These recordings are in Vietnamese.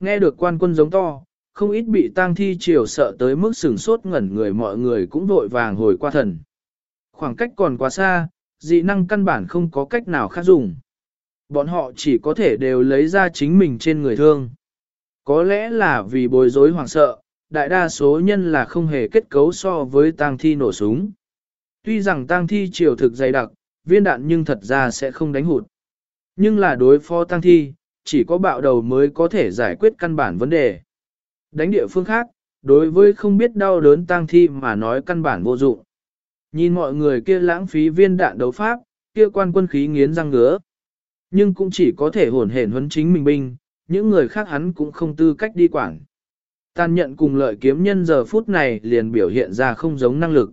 nghe được quan quân giống to, không ít bị tang thi chiều sợ tới mức sửng sốt ngẩn người mọi người cũng vội vàng hồi qua thần. Khoảng cách còn quá xa, dị năng căn bản không có cách nào khác dùng. Bọn họ chỉ có thể đều lấy ra chính mình trên người thương. Có lẽ là vì bối rối hoảng sợ, đại đa số nhân là không hề kết cấu so với tang thi nổ súng. Tuy rằng tang thi chiều thực dày đặc, viên đạn nhưng thật ra sẽ không đánh hụt. Nhưng là đối phó tang thi, chỉ có bạo đầu mới có thể giải quyết căn bản vấn đề. Đánh địa phương khác, đối với không biết đau đớn tang thi mà nói căn bản vô dụng. Nhìn mọi người kia lãng phí viên đạn đấu pháp, kia quan quân khí nghiến răng ngứa. Nhưng cũng chỉ có thể hồn hển huấn chính mình binh, những người khác hắn cũng không tư cách đi quản. Tàn nhận cùng lợi kiếm nhân giờ phút này liền biểu hiện ra không giống năng lực.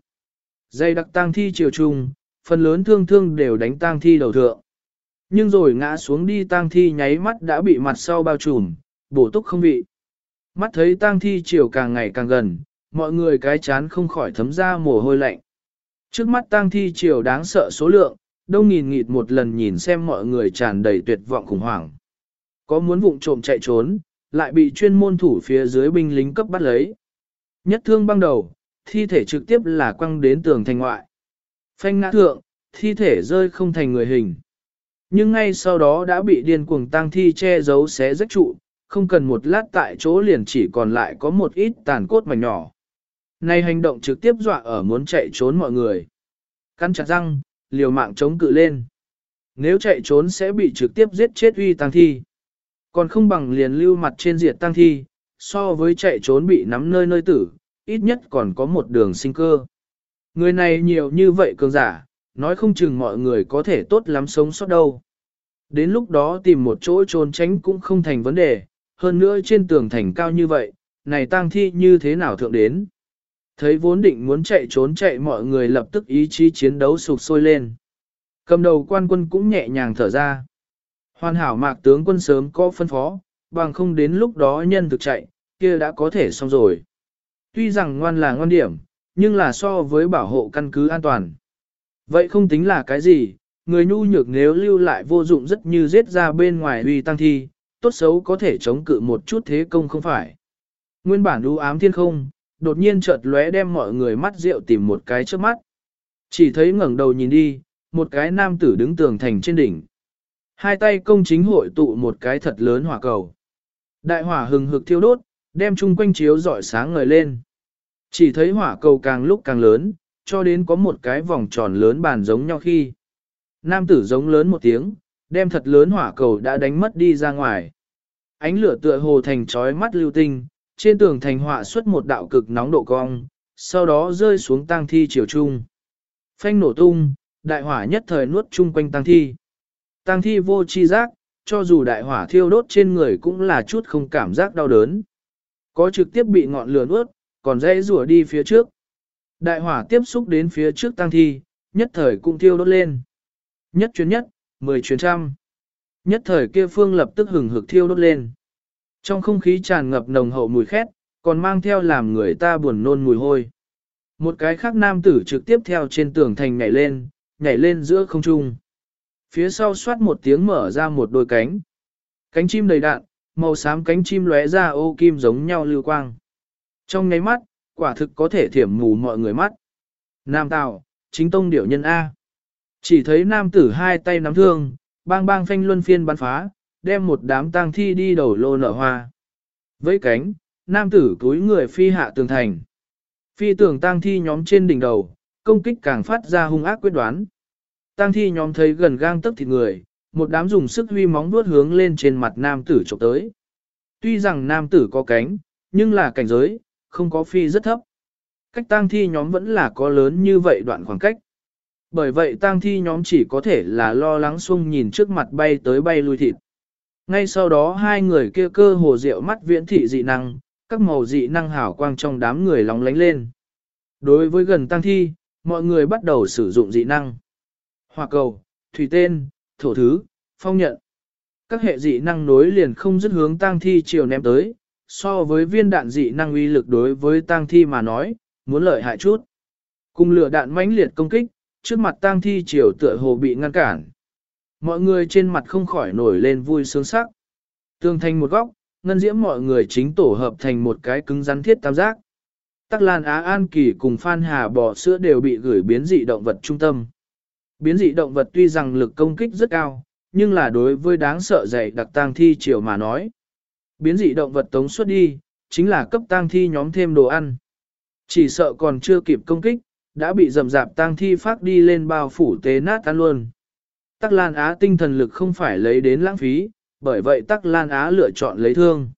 Dây đặc tang thi chiều trung, phần lớn thương thương đều đánh tang thi đầu thượng. Nhưng rồi ngã xuống đi tang thi nháy mắt đã bị mặt sau bao trùm, bổ túc không vị. Mắt thấy tang thi chiều càng ngày càng gần, mọi người cái chán không khỏi thấm ra mồ hôi lạnh. Trước mắt tang thi chiều đáng sợ số lượng, đông nghìn nghịt một lần nhìn xem mọi người tràn đầy tuyệt vọng khủng hoảng. Có muốn vụng trộm chạy trốn, lại bị chuyên môn thủ phía dưới binh lính cấp bắt lấy. Nhất thương băng đầu, thi thể trực tiếp là quăng đến tường thành ngoại. Phanh ngã thượng, thi thể rơi không thành người hình. Nhưng ngay sau đó đã bị điên cuồng tang thi che giấu xé rách trụ, không cần một lát tại chỗ liền chỉ còn lại có một ít tàn cốt mảnh nhỏ. Này hành động trực tiếp dọa ở muốn chạy trốn mọi người. Cắn chặt răng, liều mạng chống cự lên. Nếu chạy trốn sẽ bị trực tiếp giết chết uy tang thi. Còn không bằng liền lưu mặt trên diệt tang thi, so với chạy trốn bị nắm nơi nơi tử, ít nhất còn có một đường sinh cơ. Người này nhiều như vậy cường giả, nói không chừng mọi người có thể tốt lắm sống sót đâu. Đến lúc đó tìm một chỗ trốn tránh cũng không thành vấn đề, hơn nữa trên tường thành cao như vậy, này tang thi như thế nào thượng đến. Thấy vốn định muốn chạy trốn chạy mọi người lập tức ý chí chiến đấu sụp sôi lên. Cầm đầu quan quân cũng nhẹ nhàng thở ra. Hoàn hảo mạc tướng quân sớm có phân phó, bằng không đến lúc đó nhân thực chạy, kia đã có thể xong rồi. Tuy rằng ngoan là ngoan điểm, nhưng là so với bảo hộ căn cứ an toàn. Vậy không tính là cái gì, người nhu nhược nếu lưu lại vô dụng rất như giết ra bên ngoài uy tăng thi, tốt xấu có thể chống cự một chút thế công không phải. Nguyên bản u ám thiên không, đột nhiên chợt lóe đem mọi người mắt rượu tìm một cái trước mắt. Chỉ thấy ngẩng đầu nhìn đi, một cái nam tử đứng tường thành trên đỉnh. Hai tay công chính hội tụ một cái thật lớn hỏa cầu. Đại hỏa hừng hực thiêu đốt, đem chung quanh chiếu rọi sáng ngời lên. Chỉ thấy hỏa cầu càng lúc càng lớn, cho đến có một cái vòng tròn lớn bàn giống nhau khi. Nam tử giống lớn một tiếng, đem thật lớn hỏa cầu đã đánh mất đi ra ngoài. Ánh lửa tựa hồ thành trói mắt lưu tinh, trên tường thành họa xuất một đạo cực nóng độ cong, sau đó rơi xuống tang thi chiều trung. Phanh nổ tung, đại hỏa nhất thời nuốt chung quanh tang thi. Tang thi vô chi giác, cho dù đại hỏa thiêu đốt trên người cũng là chút không cảm giác đau đớn. Có trực tiếp bị ngọn lửa nuốt, còn dễ rủa đi phía trước. Đại hỏa tiếp xúc đến phía trước tang thi, nhất thời cũng thiêu đốt lên. Nhất chuyến nhất, mười chuyến trăm. Nhất thời kia phương lập tức hừng hực thiêu đốt lên. Trong không khí tràn ngập nồng hậu mùi khét, còn mang theo làm người ta buồn nôn mùi hôi. Một cái khác nam tử trực tiếp theo trên tường thành nhảy lên, nhảy lên giữa không trung. Phía sau xoát một tiếng mở ra một đôi cánh. Cánh chim đầy đạn, màu xám cánh chim lóe ra ô kim giống nhau lưu quang. Trong ngáy mắt, quả thực có thể thiểm mù mọi người mắt. Nam Tào, chính tông điểu nhân A. Chỉ thấy nam tử hai tay nắm thương, bang bang phanh luân phiên bắn phá, đem một đám tang thi đi đầu lô nở hoa. Với cánh, nam tử túi người phi hạ tường thành. Phi tường tang thi nhóm trên đỉnh đầu, công kích càng phát ra hung ác quyết đoán. Tang thi nhóm thấy gần gang tức thịt người, một đám dùng sức huy móng vuốt hướng lên trên mặt nam tử chụp tới. Tuy rằng nam tử có cánh, nhưng là cảnh giới, không có phi rất thấp. Cách tang thi nhóm vẫn là có lớn như vậy đoạn khoảng cách. Bởi vậy tang thi nhóm chỉ có thể là lo lắng xung nhìn trước mặt bay tới bay lui thịt. Ngay sau đó hai người kia cơ hồ rượu mắt viễn thị dị năng, các màu dị năng hảo quang trong đám người lóng lánh lên. Đối với gần tăng thi, mọi người bắt đầu sử dụng dị năng. Hỏa cầu, thủy tên, thổ thứ, phong nhận. Các hệ dị năng nối liền không dứt hướng tăng thi chiều ném tới, so với viên đạn dị năng uy lực đối với tăng thi mà nói, muốn lợi hại chút. Cùng lửa đạn mãnh liệt công kích, trước mặt tang thi triều tựa hồ bị ngăn cản. Mọi người trên mặt không khỏi nổi lên vui sướng sắc. tương thành một góc, ngân diễm mọi người chính tổ hợp thành một cái cứng rắn thiết tam giác. Tắc Lan Á An Kỳ cùng Phan Hà bò sữa đều bị gửi biến dị động vật trung tâm. Biến dị động vật tuy rằng lực công kích rất cao, nhưng là đối với đáng sợ dày đặc tang thi triều mà nói. Biến dị động vật tống xuất đi, chính là cấp tang thi nhóm thêm đồ ăn. Chỉ sợ còn chưa kịp công kích, đã bị rầm rạp tang thi phát đi lên bao phủ tế nát tan luôn. Tắc Lan Á tinh thần lực không phải lấy đến lãng phí, bởi vậy Tắc Lan Á lựa chọn lấy thương.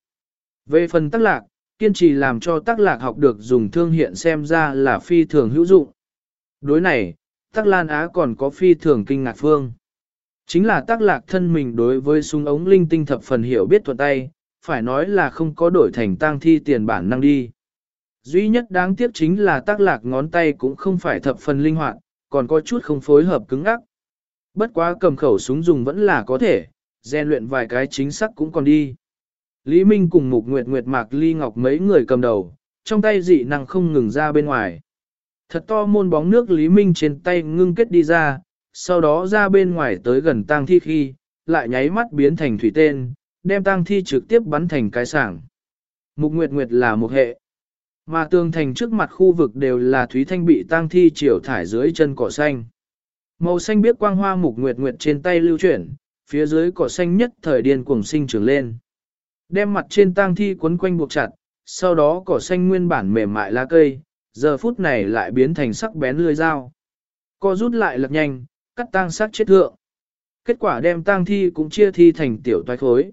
Về phần Tắc Lạc, kiên trì làm cho Tắc Lạc học được dùng thương hiện xem ra là phi thường hữu dụng. Đối này, Tắc Lan Á còn có phi thường kinh ngạc phương. Chính là Tắc Lạc thân mình đối với súng ống linh tinh thập phần hiểu biết thuận tay, phải nói là không có đổi thành tang thi tiền bản năng đi. Duy nhất đáng tiếc chính là tác Lạc ngón tay cũng không phải thập phần linh hoạt, còn có chút không phối hợp cứng ắc. Bất quá cầm khẩu súng dùng vẫn là có thể, rèn luyện vài cái chính xác cũng còn đi. Lý Minh cùng Mục Nguyệt Nguyệt Mạc Ly Ngọc mấy người cầm đầu, trong tay dị năng không ngừng ra bên ngoài. Thật to môn bóng nước Lý Minh trên tay ngưng kết đi ra, sau đó ra bên ngoài tới gần tang thi khi, lại nháy mắt biến thành thủy tên, đem tang thi trực tiếp bắn thành cái sảng. Mục Nguyệt Nguyệt là một hệ. Mà tường thành trước mặt khu vực đều là thúy thanh bị tang thi chiều thải dưới chân cỏ xanh. Màu xanh biết quang hoa mục nguyệt nguyệt trên tay lưu chuyển, phía dưới cỏ xanh nhất thời điên cuồng sinh trưởng lên. Đem mặt trên tang thi quấn quanh buộc chặt, sau đó cỏ xanh nguyên bản mềm mại lá cây, giờ phút này lại biến thành sắc bén lưỡi dao. Co rút lại lật nhanh, cắt tang sát chết thượng. Kết quả đem tang thi cũng chia thi thành tiểu toái khối.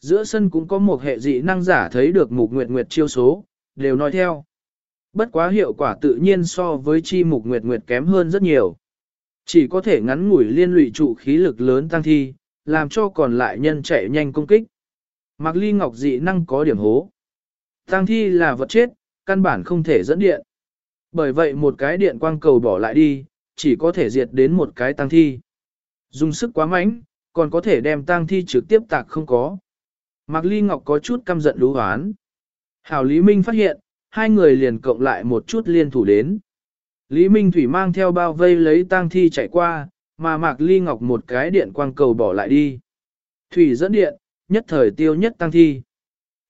Giữa sân cũng có một hệ dị năng giả thấy được mục nguyệt nguyệt chiêu số, đều nói theo. Bất quá hiệu quả tự nhiên so với chi mục nguyệt nguyệt kém hơn rất nhiều. Chỉ có thể ngắn ngủi liên lụy trụ khí lực lớn tăng thi, làm cho còn lại nhân chạy nhanh công kích. Mạc Ly Ngọc dị năng có điểm hố. Tăng thi là vật chết, căn bản không thể dẫn điện. Bởi vậy một cái điện quang cầu bỏ lại đi, chỉ có thể diệt đến một cái tăng thi. Dùng sức quá mạnh, còn có thể đem tăng thi trực tiếp tạc không có. Mạc Ly Ngọc có chút căm giận đú hoán. Hảo Lý Minh phát hiện, hai người liền cộng lại một chút liên thủ đến. Lý Minh Thủy mang theo bao vây lấy tang thi chạy qua, mà Mạc Ly Ngọc một cái điện quang cầu bỏ lại đi. Thủy dẫn điện, nhất thời tiêu nhất tang thi.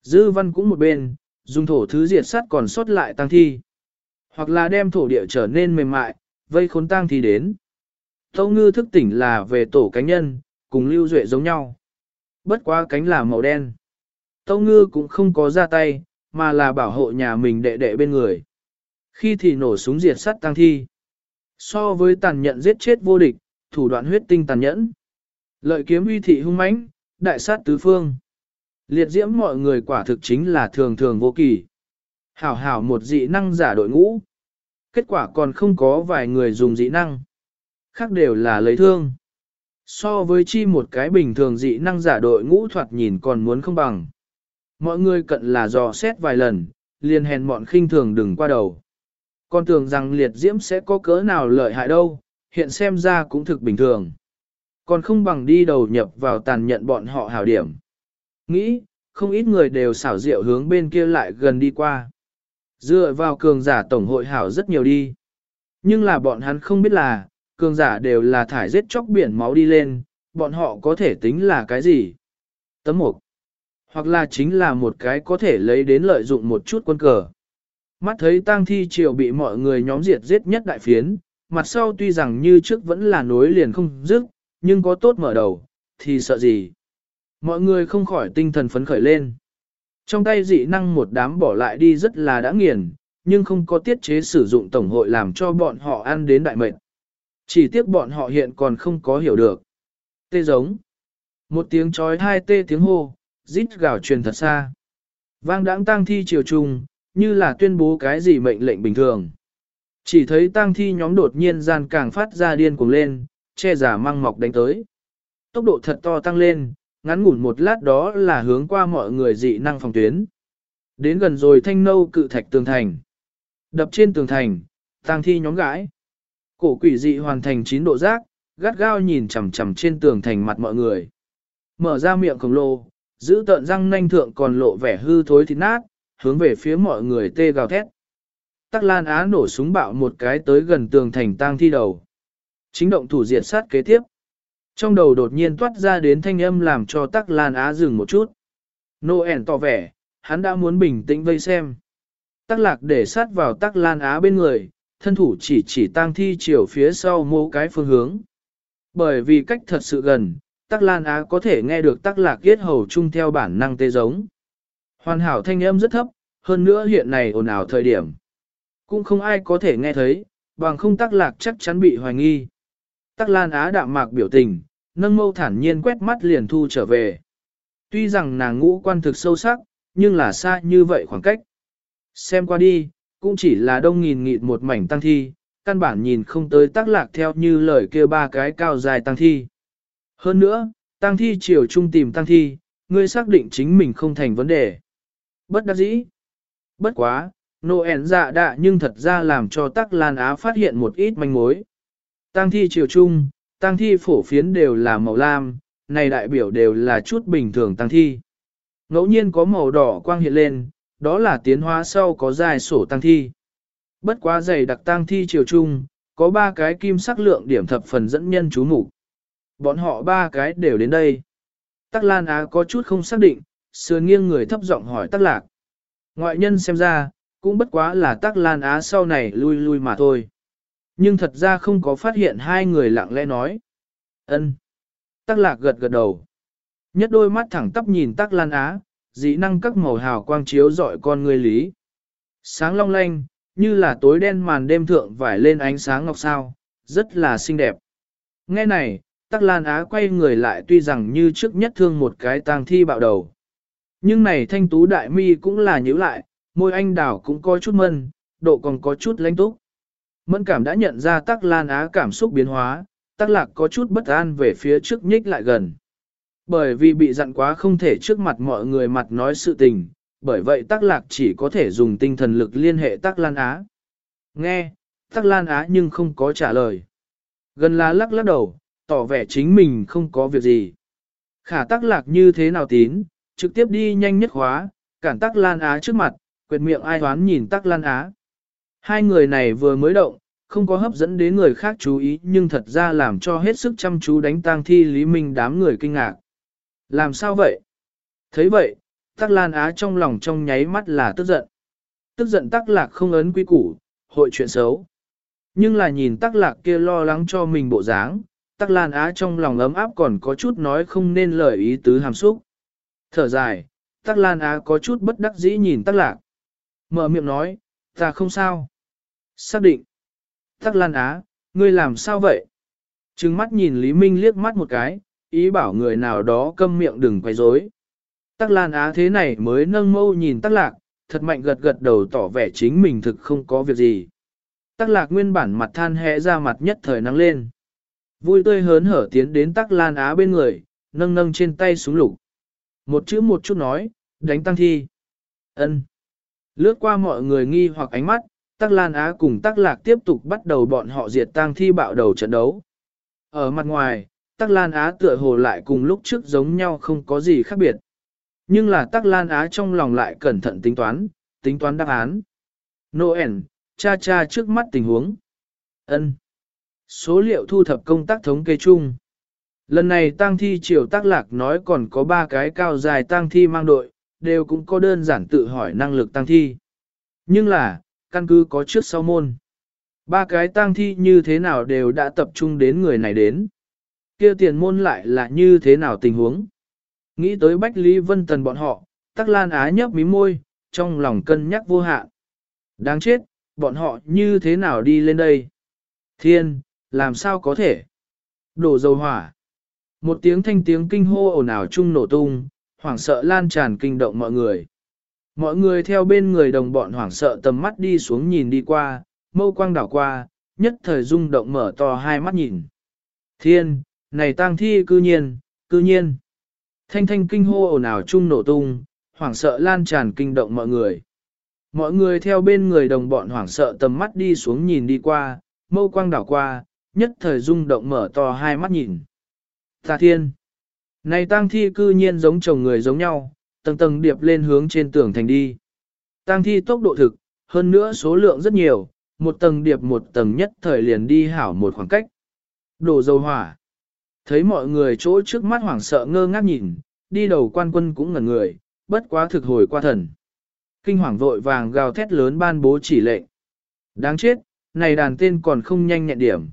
Dư văn cũng một bên, dùng thổ thứ diệt sát còn sót lại tang thi. Hoặc là đem thổ địa trở nên mềm mại, vây khốn tang thi đến. Tâu ngư thức tỉnh là về tổ cánh nhân, cùng lưu duệ giống nhau. Bất quá cánh là màu đen. Tâu ngư cũng không có ra tay, mà là bảo hộ nhà mình đệ đệ bên người. Khi thì nổ súng diệt sát tăng thi. So với tàn nhận giết chết vô địch, thủ đoạn huyết tinh tàn nhẫn. Lợi kiếm uy thị hung mãnh, đại sát tứ phương. Liệt diễm mọi người quả thực chính là thường thường vô kỳ. Hảo hảo một dị năng giả đội ngũ. Kết quả còn không có vài người dùng dị năng. Khác đều là lấy thương. So với chi một cái bình thường dị năng giả đội ngũ thoạt nhìn còn muốn không bằng. Mọi người cận là dò xét vài lần, liền hèn mọn khinh thường đừng qua đầu. Con tưởng rằng liệt diễm sẽ có cỡ nào lợi hại đâu, hiện xem ra cũng thực bình thường. Còn không bằng đi đầu nhập vào tàn nhận bọn họ hảo điểm. Nghĩ, không ít người đều xảo diệu hướng bên kia lại gần đi qua. Dựa vào cường giả tổng hội hảo rất nhiều đi. Nhưng là bọn hắn không biết là, cường giả đều là thải giết chóc biển máu đi lên, bọn họ có thể tính là cái gì? Tấm mục. Hoặc là chính là một cái có thể lấy đến lợi dụng một chút quân cờ. Mắt thấy tang thi triều bị mọi người nhóm diệt giết nhất đại phiến, mặt sau tuy rằng như trước vẫn là nối liền không dứt, nhưng có tốt mở đầu, thì sợ gì. Mọi người không khỏi tinh thần phấn khởi lên. Trong tay dị năng một đám bỏ lại đi rất là đã nghiền, nhưng không có tiết chế sử dụng tổng hội làm cho bọn họ ăn đến đại mệnh. Chỉ tiếc bọn họ hiện còn không có hiểu được. Tê giống. Một tiếng chói hai tê tiếng hô, rít gào truyền thật xa. Vang đãng tang thi triều trùng, như là tuyên bố cái gì mệnh lệnh bình thường. Chỉ thấy tang thi nhóm đột nhiên gian càng phát ra điên cuồng lên, che giả mang mọc đánh tới. Tốc độ thật to tăng lên, ngắn ngủn một lát đó là hướng qua mọi người dị năng phòng tuyến. Đến gần rồi thanh nâu cự thạch tường thành. Đập trên tường thành, tang thi nhóm gãi. Cổ quỷ dị hoàn thành 9 độ giác, gắt gao nhìn chằm chằm trên tường thành mặt mọi người. Mở ra miệng khổng lồ, giữ tợn răng nanh thượng còn lộ vẻ hư thối thịt nát, hướng về phía mọi người tê gào thét. Tắc Lan Á nổ súng bạo một cái tới gần tường thành tang thi đầu. Chính động thủ diện sát kế tiếp. Trong đầu đột nhiên toát ra đến thanh âm làm cho Tắc Lan Á dừng một chút. Noel tỏ vẻ, hắn đã muốn bình tĩnh vây xem. Tắc lạc để sát vào tắc lan á bên người, thân thủ chỉ chỉ tang thi chiều phía sau mô cái phương hướng. Bởi vì cách thật sự gần, tắc lan á có thể nghe được tắc lạc yết hầu chung theo bản năng tê giống. Hoàn hảo thanh âm rất thấp, hơn nữa hiện này ồn ào thời điểm. Cũng không ai có thể nghe thấy, bằng không tắc lạc chắc chắn bị hoài nghi. Tắc lan á đạm mạc biểu tình, nâng mâu thản nhiên quét mắt liền thu trở về. Tuy rằng nàng ngũ quan thực sâu sắc, nhưng là xa như vậy khoảng cách. Xem qua đi, cũng chỉ là đông nghìn nghịt một mảnh tăng thi, căn bản nhìn không tới tác lạc theo như lời kia ba cái cao dài tăng thi. Hơn nữa, tăng thi chiều trung tìm tăng thi, ngươi xác định chính mình không thành vấn đề. Bất đắc dĩ. Bất quá, Noel dạ đạ nhưng thật ra làm cho tắc Lan Á phát hiện một ít manh mối. Tăng thi chiều trung, tăng thi phổ phiến đều là màu lam, này đại biểu đều là chút bình thường tăng thi. Ngẫu nhiên có màu đỏ quang hiện lên, đó là tiến hóa sau có dài sổ tăng thi. Bất quá dày đặc tăng thi chiều trung, có ba cái kim sắc lượng điểm thập phần dẫn nhân chú mục Bọn họ ba cái đều đến đây. Tắc Lan Á có chút không xác định, sườn nghiêng người thấp giọng hỏi Tắc Lạc. Ngoại nhân xem ra, cũng bất quá là Tắc Lan Á sau này lui lui mà thôi. Nhưng thật ra không có phát hiện hai người lặng lẽ nói. ân. Tắc Lạc gật gật đầu. Nhất đôi mắt thẳng tắp nhìn Tắc Lan Á, dị năng các màu hào quang chiếu dọi con người lý. Sáng long lanh, như là tối đen màn đêm thượng vải lên ánh sáng ngọc sao, rất là xinh đẹp. Nghe này, Tắc Lan Á quay người lại tuy rằng như trước nhất thương một cái tang thi bạo đầu. Nhưng này thanh tú đại mi cũng là nhíu lại, môi anh đảo cũng có chút mân, độ còn có chút lãnh túc. Mẫn cảm đã nhận ra Tắc Lan Á cảm xúc biến hóa, Tắc Lạc có chút bất an về phía trước nhích lại gần. Bởi vì bị dặn quá không thể trước mặt mọi người mặt nói sự tình, bởi vậy Tắc Lạc chỉ có thể dùng tinh thần lực liên hệ Tắc Lan Á. Nghe, Tắc Lan Á nhưng không có trả lời. Gần là lắc lắc đầu, tỏ vẻ chính mình không có việc gì. Khả Tắc Lạc như thế nào tín, trực tiếp đi nhanh nhất khóa, cản Tắc Lan Á trước mặt, quyệt miệng ai hoán nhìn Tắc Lan Á. Hai người này vừa mới động, không có hấp dẫn đến người khác chú ý nhưng thật ra làm cho hết sức chăm chú đánh tang thi Lý Minh đám người kinh ngạc. Làm sao vậy? thấy vậy, Tắc Lan Á trong lòng trong nháy mắt là tức giận. Tức giận Tắc Lạc không ấn quy củ, hội chuyện xấu. Nhưng là nhìn Tắc Lạc kia lo lắng cho mình bộ dáng, Tắc Lan Á trong lòng ấm áp còn có chút nói không nên lời ý tứ hàm xúc. Thở dài, Tắc Lan Á có chút bất đắc dĩ nhìn Tắc Lạc. Mở miệng nói, ta không sao. Xác định. Tắc Lan Á, ngươi làm sao vậy? Trừng mắt nhìn Lý Minh liếc mắt một cái, ý bảo người nào đó câm miệng đừng quay rối. Tắc Lan Á thế này mới nâng mâu nhìn Tắc Lạc, thật mạnh gật gật đầu tỏ vẻ chính mình thực không có việc gì. Tắc Lạc nguyên bản mặt than hẽ ra mặt nhất thời nắng lên. Vui tươi hớn hở tiến đến Tắc Lan Á bên người, nâng nâng trên tay xuống lục. Một chữ một chút nói, đánh tăng thi. ân Lướt qua mọi người nghi hoặc ánh mắt, Tắc Lan Á cùng Tắc Lạc tiếp tục bắt đầu bọn họ diệt tang thi bạo đầu trận đấu. Ở mặt ngoài, Tắc Lan Á tựa hồ lại cùng lúc trước giống nhau không có gì khác biệt. Nhưng là Tắc Lan Á trong lòng lại cẩn thận tính toán, tính toán đáp án. Noel, cha cha trước mắt tình huống. ân Số liệu thu thập công tác thống kê chung. Lần này tang thi triều tác lạc nói còn có ba cái cao dài tang thi mang đội, đều cũng có đơn giản tự hỏi năng lực tang thi. Nhưng là, căn cứ có trước sau môn. Ba cái tang thi như thế nào đều đã tập trung đến người này đến. kia tiền môn lại là như thế nào tình huống. Nghĩ tới Bách Lý Vân Tần bọn họ, tắc lan á nhấp mí môi, trong lòng cân nhắc vô hạn. Đáng chết, bọn họ như thế nào đi lên đây? Thiên, làm sao có thể? Đổ dầu hỏa. Một tiếng thanh tiếng kinh hô ồn ào chung nổ tung, hoảng sợ lan tràn kinh động mọi người. Mọi người theo bên người đồng bọn hoảng sợ tầm mắt đi xuống nhìn đi qua, mâu quang đảo qua, nhất thời rung động mở to hai mắt nhìn. Thiên, này tang thi cư nhiên, cư nhiên. Thanh thanh kinh hô ồn ào chung nổ tung, hoảng sợ lan tràn kinh động mọi người. Mọi người theo bên người đồng bọn hoảng sợ tầm mắt đi xuống nhìn đi qua, mâu quang đảo qua, nhất thời rung động mở to hai mắt nhìn. Tà thiên. Này tang thi cư nhiên giống chồng người giống nhau, tầng tầng điệp lên hướng trên tường thành đi. Tang thi tốc độ thực, hơn nữa số lượng rất nhiều, một tầng điệp một tầng nhất thời liền đi hảo một khoảng cách. Đổ dầu hỏa. Thấy mọi người chỗ trước mắt hoảng sợ ngơ ngác nhìn, đi đầu quan quân cũng ngẩn người, bất quá thực hồi qua thần. Kinh hoàng vội vàng gào thét lớn ban bố chỉ lệnh. Đáng chết, này đàn tên còn không nhanh nhẹn điểm.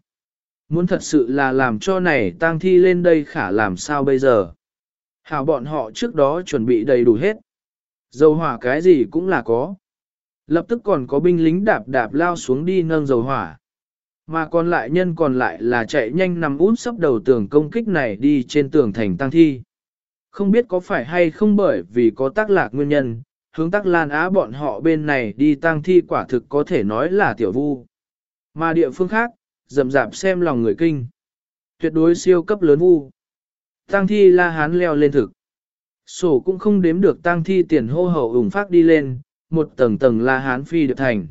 Muốn thật sự là làm cho này tang thi lên đây khả làm sao bây giờ. Hảo bọn họ trước đó chuẩn bị đầy đủ hết. Dầu hỏa cái gì cũng là có. Lập tức còn có binh lính đạp đạp lao xuống đi nâng dầu hỏa. Mà còn lại nhân còn lại là chạy nhanh nằm út sắp đầu tường công kích này đi trên tường thành tăng thi. Không biết có phải hay không bởi vì có tác lạc nguyên nhân, hướng tác lan á bọn họ bên này đi tăng thi quả thực có thể nói là tiểu vu. Mà địa phương khác, rậm rạp xem lòng người kinh. Tuyệt đối siêu cấp lớn vu. Tăng thi la hán leo lên thực. Sổ cũng không đếm được tăng thi tiền hô hậu ủng phát đi lên, một tầng tầng la hán phi được thành.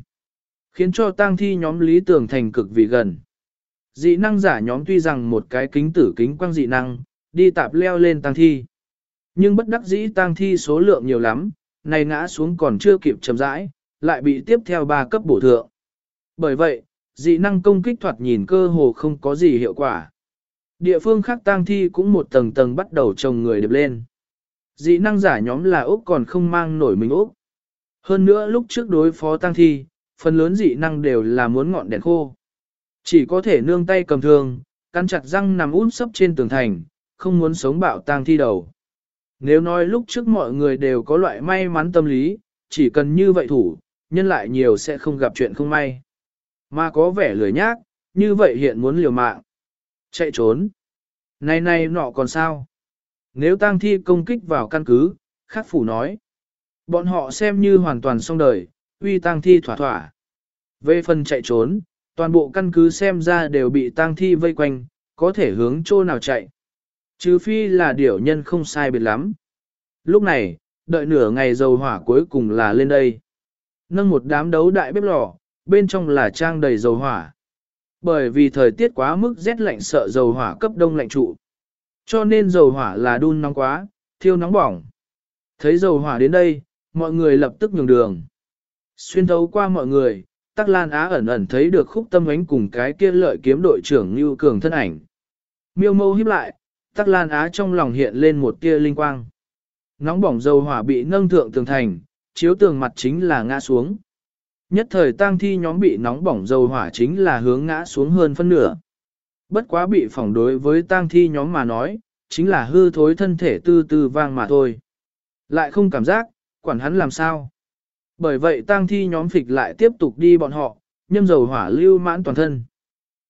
Khiến cho tăng thi nhóm lý tưởng thành cực vì gần. Dị năng giả nhóm tuy rằng một cái kính tử kính quang dị năng, đi tạp leo lên tăng thi. Nhưng bất đắc dĩ tăng thi số lượng nhiều lắm, này ngã xuống còn chưa kịp chậm rãi, lại bị tiếp theo ba cấp bổ thượng. Bởi vậy, dị năng công kích thoạt nhìn cơ hồ không có gì hiệu quả. Địa phương khác tang thi cũng một tầng tầng bắt đầu trồng người điệp lên. Dị năng giả nhóm là Úc còn không mang nổi mình Úc. Hơn nữa lúc trước đối phó tang thi, phần lớn dị năng đều là muốn ngọn đèn khô. Chỉ có thể nương tay cầm thương, căn chặt răng nằm út sấp trên tường thành, không muốn sống bạo tang thi đầu. Nếu nói lúc trước mọi người đều có loại may mắn tâm lý, chỉ cần như vậy thủ, nhân lại nhiều sẽ không gặp chuyện không may. Mà có vẻ lười nhác, như vậy hiện muốn liều mạng. Chạy trốn. Này này nọ còn sao? Nếu tang thi công kích vào căn cứ, khắc phủ nói. Bọn họ xem như hoàn toàn xong đời, uy tang thi thỏa thỏa. Về phần chạy trốn, toàn bộ căn cứ xem ra đều bị tang thi vây quanh, có thể hướng chỗ nào chạy. Trừ phi là điểu nhân không sai biệt lắm. Lúc này, đợi nửa ngày dầu hỏa cuối cùng là lên đây. Nâng một đám đấu đại bếp lò, bên trong là trang đầy dầu hỏa. Bởi vì thời tiết quá mức rét lạnh sợ dầu hỏa cấp đông lạnh trụ. Cho nên dầu hỏa là đun nóng quá, thiêu nóng bỏng. Thấy dầu hỏa đến đây, mọi người lập tức nhường đường. Xuyên thấu qua mọi người, Tắc Lan Á ẩn ẩn thấy được khúc tâm ánh cùng cái kia lợi kiếm đội trưởng Lưu Cường thân ảnh. Miêu mâu híp lại, Tắc Lan Á trong lòng hiện lên một tia linh quang. Nóng bỏng dầu hỏa bị nâng thượng tường thành, chiếu tường mặt chính là ngã xuống. Nhất thời tang thi nhóm bị nóng bỏng dầu hỏa chính là hướng ngã xuống hơn phân nửa. Bất quá bị phỏng đối với tang thi nhóm mà nói, chính là hư thối thân thể tư tư vang mà thôi. Lại không cảm giác, quản hắn làm sao. Bởi vậy tang thi nhóm phịch lại tiếp tục đi bọn họ, nhâm dầu hỏa lưu mãn toàn thân.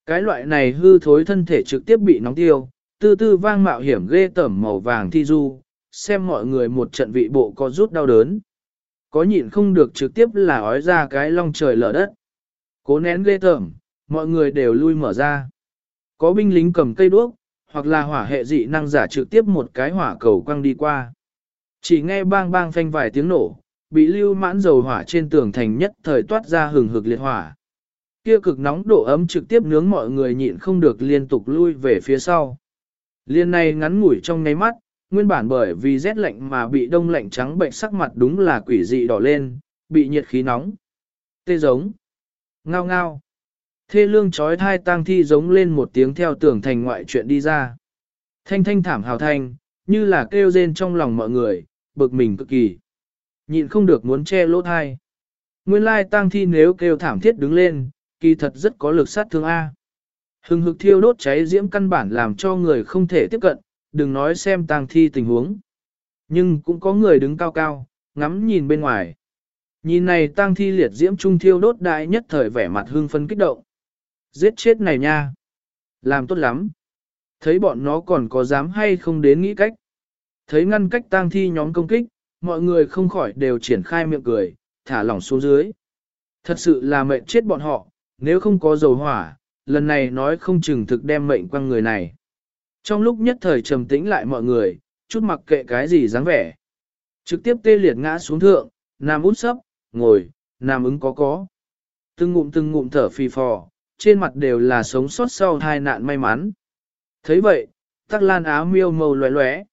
Cái loại này hư thối thân thể trực tiếp bị nóng tiêu, tư tư vang mạo hiểm ghê tẩm màu vàng thi du, xem mọi người một trận vị bộ có rút đau đớn. Có nhịn không được trực tiếp là ói ra cái long trời lở đất. Cố nén ghê tởm, mọi người đều lui mở ra. Có binh lính cầm cây đuốc, hoặc là hỏa hệ dị năng giả trực tiếp một cái hỏa cầu quăng đi qua. Chỉ nghe bang bang phanh vài tiếng nổ, bị lưu mãn dầu hỏa trên tường thành nhất thời toát ra hừng hực liệt hỏa. Kia cực nóng độ ấm trực tiếp nướng mọi người nhịn không được liên tục lui về phía sau. Liên này ngắn ngủi trong ngáy mắt, nguyên bản bởi vì rét lạnh mà bị đông lạnh trắng bệnh sắc mặt đúng là quỷ dị đỏ lên, bị nhiệt khí nóng. Tê giống. Ngao ngao. Thê lương chói thai tang thi giống lên một tiếng theo tưởng thành ngoại chuyện đi ra. Thanh thanh thảm hào thanh, như là kêu rên trong lòng mọi người, bực mình cực kỳ. Nhịn không được muốn che lỗ thai. Nguyên lai tang thi nếu kêu thảm thiết đứng lên, kỳ thật rất có lực sát thương A. Hừng hực thiêu đốt cháy diễm căn bản làm cho người không thể tiếp cận, đừng nói xem tang thi tình huống. Nhưng cũng có người đứng cao cao, ngắm nhìn bên ngoài. Nhìn này tang thi liệt diễm trung thiêu đốt đại nhất thời vẻ mặt hương phân kích động. Giết chết này nha. Làm tốt lắm. Thấy bọn nó còn có dám hay không đến nghĩ cách. Thấy ngăn cách tang thi nhóm công kích, mọi người không khỏi đều triển khai miệng cười, thả lỏng xuống dưới. Thật sự là mệnh chết bọn họ, nếu không có dầu hỏa, lần này nói không chừng thực đem mệnh quăng người này. Trong lúc nhất thời trầm tĩnh lại mọi người, chút mặc kệ cái gì dáng vẻ. Trực tiếp tê liệt ngã xuống thượng, nằm út sấp, ngồi, nằm ứng có có. Từng ngụm từng ngụm thở phì phò, trên mặt đều là sống sót sau hai nạn may mắn. thấy vậy, tắc lan áo miêu màu lóe lóe.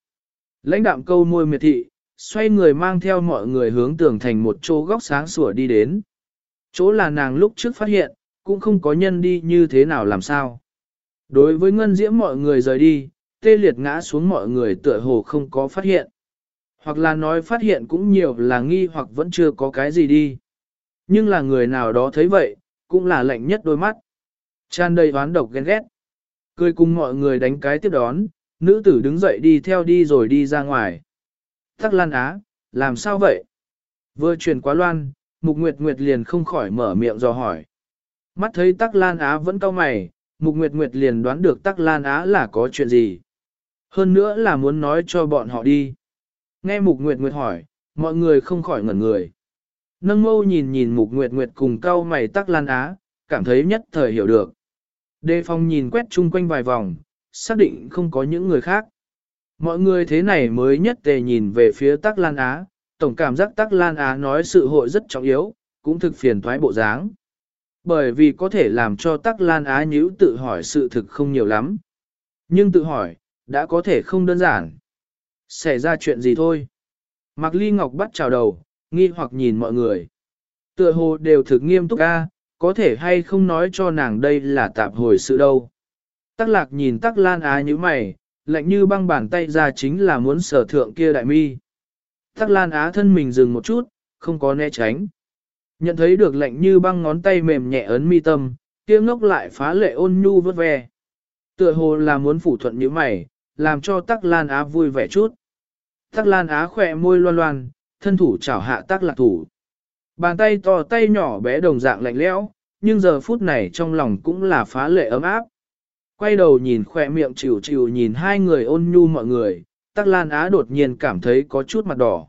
Lãnh đạm câu môi miệt thị, xoay người mang theo mọi người hướng tường thành một chỗ góc sáng sủa đi đến. Chỗ là nàng lúc trước phát hiện, cũng không có nhân đi như thế nào làm sao. Đối với ngân diễm mọi người rời đi, tê liệt ngã xuống mọi người tựa hồ không có phát hiện. Hoặc là nói phát hiện cũng nhiều là nghi hoặc vẫn chưa có cái gì đi. Nhưng là người nào đó thấy vậy, cũng là lạnh nhất đôi mắt. Tràn đầy oán độc ghen ghét. Cười cùng mọi người đánh cái tiếp đón, nữ tử đứng dậy đi theo đi rồi đi ra ngoài. Tắc Lan Á, làm sao vậy? Vừa truyền quá loan, Mục Nguyệt Nguyệt liền không khỏi mở miệng dò hỏi. Mắt thấy Tắc Lan Á vẫn cau mày, Mục Nguyệt Nguyệt liền đoán được Tắc Lan Á là có chuyện gì. Hơn nữa là muốn nói cho bọn họ đi. Nghe Mục Nguyệt Nguyệt hỏi, mọi người không khỏi ngẩn người. Nâng mâu nhìn nhìn Mục Nguyệt Nguyệt cùng cau mày Tắc Lan Á, cảm thấy nhất thời hiểu được. Đề phong nhìn quét chung quanh vài vòng, xác định không có những người khác. Mọi người thế này mới nhất tề nhìn về phía Tắc Lan Á, tổng cảm giác Tắc Lan Á nói sự hội rất trọng yếu, cũng thực phiền thoái bộ dáng. Bởi vì có thể làm cho Tắc Lan Á Nhữ tự hỏi sự thực không nhiều lắm. Nhưng tự hỏi, đã có thể không đơn giản. Xảy ra chuyện gì thôi. Mạc Ly Ngọc bắt chào đầu, nghi hoặc nhìn mọi người. Tựa hồ đều thực nghiêm túc a, có thể hay không nói cho nàng đây là tạp hồi sự đâu. Tắc lạc nhìn tắc lan á như mày, lạnh như băng bàn tay ra chính là muốn sở thượng kia đại mi. Tắc lan á thân mình dừng một chút, không có né tránh. Nhận thấy được lạnh như băng ngón tay mềm nhẹ ấn mi tâm, kia ngốc lại phá lệ ôn nhu vớt ve. Tựa hồ là muốn phủ thuận như mày, làm cho tắc lan á vui vẻ chút. Tắc lan á khỏe môi loan loan, thân thủ chảo hạ tắc lạc thủ. Bàn tay to tay nhỏ bé đồng dạng lạnh lẽo, nhưng giờ phút này trong lòng cũng là phá lệ ấm áp. Quay đầu nhìn khỏe miệng chịu chịu nhìn hai người ôn nhu mọi người, Tắc Lan Á đột nhiên cảm thấy có chút mặt đỏ.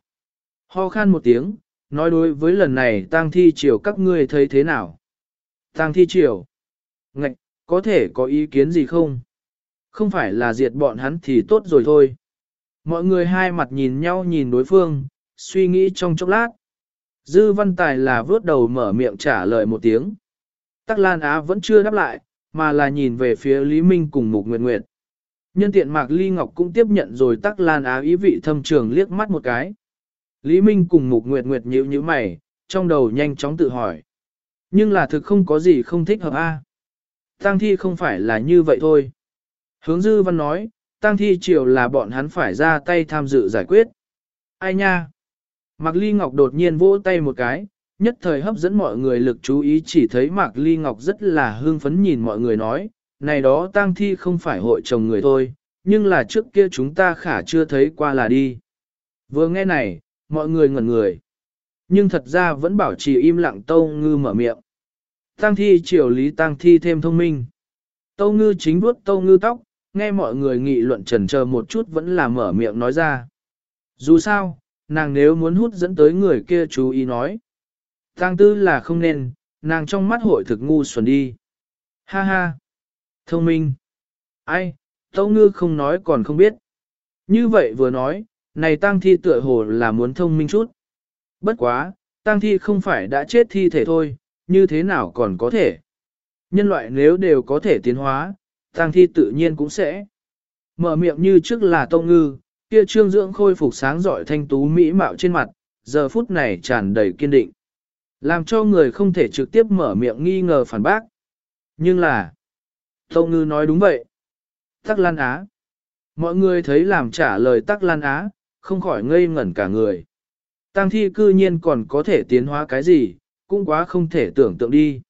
Ho khan một tiếng, nói đối với lần này tang thi triều các ngươi thấy thế nào? Tang thi triều? Ngạch, có thể có ý kiến gì không? Không phải là diệt bọn hắn thì tốt rồi thôi. Mọi người hai mặt nhìn nhau nhìn đối phương, suy nghĩ trong chốc lát. Dư văn tài là vớt đầu mở miệng trả lời một tiếng. Tắc Lan Á vẫn chưa đáp lại, mà là nhìn về phía Lý Minh cùng Mục Nguyệt Nguyệt. Nhân tiện Mạc Ly Ngọc cũng tiếp nhận rồi Tắc Lan Á ý vị thâm trường liếc mắt một cái. Lý Minh cùng Mục Nguyệt Nguyệt nhíu nhíu mày, trong đầu nhanh chóng tự hỏi. Nhưng là thực không có gì không thích hợp a. Tang thi không phải là như vậy thôi. Hướng dư văn nói, Tang thi triều là bọn hắn phải ra tay tham dự giải quyết. Ai nha? Mạc Ly Ngọc đột nhiên vỗ tay một cái, nhất thời hấp dẫn mọi người lực chú ý chỉ thấy Mạc Ly Ngọc rất là hương phấn nhìn mọi người nói, này đó tang thi không phải hội chồng người thôi, nhưng là trước kia chúng ta khả chưa thấy qua là đi. Vừa nghe này, mọi người ngẩn người. Nhưng thật ra vẫn bảo trì im lặng Tâu Ngư mở miệng. Tang thi triều lý tang thi thêm thông minh. Tâu Ngư chính vuốt Tâu Ngư tóc, nghe mọi người nghị luận trần chờ một chút vẫn là mở miệng nói ra. Dù sao, nàng nếu muốn hút dẫn tới người kia chú ý nói. Tang tư là không nên, nàng trong mắt hội thực ngu xuẩn đi. Ha ha! Thông minh! Ai, Tâu Ngư không nói còn không biết. Như vậy vừa nói, này tang thi tựa hồ là muốn thông minh chút. Bất quá, tang thi không phải đã chết thi thể thôi, như thế nào còn có thể. Nhân loại nếu đều có thể tiến hóa, tang thi tự nhiên cũng sẽ. Mở miệng như trước là tông Ngư, kia trương dưỡng khôi phục sáng giỏi thanh tú mỹ mạo trên mặt, giờ phút này tràn đầy kiên định. Làm cho người không thể trực tiếp mở miệng nghi ngờ phản bác. Nhưng là, tông Ngư nói đúng vậy. Tắc Lan Á. Mọi người thấy làm trả lời Tắc Lan Á, không khỏi ngây ngẩn cả người. Tăng thi cư nhiên còn có thể tiến hóa cái gì, cũng quá không thể tưởng tượng đi.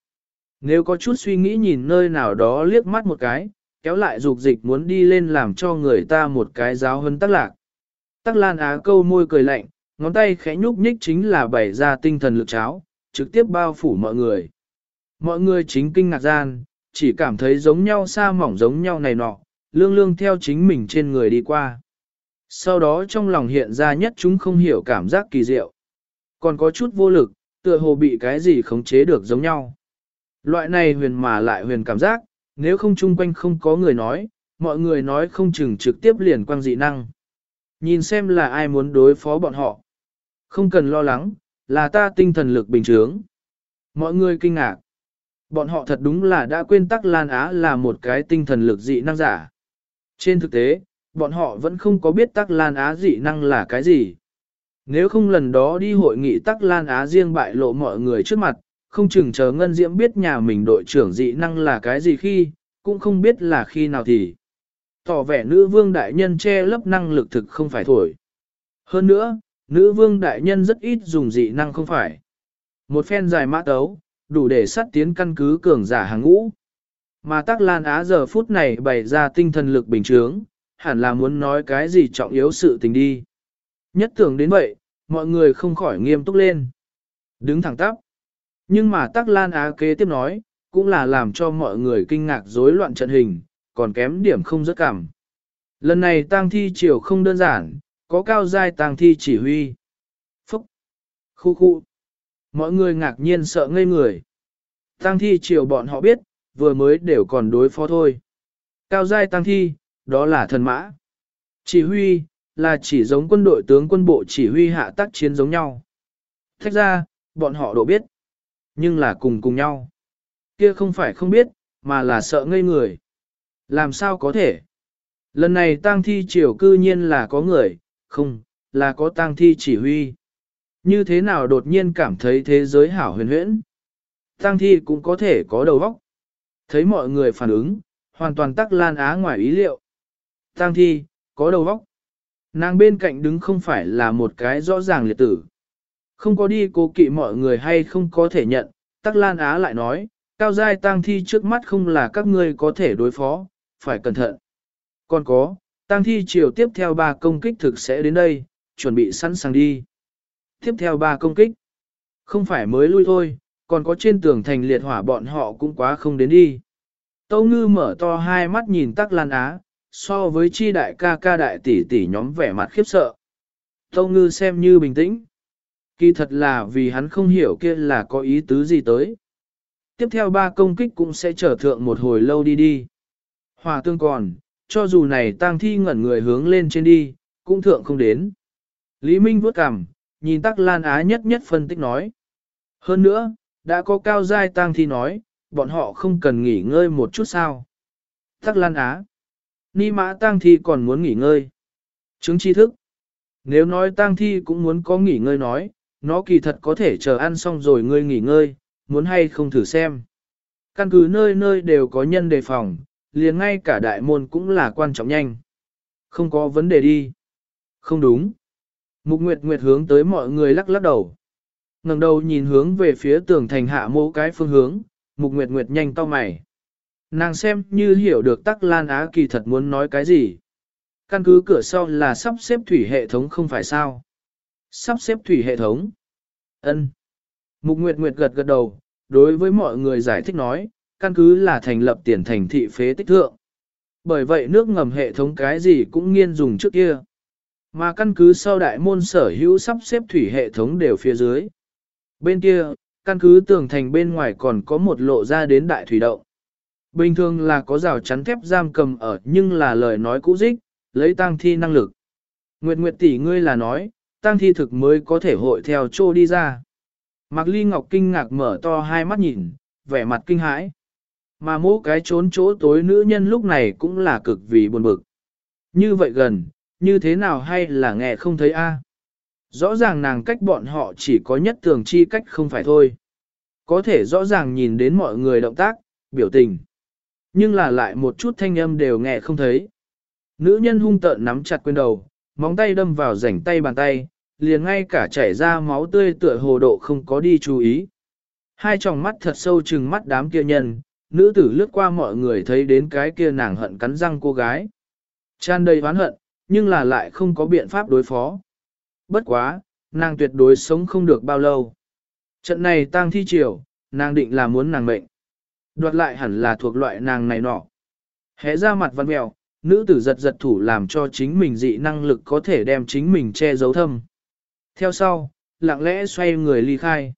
Nếu có chút suy nghĩ nhìn nơi nào đó liếc mắt một cái, kéo lại dục dịch muốn đi lên làm cho người ta một cái giáo hơn tắc lạc. Tắc Lan Á câu môi cười lạnh, ngón tay khẽ nhúc nhích chính là bày ra tinh thần lực cháo, trực tiếp bao phủ mọi người. Mọi người chính kinh ngạc gian, chỉ cảm thấy giống nhau xa mỏng giống nhau này nọ, lương lương theo chính mình trên người đi qua. Sau đó trong lòng hiện ra nhất chúng không hiểu cảm giác kỳ diệu. Còn có chút vô lực, tựa hồ bị cái gì khống chế được giống nhau. Loại này huyền mà lại huyền cảm giác, nếu không chung quanh không có người nói, mọi người nói không chừng trực tiếp liền quang dị năng. Nhìn xem là ai muốn đối phó bọn họ. Không cần lo lắng, là ta tinh thần lực bình thường. Mọi người kinh ngạc. Bọn họ thật đúng là đã quên tắc Lan Á là một cái tinh thần lực dị năng giả. Trên thực tế, bọn họ vẫn không có biết tắc Lan Á dị năng là cái gì. Nếu không lần đó đi hội nghị tắc Lan Á riêng bại lộ mọi người trước mặt, không chừng chờ Ngân Diễm biết nhà mình đội trưởng dị năng là cái gì khi, cũng không biết là khi nào thì. Tỏ vẻ nữ vương đại nhân che lấp năng lực thực không phải thổi. Hơn nữa, nữ vương đại nhân rất ít dùng dị năng không phải. Một phen dài mã tấu, đủ để sát tiến căn cứ cường giả hàng ngũ. Mà Tắc Lan Á giờ phút này bày ra tinh thần lực bình trướng, hẳn là muốn nói cái gì trọng yếu sự tình đi. Nhất tưởng đến vậy, mọi người không khỏi nghiêm túc lên. Đứng thẳng tắp. Nhưng mà Tắc Lan Á kế tiếp nói, cũng là làm cho mọi người kinh ngạc rối loạn trận hình, còn kém điểm không rất cảm. Lần này tang thi triều không đơn giản, có cao giai tang thi chỉ huy. Phúc! Khu khu! Mọi người ngạc nhiên sợ ngây người. Tang thi triều bọn họ biết, vừa mới đều còn đối phó thôi. Cao giai tang thi, đó là thần mã. Chỉ huy, là chỉ giống quân đội tướng quân bộ chỉ huy hạ tác chiến giống nhau. Thách ra, bọn họ độ biết. Nhưng là cùng cùng nhau. Kia không phải không biết, mà là sợ ngây người. Làm sao có thể? Lần này tang thi triều cư nhiên là có người, không, là có tang thi chỉ huy. Như thế nào đột nhiên cảm thấy thế giới hảo huyền huyễn? Tang thi cũng có thể có đầu vóc Thấy mọi người phản ứng, hoàn toàn tắc lan á ngoài ý liệu. Tang thi, có đầu óc. Nàng bên cạnh đứng không phải là một cái rõ ràng liệt tử. Không có đi cố kỵ mọi người hay không có thể nhận, tắc lan á lại nói, cao giai tang thi trước mắt không là các ngươi có thể đối phó, phải cẩn thận. Còn có, tang thi chiều tiếp theo ba công kích thực sẽ đến đây, chuẩn bị sẵn sàng đi. Tiếp theo ba công kích. Không phải mới lui thôi, còn có trên tường thành liệt hỏa bọn họ cũng quá không đến đi. Tâu ngư mở to hai mắt nhìn tắc lan á, so với chi đại ca ca đại tỷ tỷ nhóm vẻ mặt khiếp sợ. Tâu ngư xem như bình tĩnh. Kỳ thật là vì hắn không hiểu kia là có ý tứ gì tới. Tiếp theo ba công kích cũng sẽ trở thượng một hồi lâu đi đi. Hòa tương còn, cho dù này tang thi ngẩn người hướng lên trên đi, cũng thượng không đến. Lý Minh vuốt cằm, nhìn tắc lan á nhất nhất phân tích nói. Hơn nữa, đã có cao giai tang thi nói, bọn họ không cần nghỉ ngơi một chút sao. Tắc lan á. Ni mã tang thi còn muốn nghỉ ngơi. Chứng tri thức. Nếu nói tang thi cũng muốn có nghỉ ngơi nói, nó kỳ thật có thể chờ ăn xong rồi ngươi nghỉ ngơi, muốn hay không thử xem. Căn cứ nơi nơi đều có nhân đề phòng, liền ngay cả đại môn cũng là quan trọng nhanh. Không có vấn đề đi. Không đúng. Mục Nguyệt Nguyệt hướng tới mọi người lắc lắc đầu. ngẩng đầu nhìn hướng về phía tường thành hạ mô cái phương hướng, Mục Nguyệt Nguyệt nhanh to mày. Nàng xem như hiểu được Tắc Lan Á kỳ thật muốn nói cái gì. Căn cứ cửa sau là sắp xếp thủy hệ thống không phải sao. Sắp xếp thủy hệ thống. ân Mục Nguyệt Nguyệt gật gật đầu, đối với mọi người giải thích nói, căn cứ là thành lập tiền thành thị phế tích thượng. Bởi vậy nước ngầm hệ thống cái gì cũng nghiên dùng trước kia. Mà căn cứ sau đại môn sở hữu sắp xếp thủy hệ thống đều phía dưới. Bên kia, căn cứ tường thành bên ngoài còn có một lộ ra đến đại thủy động. Bình thường là có rào chắn thép giam cầm ở nhưng là lời nói cũ dích, lấy tăng thi năng lực. Nguyệt Nguyệt tỷ ngươi là nói, tăng thi thực mới có thể hội theo trô đi ra. Mạc Ly Ngọc kinh ngạc mở to hai mắt nhìn, vẻ mặt kinh hãi. Mà mỗ cái trốn chỗ tối nữ nhân lúc này cũng là cực vì buồn bực. Như vậy gần, như thế nào hay là nghe không thấy a? Rõ ràng nàng cách bọn họ chỉ có nhất tường chi cách không phải thôi. Có thể rõ ràng nhìn đến mọi người động tác, biểu tình. Nhưng là lại một chút thanh âm đều nghe không thấy. Nữ nhân hung tợn nắm chặt quyền đầu, móng tay đâm vào rảnh tay bàn tay, liền ngay cả chảy ra máu tươi tựa hồ độ không có đi chú ý. Hai tròng mắt thật sâu chừng mắt đám kia nhân, nữ tử lướt qua mọi người thấy đến cái kia nàng hận cắn răng cô gái. Chan đầy oán hận, nhưng là lại không có biện pháp đối phó. Bất quá, nàng tuyệt đối sống không được bao lâu. Trận này tang thi triều, nàng định là muốn nàng mệnh. Đoạt lại hẳn là thuộc loại nàng này nọ. Hé ra mặt văn mèo, nữ tử giật giật thủ làm cho chính mình dị năng lực có thể đem chính mình che giấu thâm. Theo sau, lặng lẽ xoay người ly khai.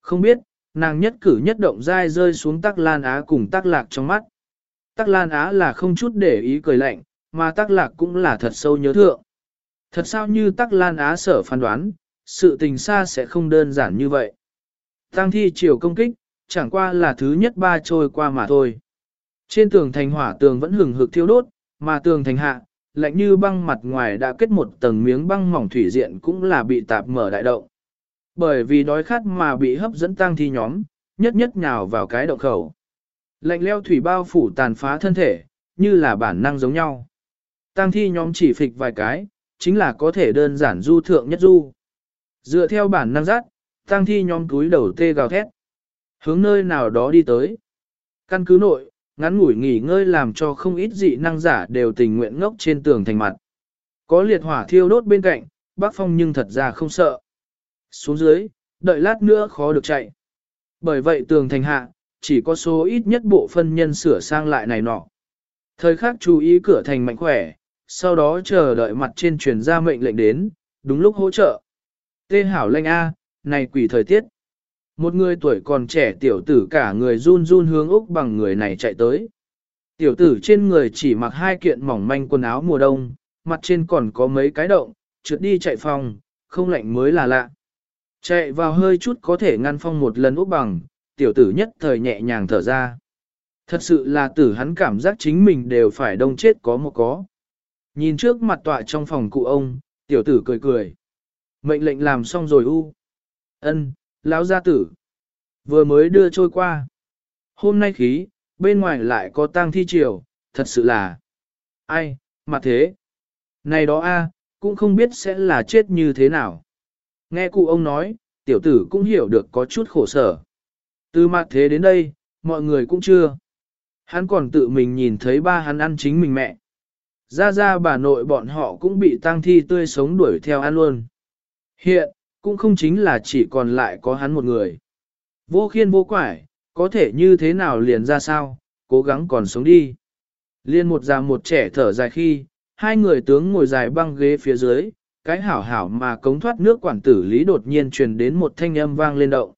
Không biết, nàng nhất cử nhất động dai rơi xuống tắc lan á cùng tắc lạc trong mắt. Tắc lan á là không chút để ý cười lạnh, mà tắc lạc cũng là thật sâu nhớ thượng. Thật sao như tắc lan á sở phán đoán, sự tình xa sẽ không đơn giản như vậy. Tăng thi chiều công kích, chẳng qua là thứ nhất ba trôi qua mà thôi. Trên tường thành hỏa tường vẫn hừng hực thiêu đốt, mà tường thành hạ, lạnh như băng mặt ngoài đã kết một tầng miếng băng mỏng thủy diện cũng là bị tạp mở đại động. Bởi vì đói khát mà bị hấp dẫn tăng thi nhóm, nhất nhất nhào vào cái động khẩu. Lạnh leo thủy bao phủ tàn phá thân thể, như là bản năng giống nhau. Tăng thi nhóm chỉ phịch vài cái, chính là có thể đơn giản du thượng nhất du. Dựa theo bản năng giác, tăng thi nhóm túi đầu tê gào thét. Hướng nơi nào đó đi tới. Căn cứ nội, ngắn ngủi nghỉ ngơi làm cho không ít dị năng giả đều tình nguyện ngốc trên tường thành mặt. Có liệt hỏa thiêu đốt bên cạnh, bác phong nhưng thật ra không sợ. Xuống dưới, đợi lát nữa khó được chạy. Bởi vậy tường thành hạ, chỉ có số ít nhất bộ phân nhân sửa sang lại này nọ. Thời khắc chú ý cửa thành mạnh khỏe, sau đó chờ đợi mặt trên truyền ra mệnh lệnh đến, đúng lúc hỗ trợ. Tê hảo lệnh A, này quỷ thời tiết. Một người tuổi còn trẻ tiểu tử cả người run run hướng Úc bằng người này chạy tới. Tiểu tử trên người chỉ mặc hai kiện mỏng manh quần áo mùa đông, mặt trên còn có mấy cái động, trượt đi chạy phòng, không lạnh mới là lạ. Chạy vào hơi chút có thể ngăn phong một lần Úc bằng, tiểu tử nhất thời nhẹ nhàng thở ra. Thật sự là tử hắn cảm giác chính mình đều phải đông chết có một có. Nhìn trước mặt tọa trong phòng cụ ông, tiểu tử cười cười. Mệnh lệnh làm xong rồi u. Ân, lão gia tử. Vừa mới đưa trôi qua. Hôm nay khí, bên ngoài lại có tang thi triều, thật sự là. Ai, mà thế. Này đó a, cũng không biết sẽ là chết như thế nào. Nghe cụ ông nói, tiểu tử cũng hiểu được có chút khổ sở. Từ mặt thế đến đây, mọi người cũng chưa. Hắn còn tự mình nhìn thấy ba hắn ăn chính mình mẹ. Ra ra bà nội bọn họ cũng bị tang thi tươi sống đuổi theo ăn luôn. Hiện, cũng không chính là chỉ còn lại có hắn một người. Vô khiên vô quải, có thể như thế nào liền ra sao, cố gắng còn sống đi. Liên một già một trẻ thở dài khi, hai người tướng ngồi dài băng ghế phía dưới, cái hảo hảo mà cống thoát nước quản tử lý đột nhiên truyền đến một thanh âm vang lên động.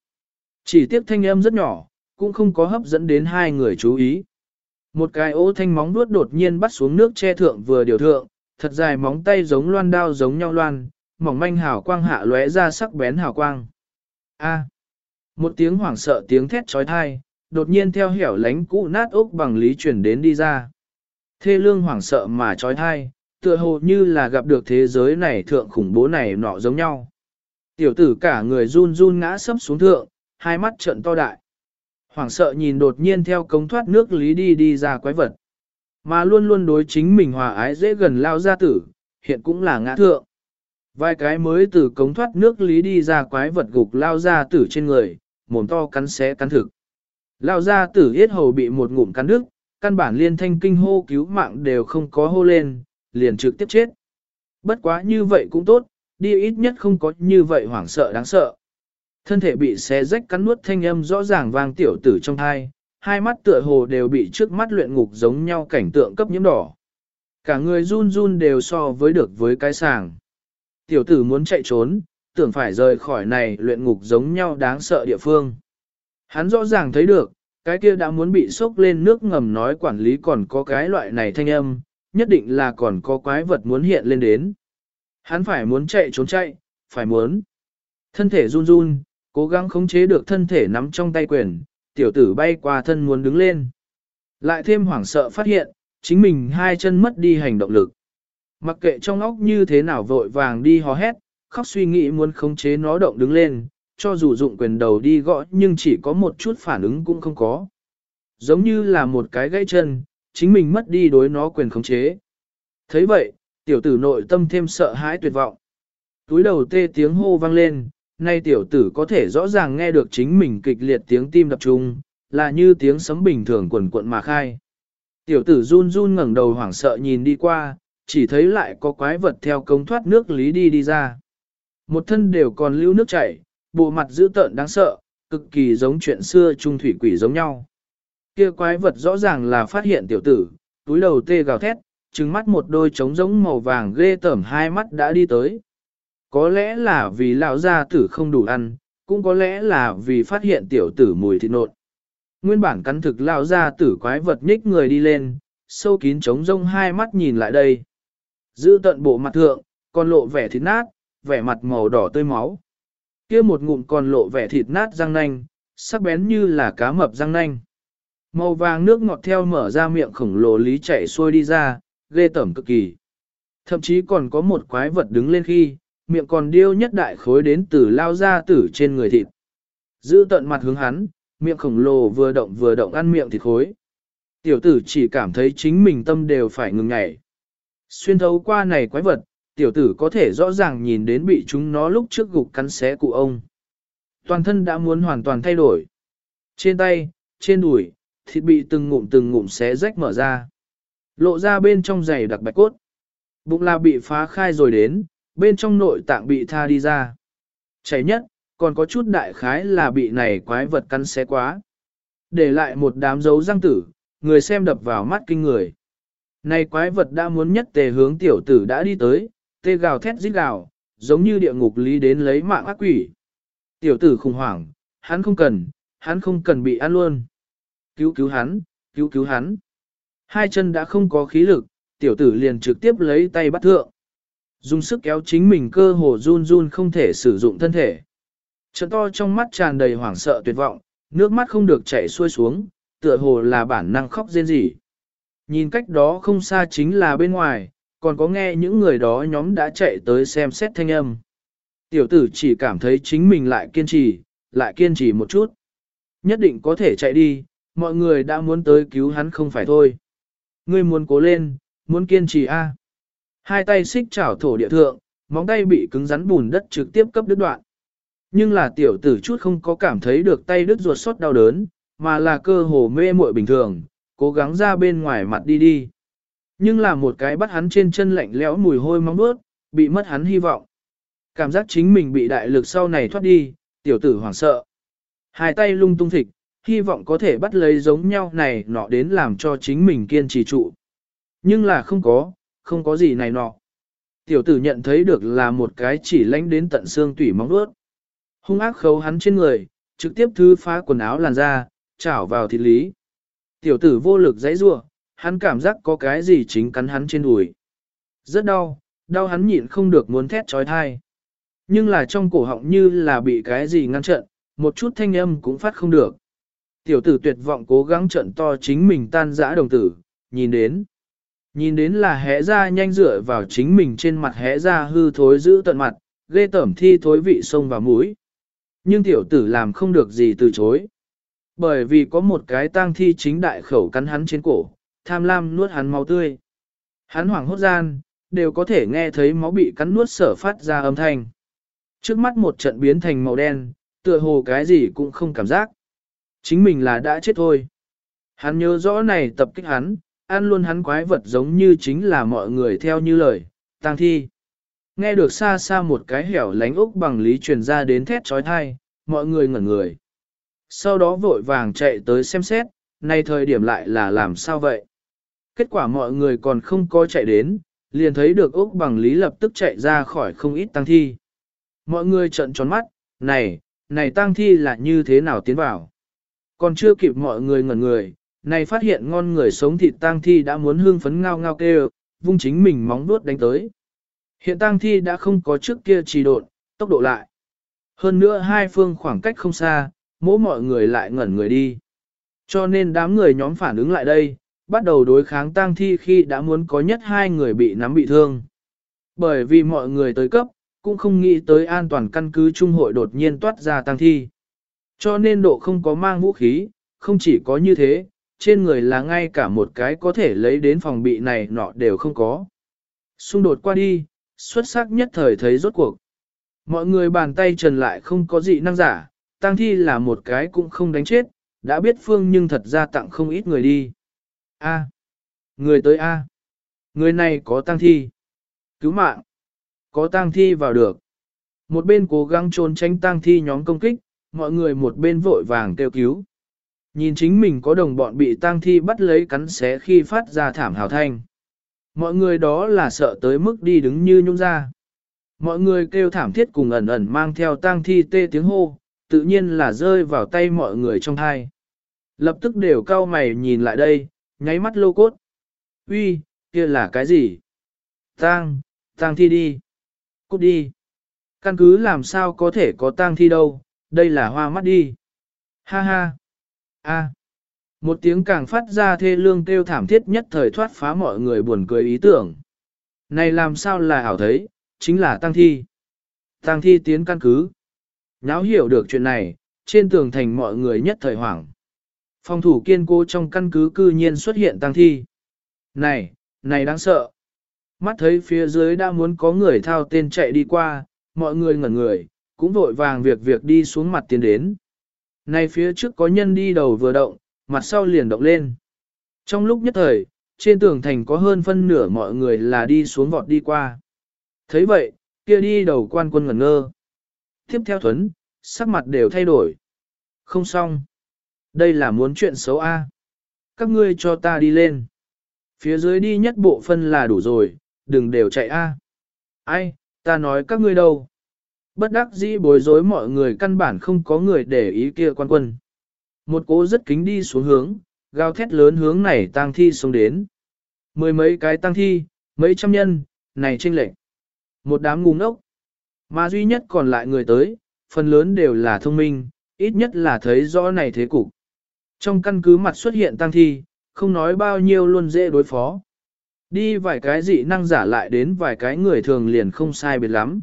Chỉ tiếc thanh âm rất nhỏ, cũng không có hấp dẫn đến hai người chú ý. Một cái ô thanh móng vuốt đột nhiên bắt xuống nước che thượng vừa điều thượng, thật dài móng tay giống loan đao giống nhau loan, mỏng manh hào quang hạ lóe ra sắc bén hào quang. A. À. Một tiếng hoảng sợ tiếng thét trói thai, đột nhiên theo hẻo lánh cũ nát ốc bằng lý chuyển đến đi ra. Thê lương hoảng sợ mà trói thai, tựa hồ như là gặp được thế giới này thượng khủng bố này nọ giống nhau. Tiểu tử cả người run run ngã sấp xuống thượng, hai mắt trợn to đại. Hoảng sợ nhìn đột nhiên theo cống thoát nước lý đi đi ra quái vật. Mà luôn luôn đối chính mình hòa ái dễ gần lao ra tử, hiện cũng là ngã thượng. Vài cái mới từ cống thoát nước lý đi ra quái vật gục lao ra tử trên người, mồm to cắn xé cắn thực. Lao ra tử yết hầu bị một ngụm cắn đứt, căn bản liên thanh kinh hô cứu mạng đều không có hô lên, liền trực tiếp chết. Bất quá như vậy cũng tốt, đi ít nhất không có như vậy hoảng sợ đáng sợ. Thân thể bị xé rách cắn nuốt thanh âm rõ ràng vang tiểu tử trong hai, hai mắt tựa hồ đều bị trước mắt luyện ngục giống nhau cảnh tượng cấp nhiễm đỏ. Cả người run run đều so với được với cái sàng. Tiểu tử muốn chạy trốn, tưởng phải rời khỏi này luyện ngục giống nhau đáng sợ địa phương. Hắn rõ ràng thấy được, cái kia đã muốn bị sốc lên nước ngầm nói quản lý còn có cái loại này thanh âm, nhất định là còn có quái vật muốn hiện lên đến. Hắn phải muốn chạy trốn chạy, phải muốn. Thân thể run run, cố gắng khống chế được thân thể nắm trong tay quyền, tiểu tử bay qua thân muốn đứng lên. Lại thêm hoảng sợ phát hiện, chính mình hai chân mất đi hành động lực. Mặc kệ trong óc như thế nào vội vàng đi hò hét, khóc suy nghĩ muốn khống chế nó động đứng lên, cho dù dụng quyền đầu đi gõ nhưng chỉ có một chút phản ứng cũng không có. Giống như là một cái gãy chân, chính mình mất đi đối nó quyền khống chế. thấy vậy, tiểu tử nội tâm thêm sợ hãi tuyệt vọng. Túi đầu tê tiếng hô vang lên, nay tiểu tử có thể rõ ràng nghe được chính mình kịch liệt tiếng tim đập trung, là như tiếng sấm bình thường quần cuộn mà khai. Tiểu tử run run ngẩng đầu hoảng sợ nhìn đi qua, chỉ thấy lại có quái vật theo công thoát nước lý đi đi ra. Một thân đều còn lưu nước chảy, bộ mặt dữ tợn đáng sợ, cực kỳ giống chuyện xưa trung thủy quỷ giống nhau. Kia quái vật rõ ràng là phát hiện tiểu tử, túi đầu tê gào thét, trừng mắt một đôi trống giống màu vàng ghê tởm hai mắt đã đi tới. Có lẽ là vì lão gia tử không đủ ăn, cũng có lẽ là vì phát hiện tiểu tử mùi thịt nộn. Nguyên bản cắn thực lão gia tử quái vật nhích người đi lên, sâu kín trống rông hai mắt nhìn lại đây. Giữ tận bộ mặt thượng, còn lộ vẻ thịt nát, vẻ mặt màu đỏ tươi máu. kia một ngụm còn lộ vẻ thịt nát răng nanh, sắc bén như là cá mập răng nanh. Màu vàng nước ngọt theo mở ra miệng khổng lồ lý chảy xuôi đi ra, ghê tẩm cực kỳ. Thậm chí còn có một quái vật đứng lên khi, miệng còn điêu nhất đại khối đến từ lao ra tử trên người thịt. Giữ tận mặt hướng hắn, miệng khổng lồ vừa động vừa động ăn miệng thịt khối. Tiểu tử chỉ cảm thấy chính mình tâm đều phải ngừng nhảy. Xuyên thấu qua này quái vật, tiểu tử có thể rõ ràng nhìn đến bị chúng nó lúc trước gục cắn xé cụ ông. Toàn thân đã muốn hoàn toàn thay đổi. Trên tay, trên đùi, thịt bị từng ngụm từng ngụm xé rách mở ra. Lộ ra bên trong giày đặc bạch cốt. Bụng là bị phá khai rồi đến, bên trong nội tạng bị tha đi ra. Chảy nhất, còn có chút đại khái là bị này quái vật cắn xé quá. Để lại một đám dấu răng tử, người xem đập vào mắt kinh người. Này quái vật đã muốn nhất tề hướng tiểu tử đã đi tới, tê gào thét rít gào, giống như địa ngục lý đến lấy mạng ác quỷ. Tiểu tử khủng hoảng, hắn không cần, hắn không cần bị ăn luôn. Cứu cứu hắn, cứu cứu hắn. Hai chân đã không có khí lực, tiểu tử liền trực tiếp lấy tay bắt thượng. Dùng sức kéo chính mình cơ hồ run run không thể sử dụng thân thể. Trận to trong mắt tràn đầy hoảng sợ tuyệt vọng, nước mắt không được chảy xuôi xuống, tựa hồ là bản năng khóc rên rỉ. Nhìn cách đó không xa chính là bên ngoài, còn có nghe những người đó nhóm đã chạy tới xem xét thanh âm. Tiểu tử chỉ cảm thấy chính mình lại kiên trì, lại kiên trì một chút. Nhất định có thể chạy đi, mọi người đã muốn tới cứu hắn không phải thôi. Ngươi muốn cố lên, muốn kiên trì a. Hai tay xích chảo thổ địa thượng, móng tay bị cứng rắn bùn đất trực tiếp cấp đứt đoạn. Nhưng là tiểu tử chút không có cảm thấy được tay đứt ruột sốt đau đớn, mà là cơ hồ mê muội bình thường, cố gắng ra bên ngoài mặt đi đi. Nhưng là một cái bắt hắn trên chân lạnh lẽo mùi hôi mong bước, bị mất hắn hy vọng. Cảm giác chính mình bị đại lực sau này thoát đi, tiểu tử hoảng sợ. Hai tay lung tung thịt, hy vọng có thể bắt lấy giống nhau này nọ đến làm cho chính mình kiên trì trụ. Nhưng là không có, không có gì này nọ. Tiểu tử nhận thấy được là một cái chỉ lánh đến tận xương tủy móng đuốt. Hung ác khấu hắn trên người, trực tiếp thư phá quần áo làn ra, chảo vào thịt lý. Tiểu tử vô lực dãy rua, hắn cảm giác có cái gì chính cắn hắn trên đùi. Rất đau, đau hắn nhịn không được muốn thét trói thai. Nhưng là trong cổ họng như là bị cái gì ngăn trận, một chút thanh âm cũng phát không được. Tiểu tử tuyệt vọng cố gắng trận to chính mình tan dã đồng tử, nhìn đến. Nhìn đến là hẽ ra nhanh dựa vào chính mình trên mặt hẽ ra hư thối giữ tận mặt, ghê tẩm thi thối vị sông vào mũi. Nhưng tiểu tử làm không được gì từ chối. Bởi vì có một cái tang thi chính đại khẩu cắn hắn trên cổ, tham lam nuốt hắn máu tươi. Hắn hoảng hốt gian, đều có thể nghe thấy máu bị cắn nuốt sở phát ra âm thanh. Trước mắt một trận biến thành màu đen, tựa hồ cái gì cũng không cảm giác. Chính mình là đã chết thôi. Hắn nhớ rõ này tập kích hắn, ăn luôn hắn quái vật giống như chính là mọi người theo như lời, tang thi. Nghe được xa xa một cái hẻo lánh úc bằng lý truyền ra đến thét trói thai, mọi người ngẩn người. Sau đó vội vàng chạy tới xem xét, nay thời điểm lại là làm sao vậy? Kết quả mọi người còn không có chạy đến, liền thấy được úc bằng lý lập tức chạy ra khỏi không ít tăng thi. Mọi người trợn tròn mắt, này, này tăng thi là như thế nào tiến vào? Còn chưa kịp mọi người ngẩn người, này phát hiện ngon người sống thịt tang thi đã muốn hương phấn ngao ngao kêu, vung chính mình móng vuốt đánh tới. Hiện tang thi đã không có trước kia trì độn, tốc độ lại. Hơn nữa hai phương khoảng cách không xa, mỗi mọi người lại ngẩn người đi. Cho nên đám người nhóm phản ứng lại đây, bắt đầu đối kháng tang thi khi đã muốn có nhất hai người bị nắm bị thương. Bởi vì mọi người tới cấp, cũng không nghĩ tới an toàn căn cứ trung hội đột nhiên toát ra tang thi. Cho nên độ không có mang vũ khí, không chỉ có như thế, trên người là ngay cả một cái có thể lấy đến phòng bị này nọ đều không có. Xung đột qua đi, xuất sắc nhất thời thấy rốt cuộc. Mọi người bàn tay trần lại không có gì năng giả, Tang thi là một cái cũng không đánh chết, đã biết phương nhưng thật ra tặng không ít người đi. A. Người tới A. Người này có tang thi. Cứu mạng. Có tang thi vào được. Một bên cố gắng trốn tránh tang thi nhóm công kích, mọi người một bên vội vàng kêu cứu. Nhìn chính mình có đồng bọn bị tang thi bắt lấy cắn xé khi phát ra thảm hào thanh. Mọi người đó là sợ tới mức đi đứng như nhung ra. Mọi người kêu thảm thiết cùng ẩn ẩn mang theo tang thi tê tiếng hô, tự nhiên là rơi vào tay mọi người trong thai. Lập tức đều cao mày nhìn lại đây, nháy mắt lô cốt. Uy, kia là cái gì? Tang, tang thi đi. Cút đi. Căn cứ làm sao có thể có tang thi đâu, đây là hoa mắt đi. Ha ha. A. Một tiếng càng phát ra thê lương kêu thảm thiết nhất thời thoát phá mọi người buồn cười ý tưởng. Này làm sao là ảo thấy, chính là tăng thi. Tăng thi tiến căn cứ. Nháo hiểu được chuyện này, trên tường thành mọi người nhất thời hoảng. Phòng thủ kiên cố trong căn cứ cư nhiên xuất hiện tăng thi. Này, này đáng sợ. Mắt thấy phía dưới đã muốn có người thao tên chạy đi qua, mọi người ngẩn người, cũng vội vàng việc việc đi xuống mặt tiến đến. Này phía trước có nhân đi đầu vừa động, mặt sau liền động lên. Trong lúc nhất thời, trên tường thành có hơn phân nửa mọi người là đi xuống vọt đi qua. thấy vậy, kia đi đầu quan quân ngẩn ngơ. Tiếp theo thuấn, sắc mặt đều thay đổi. Không xong. Đây là muốn chuyện xấu A. Các ngươi cho ta đi lên. Phía dưới đi nhất bộ phân là đủ rồi, đừng đều chạy A. Ai, ta nói các ngươi đâu. Bất đắc dĩ bối rối mọi người căn bản không có người để ý kia quan quân. Một cố rất kính đi xuống hướng, gào thét lớn hướng này tang thi xuống đến. Mười mấy cái tang thi, mấy trăm nhân, này trinh lệch. Một đám ngu ngốc. Mà duy nhất còn lại người tới, phần lớn đều là thông minh, ít nhất là thấy rõ này thế cục. Trong căn cứ mặt xuất hiện tăng thi, không nói bao nhiêu luôn dễ đối phó. Đi vài cái dị năng giả lại đến vài cái người thường liền không sai biệt lắm.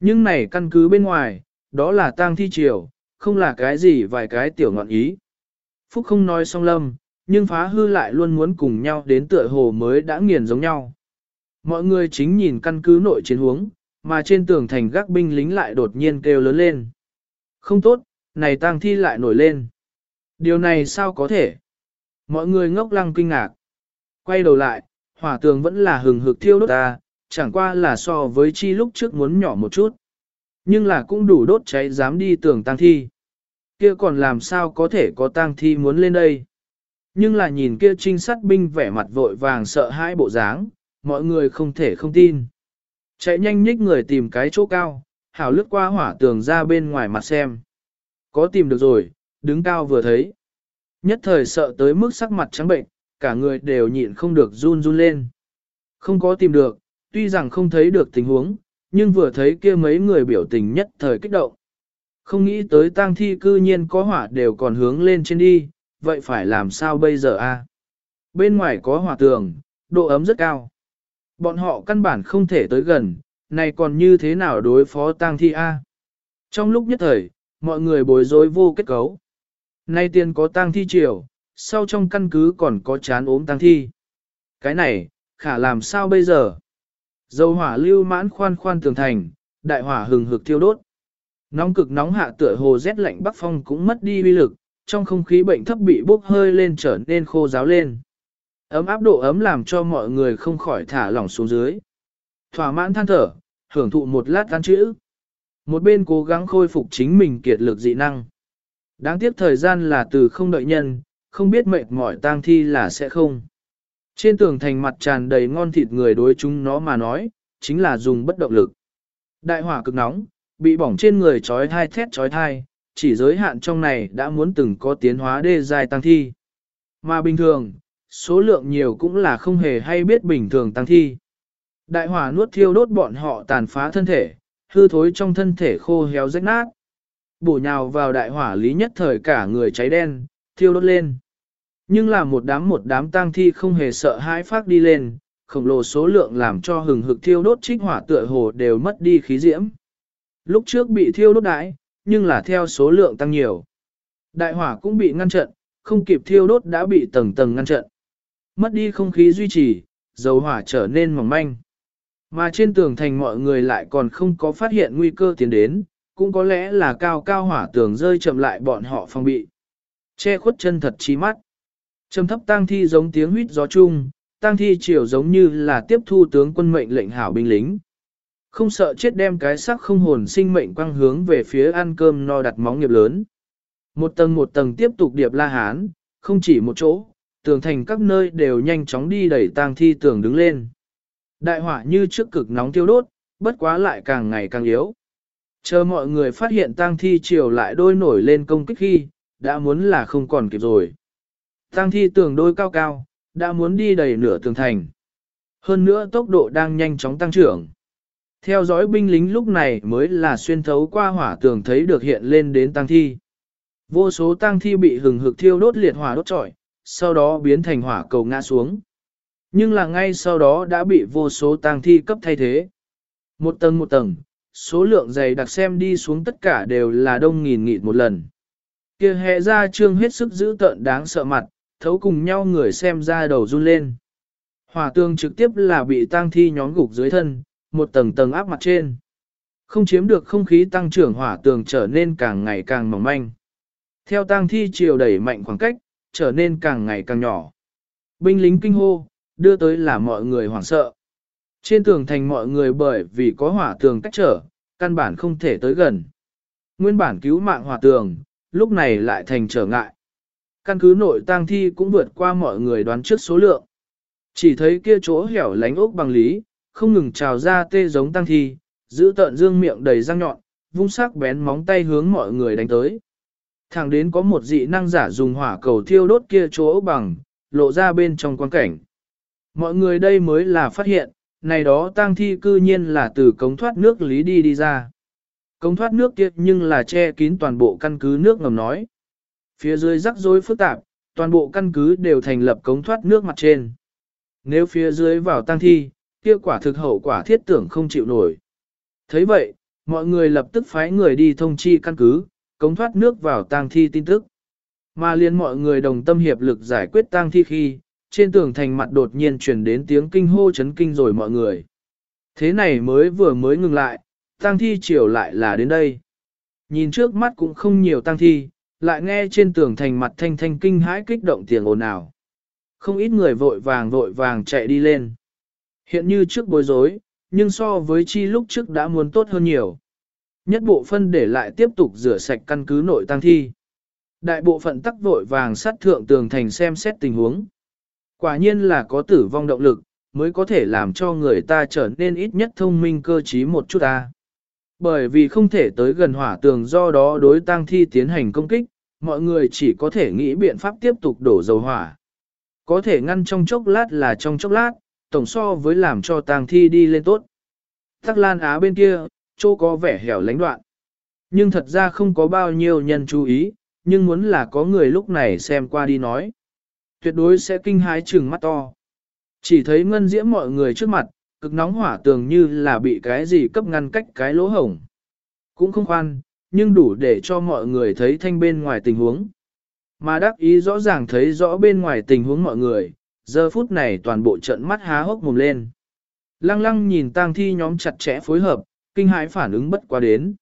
Nhưng này căn cứ bên ngoài, đó là tang thi triều, không là cái gì vài cái tiểu ngọn ý. Phúc không nói song lâm, nhưng phá hư lại luôn muốn cùng nhau đến tựa hồ mới đã nghiền giống nhau. Mọi người chính nhìn căn cứ nội chiến huống, mà trên tường thành gác binh lính lại đột nhiên kêu lớn lên. Không tốt, này tang thi lại nổi lên. Điều này sao có thể? Mọi người ngốc lăng kinh ngạc. Quay đầu lại, hỏa tường vẫn là hừng hực thiêu đốt ta, chẳng qua là so với chi lúc trước muốn nhỏ một chút. Nhưng là cũng đủ đốt cháy dám đi tường tang thi. Kia còn làm sao có thể có tang thi muốn lên đây? Nhưng là nhìn kia trinh sát binh vẻ mặt vội vàng sợ hãi bộ dáng, mọi người không thể không tin. Chạy nhanh nhích người tìm cái chỗ cao, hảo lướt qua hỏa tường ra bên ngoài mặt xem. Có tìm được rồi, đứng cao vừa thấy. Nhất thời sợ tới mức sắc mặt trắng bệnh, cả người đều nhịn không được run run lên. Không có tìm được, tuy rằng không thấy được tình huống, nhưng vừa thấy kia mấy người biểu tình nhất thời kích động. Không nghĩ tới tang thi cư nhiên có hỏa đều còn hướng lên trên đi, vậy phải làm sao bây giờ a? Bên ngoài có hỏa tường, độ ấm rất cao. Bọn họ căn bản không thể tới gần, này còn như thế nào đối phó tang thi a? Trong lúc nhất thời, mọi người bối rối vô kết cấu. Nay tiền có tang thi triều, sau trong căn cứ còn có chán ốm tang thi. Cái này, khả làm sao bây giờ? Dầu hỏa lưu mãn khoan khoan tường thành, đại hỏa hừng hực thiêu đốt. Nóng cực nóng hạ tựa hồ rét lạnh bắc phong cũng mất đi uy lực, trong không khí bệnh thấp bị bốc hơi lên trở nên khô ráo lên. Ấm áp độ ấm làm cho mọi người không khỏi thả lỏng xuống dưới. Thỏa mãn than thở, hưởng thụ một lát tan chữ. Một bên cố gắng khôi phục chính mình kiệt lực dị năng. Đáng tiếc thời gian là từ không đợi nhân, không biết mệt mỏi tang thi là sẽ không. Trên tường thành mặt tràn đầy ngon thịt người đối chúng nó mà nói, chính là dùng bất động lực. Đại hỏa cực nóng, bị bỏng trên người trói thai thét trói thai, chỉ giới hạn trong này đã muốn từng có tiến hóa đê dài tăng thi. Mà bình thường, số lượng nhiều cũng là không hề hay biết bình thường tăng thi. Đại hỏa nuốt thiêu đốt bọn họ tàn phá thân thể, hư thối trong thân thể khô héo rách nát. Bổ nhào vào đại hỏa lý nhất thời cả người cháy đen, thiêu đốt lên. Nhưng là một đám một đám tang thi không hề sợ hãi phát đi lên, khổng lồ số lượng làm cho hừng hực thiêu đốt trích hỏa tựa hồ đều mất đi khí diễm. Lúc trước bị thiêu đốt đãi, nhưng là theo số lượng tăng nhiều. Đại hỏa cũng bị ngăn trận, không kịp thiêu đốt đã bị tầng tầng ngăn trận. Mất đi không khí duy trì, dầu hỏa trở nên mỏng manh. Mà trên tường thành mọi người lại còn không có phát hiện nguy cơ tiến đến, cũng có lẽ là cao cao hỏa tường rơi chậm lại bọn họ phòng bị. Che khuất chân thật chí mắt. Trầm thấp tang thi giống tiếng huýt gió chung, tang thi chiều giống như là tiếp thu tướng quân mệnh lệnh hảo binh lính. Không sợ chết đem cái xác không hồn sinh mệnh quang hướng về phía ăn cơm no đặt móng nghiệp lớn. Một tầng một tầng tiếp tục điệp la hán, không chỉ một chỗ, tường thành các nơi đều nhanh chóng đi đẩy tang thi tường đứng lên. Đại hỏa như trước cực nóng tiêu đốt, bất quá lại càng ngày càng yếu. Chờ mọi người phát hiện tang thi chiều lại đôi nổi lên công kích khi, đã muốn là không còn kịp rồi. Tang thi tường đôi cao cao, đã muốn đi đầy nửa tường thành. Hơn nữa tốc độ đang nhanh chóng tăng trưởng. Theo dõi binh lính lúc này mới là xuyên thấu qua hỏa tường thấy được hiện lên đến tang thi. Vô số tang thi bị hừng hực thiêu đốt liệt hỏa đốt trọi, sau đó biến thành hỏa cầu ngã xuống. Nhưng là ngay sau đó đã bị vô số tang thi cấp thay thế. Một tầng một tầng, số lượng dày đặc xem đi xuống tất cả đều là đông nghìn nghịt một lần. kia hệ ra trương hết sức giữ tợn đáng sợ mặt, thấu cùng nhau người xem ra đầu run lên. Hỏa tường trực tiếp là bị tang thi nhóm gục dưới thân, một tầng tầng áp mặt trên. Không chiếm được không khí tăng trưởng hỏa tường trở nên càng ngày càng mỏng manh. Theo tang thi chiều đẩy mạnh khoảng cách, trở nên càng ngày càng nhỏ. Binh lính kinh hô, đưa tới là mọi người hoảng sợ. Trên tường thành mọi người bởi vì có hỏa tường cách trở, căn bản không thể tới gần. Nguyên bản cứu mạng hỏa tường, lúc này lại thành trở ngại. Căn cứ nội tang thi cũng vượt qua mọi người đoán trước số lượng. Chỉ thấy kia chỗ hẻo lánh ốc bằng lý, không ngừng trào ra tê giống tang thi, giữ tợn dương miệng đầy răng nhọn, vung sắc bén móng tay hướng mọi người đánh tới. Thẳng đến có một dị năng giả dùng hỏa cầu thiêu đốt kia chỗ bằng, lộ ra bên trong quan cảnh. Mọi người đây mới là phát hiện, này đó tang thi cư nhiên là từ cống thoát nước lý đi đi ra. Cống thoát nước kia nhưng là che kín toàn bộ căn cứ nước ngầm nói. Phía dưới rắc rối phức tạp, toàn bộ căn cứ đều thành lập cống thoát nước mặt trên. Nếu phía dưới vào tang thi, kia quả thực hậu quả thiết tưởng không chịu nổi. thấy vậy, mọi người lập tức phái người đi thông chi căn cứ, cống thoát nước vào tang thi tin tức. Mà liên mọi người đồng tâm hiệp lực giải quyết tang thi khi, trên tường thành mặt đột nhiên truyền đến tiếng kinh hô chấn kinh rồi mọi người. Thế này mới vừa mới ngừng lại, tang thi chiều lại là đến đây. Nhìn trước mắt cũng không nhiều tang thi, lại nghe trên tường thành mặt thanh thanh kinh hãi kích động tiếng ồn ào. Không ít người vội vàng vội vàng chạy đi lên. Hiện như trước bối rối, nhưng so với chi lúc trước đã muốn tốt hơn nhiều. Nhất bộ phân để lại tiếp tục rửa sạch căn cứ nội tăng thi. Đại bộ phận tắc vội vàng sát thượng tường thành xem xét tình huống. Quả nhiên là có tử vong động lực, mới có thể làm cho người ta trở nên ít nhất thông minh cơ trí một chút ta. Bởi vì không thể tới gần hỏa tường do đó đối tăng thi tiến hành công kích, mọi người chỉ có thể nghĩ biện pháp tiếp tục đổ dầu hỏa. Có thể ngăn trong chốc lát là trong chốc lát, tổng so với làm cho tang thi đi lên tốt. Tắc Lan Á bên kia, chỗ có vẻ hẻo lánh đoạn. Nhưng thật ra không có bao nhiêu nhân chú ý, nhưng muốn là có người lúc này xem qua đi nói. Tuyệt đối sẽ kinh hái trừng mắt to. Chỉ thấy ngân diễm mọi người trước mặt, cực nóng hỏa tường như là bị cái gì cấp ngăn cách cái lỗ hổng. Cũng không khoan, nhưng đủ để cho mọi người thấy thanh bên ngoài tình huống. Mà đắc ý rõ ràng thấy rõ bên ngoài tình huống mọi người, giờ phút này toàn bộ trận mắt há hốc mồm lên. Lăng lăng nhìn tang thi nhóm chặt chẽ phối hợp, kinh hãi phản ứng bất quá đến.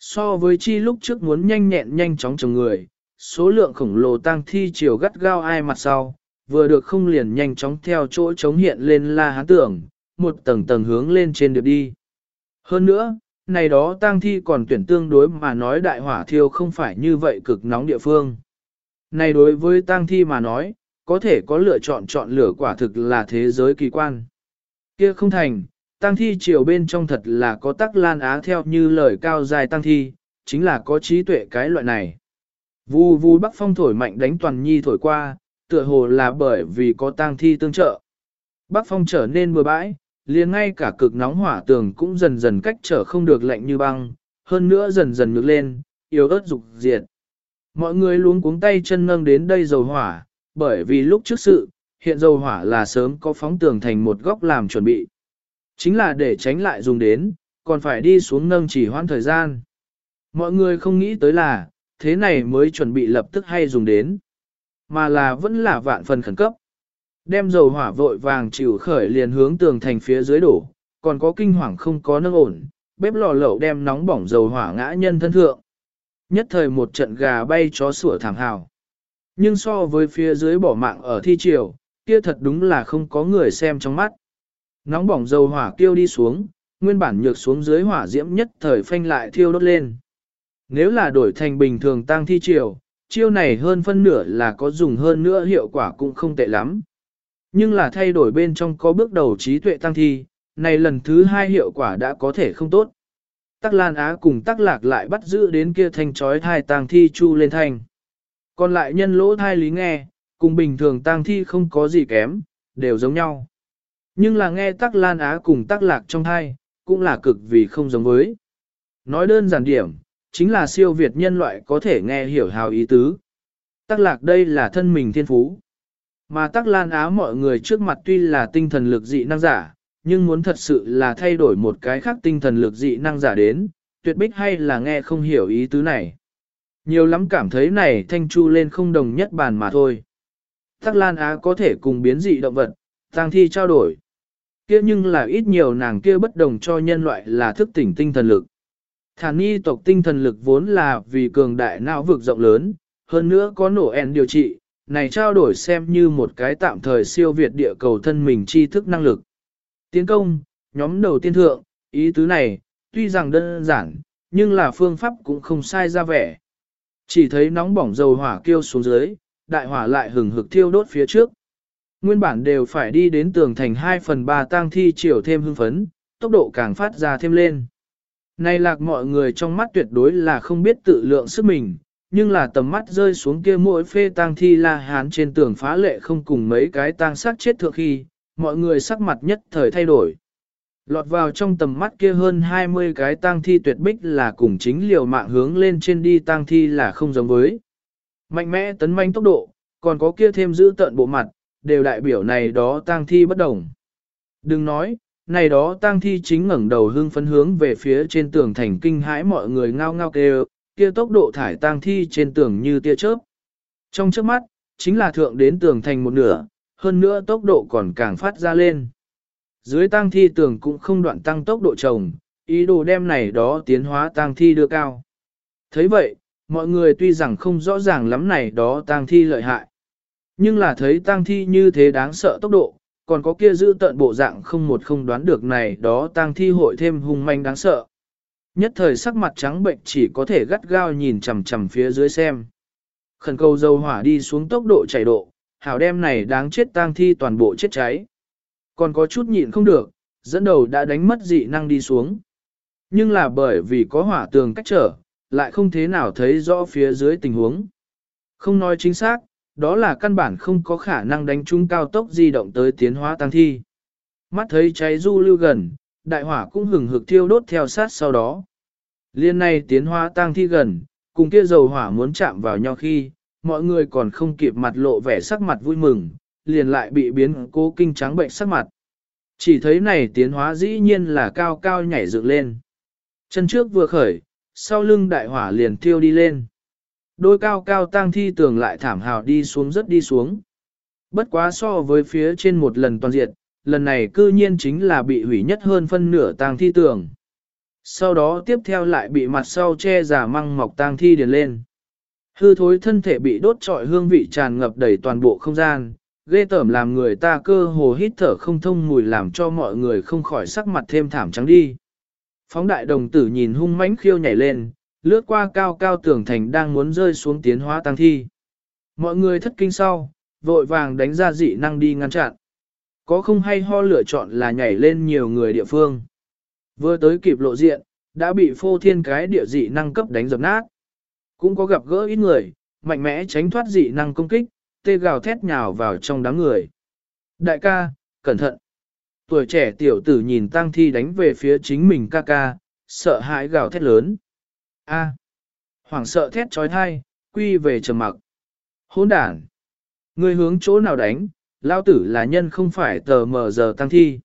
So với chi lúc trước muốn nhanh nhẹn nhanh chóng chồng người, số lượng khổng lồ tang thi chiều gắt gao ai mặt sau, vừa được không liền nhanh chóng theo chỗ chống hiện lên la hán tưởng, một tầng tầng hướng lên trên được đi. Hơn nữa, này đó tang thi còn tuyển tương đối mà nói đại hỏa thiêu không phải như vậy cực nóng địa phương. Này đối với tang thi mà nói, có thể có lựa chọn chọn lửa quả thực là thế giới kỳ quan. Kia không thành, tang thi chiều bên trong thật là có tắc lan á theo như lời cao dài tang thi, chính là có trí tuệ cái loại này. Vù vù bắc phong thổi mạnh đánh toàn nhi thổi qua, tựa hồ là bởi vì có tang thi tương trợ. Bắc phong trở nên mưa bãi, liền ngay cả cực nóng hỏa tường cũng dần dần cách trở không được lạnh như băng, hơn nữa dần dần nhược lên, yếu ớt dục diệt. Mọi người luống cuống tay chân nâng đến đây dầu hỏa, bởi vì lúc trước sự, hiện dầu hỏa là sớm có phóng tường thành một góc làm chuẩn bị. Chính là để tránh lại dùng đến, còn phải đi xuống nâng chỉ hoãn thời gian. Mọi người không nghĩ tới là, thế này mới chuẩn bị lập tức hay dùng đến, mà là vẫn là vạn phần khẩn cấp. Đem dầu hỏa vội vàng chịu khởi liền hướng tường thành phía dưới đổ, còn có kinh hoàng không có nâng ổn, bếp lò lẩu đem nóng bỏng dầu hỏa ngã nhân thân thượng. Nhất thời một trận gà bay chó sủa thảm hào. Nhưng so với phía dưới bỏ mạng ở thi triều, kia thật đúng là không có người xem trong mắt. Nóng bỏng dầu hỏa kêu đi xuống, nguyên bản nhược xuống dưới hỏa diễm nhất thời phanh lại thiêu đốt lên. Nếu là đổi thành bình thường tăng thi triều, chiêu này hơn phân nửa là có dùng hơn nữa hiệu quả cũng không tệ lắm. Nhưng là thay đổi bên trong có bước đầu trí tuệ tăng thi, này lần thứ hai hiệu quả đã có thể không tốt. Tắc Lan Á cùng Tắc Lạc lại bắt giữ đến kia thanh chói thai tang thi chu lên thanh. Còn lại nhân lỗ thai lý nghe, cùng bình thường tang thi không có gì kém, đều giống nhau. Nhưng là nghe Tắc Lan Á cùng Tắc Lạc trong hai cũng là cực vì không giống với. Nói đơn giản điểm, chính là siêu việt nhân loại có thể nghe hiểu hào ý tứ. Tắc Lạc đây là thân mình thiên phú. Mà Tắc Lan Á mọi người trước mặt tuy là tinh thần lực dị năng giả, nhưng muốn thật sự là thay đổi một cái khác tinh thần lực dị năng giả đến, tuyệt bích hay là nghe không hiểu ý tứ này. Nhiều lắm cảm thấy này thanh chu lên không đồng nhất bàn mà thôi. Tắc Lan Á có thể cùng biến dị động vật, tăng thi trao đổi. Kia nhưng là ít nhiều nàng kia bất đồng cho nhân loại là thức tỉnh tinh thần lực. Thản nhi tộc tinh thần lực vốn là vì cường đại não vực rộng lớn, hơn nữa có nổ en điều trị, này trao đổi xem như một cái tạm thời siêu việt địa cầu thân mình tri thức năng lực. Tiến công, nhóm đầu tiên thượng, ý tứ này, tuy rằng đơn giản, nhưng là phương pháp cũng không sai ra vẻ. Chỉ thấy nóng bỏng dầu hỏa kêu xuống dưới, đại hỏa lại hừng hực thiêu đốt phía trước. Nguyên bản đều phải đi đến tường thành 2 phần 3 tang thi chiều thêm hưng phấn, tốc độ càng phát ra thêm lên. Này lạc mọi người trong mắt tuyệt đối là không biết tự lượng sức mình, nhưng là tầm mắt rơi xuống kia mỗi phê tang thi la hán trên tường phá lệ không cùng mấy cái tang sát chết thượng khi, mọi người sắc mặt nhất thời thay đổi. Lọt vào trong tầm mắt kia hơn 20 cái tang thi tuyệt bích là cùng chính liều mạng hướng lên trên đi tang thi là không giống với. Mạnh mẽ tấn manh tốc độ, còn có kia thêm giữ tận bộ mặt, đều đại biểu này đó tang thi bất đồng. Đừng nói, này đó tang thi chính ngẩng đầu hưng phấn hướng về phía trên tường thành kinh hãi mọi người ngao ngao kêu, kia tốc độ thải tang thi trên tường như tia chớp. Trong chớp mắt, chính là thượng đến tường thành một nửa, hơn nữa tốc độ còn càng phát ra lên. Dưới tang thi tường cũng không đoạn tăng tốc độ trồng, ý đồ đem này đó tiến hóa tang thi đưa cao. thấy vậy, mọi người tuy rằng không rõ ràng lắm này đó tang thi lợi hại. Nhưng là thấy tang thi như thế đáng sợ tốc độ, còn có kia giữ tận bộ dạng không một không đoán được này đó tang thi hội thêm hung manh đáng sợ. Nhất thời sắc mặt trắng bệnh chỉ có thể gắt gao nhìn chằm chằm phía dưới xem. Khẩn cầu dầu hỏa đi xuống tốc độ chảy độ, hảo đem này đáng chết tang thi toàn bộ chết cháy. Còn có chút nhịn không được, dẫn đầu đã đánh mất dị năng đi xuống. Nhưng là bởi vì có hỏa tường cách trở, lại không thế nào thấy rõ phía dưới tình huống. Không nói chính xác, đó là căn bản không có khả năng đánh trúng cao tốc di động tới tiến hóa tăng thi. Mắt thấy cháy du lưu gần, đại hỏa cũng hừng hực thiêu đốt theo sát sau đó. Liên này tiến hóa tăng thi gần, cùng kia dầu hỏa muốn chạm vào nhau khi, mọi người còn không kịp mặt lộ vẻ sắc mặt vui mừng, liền lại bị biến cố kinh trắng bệnh sắc mặt. Chỉ thấy này tiến hóa dĩ nhiên là cao cao nhảy dựng lên. Chân trước vừa khởi, sau lưng đại hỏa liền thiêu đi lên. Đôi cao cao tang thi tường lại thảm hào đi xuống rất đi xuống. Bất quá so với phía trên một lần toàn diện, lần này cư nhiên chính là bị hủy nhất hơn phân nửa tang thi tường. Sau đó tiếp theo lại bị mặt sau che giả măng mọc tang thi điền lên. Hư thối thân thể bị đốt trọi hương vị tràn ngập đầy toàn bộ không gian, ghê tởm làm người ta cơ hồ hít thở không thông mùi làm cho mọi người không khỏi sắc mặt thêm thảm trắng đi. Phóng đại đồng tử nhìn hung mãnh khiêu nhảy lên, lướt qua cao cao tưởng thành đang muốn rơi xuống tiến hóa tăng thi. Mọi người thất kinh sau, vội vàng đánh ra dị năng đi ngăn chặn. Có không hay ho lựa chọn là nhảy lên nhiều người địa phương. Vừa tới kịp lộ diện, đã bị phô thiên cái địa dị năng cấp đánh dập nát. Cũng có gặp gỡ ít người, mạnh mẽ tránh thoát dị năng công kích, tê gào thét nhào vào trong đám người. Đại ca, cẩn thận. Tuổi trẻ tiểu tử nhìn tang thi đánh về phía chính mình ca ca, sợ hãi gào thét lớn. A. Hoảng sợ thét trói thai, quy về trầm mặc. Hỗn đản. Người hướng chỗ nào đánh, lao tử là nhân không phải tờ mờ giờ tăng thi.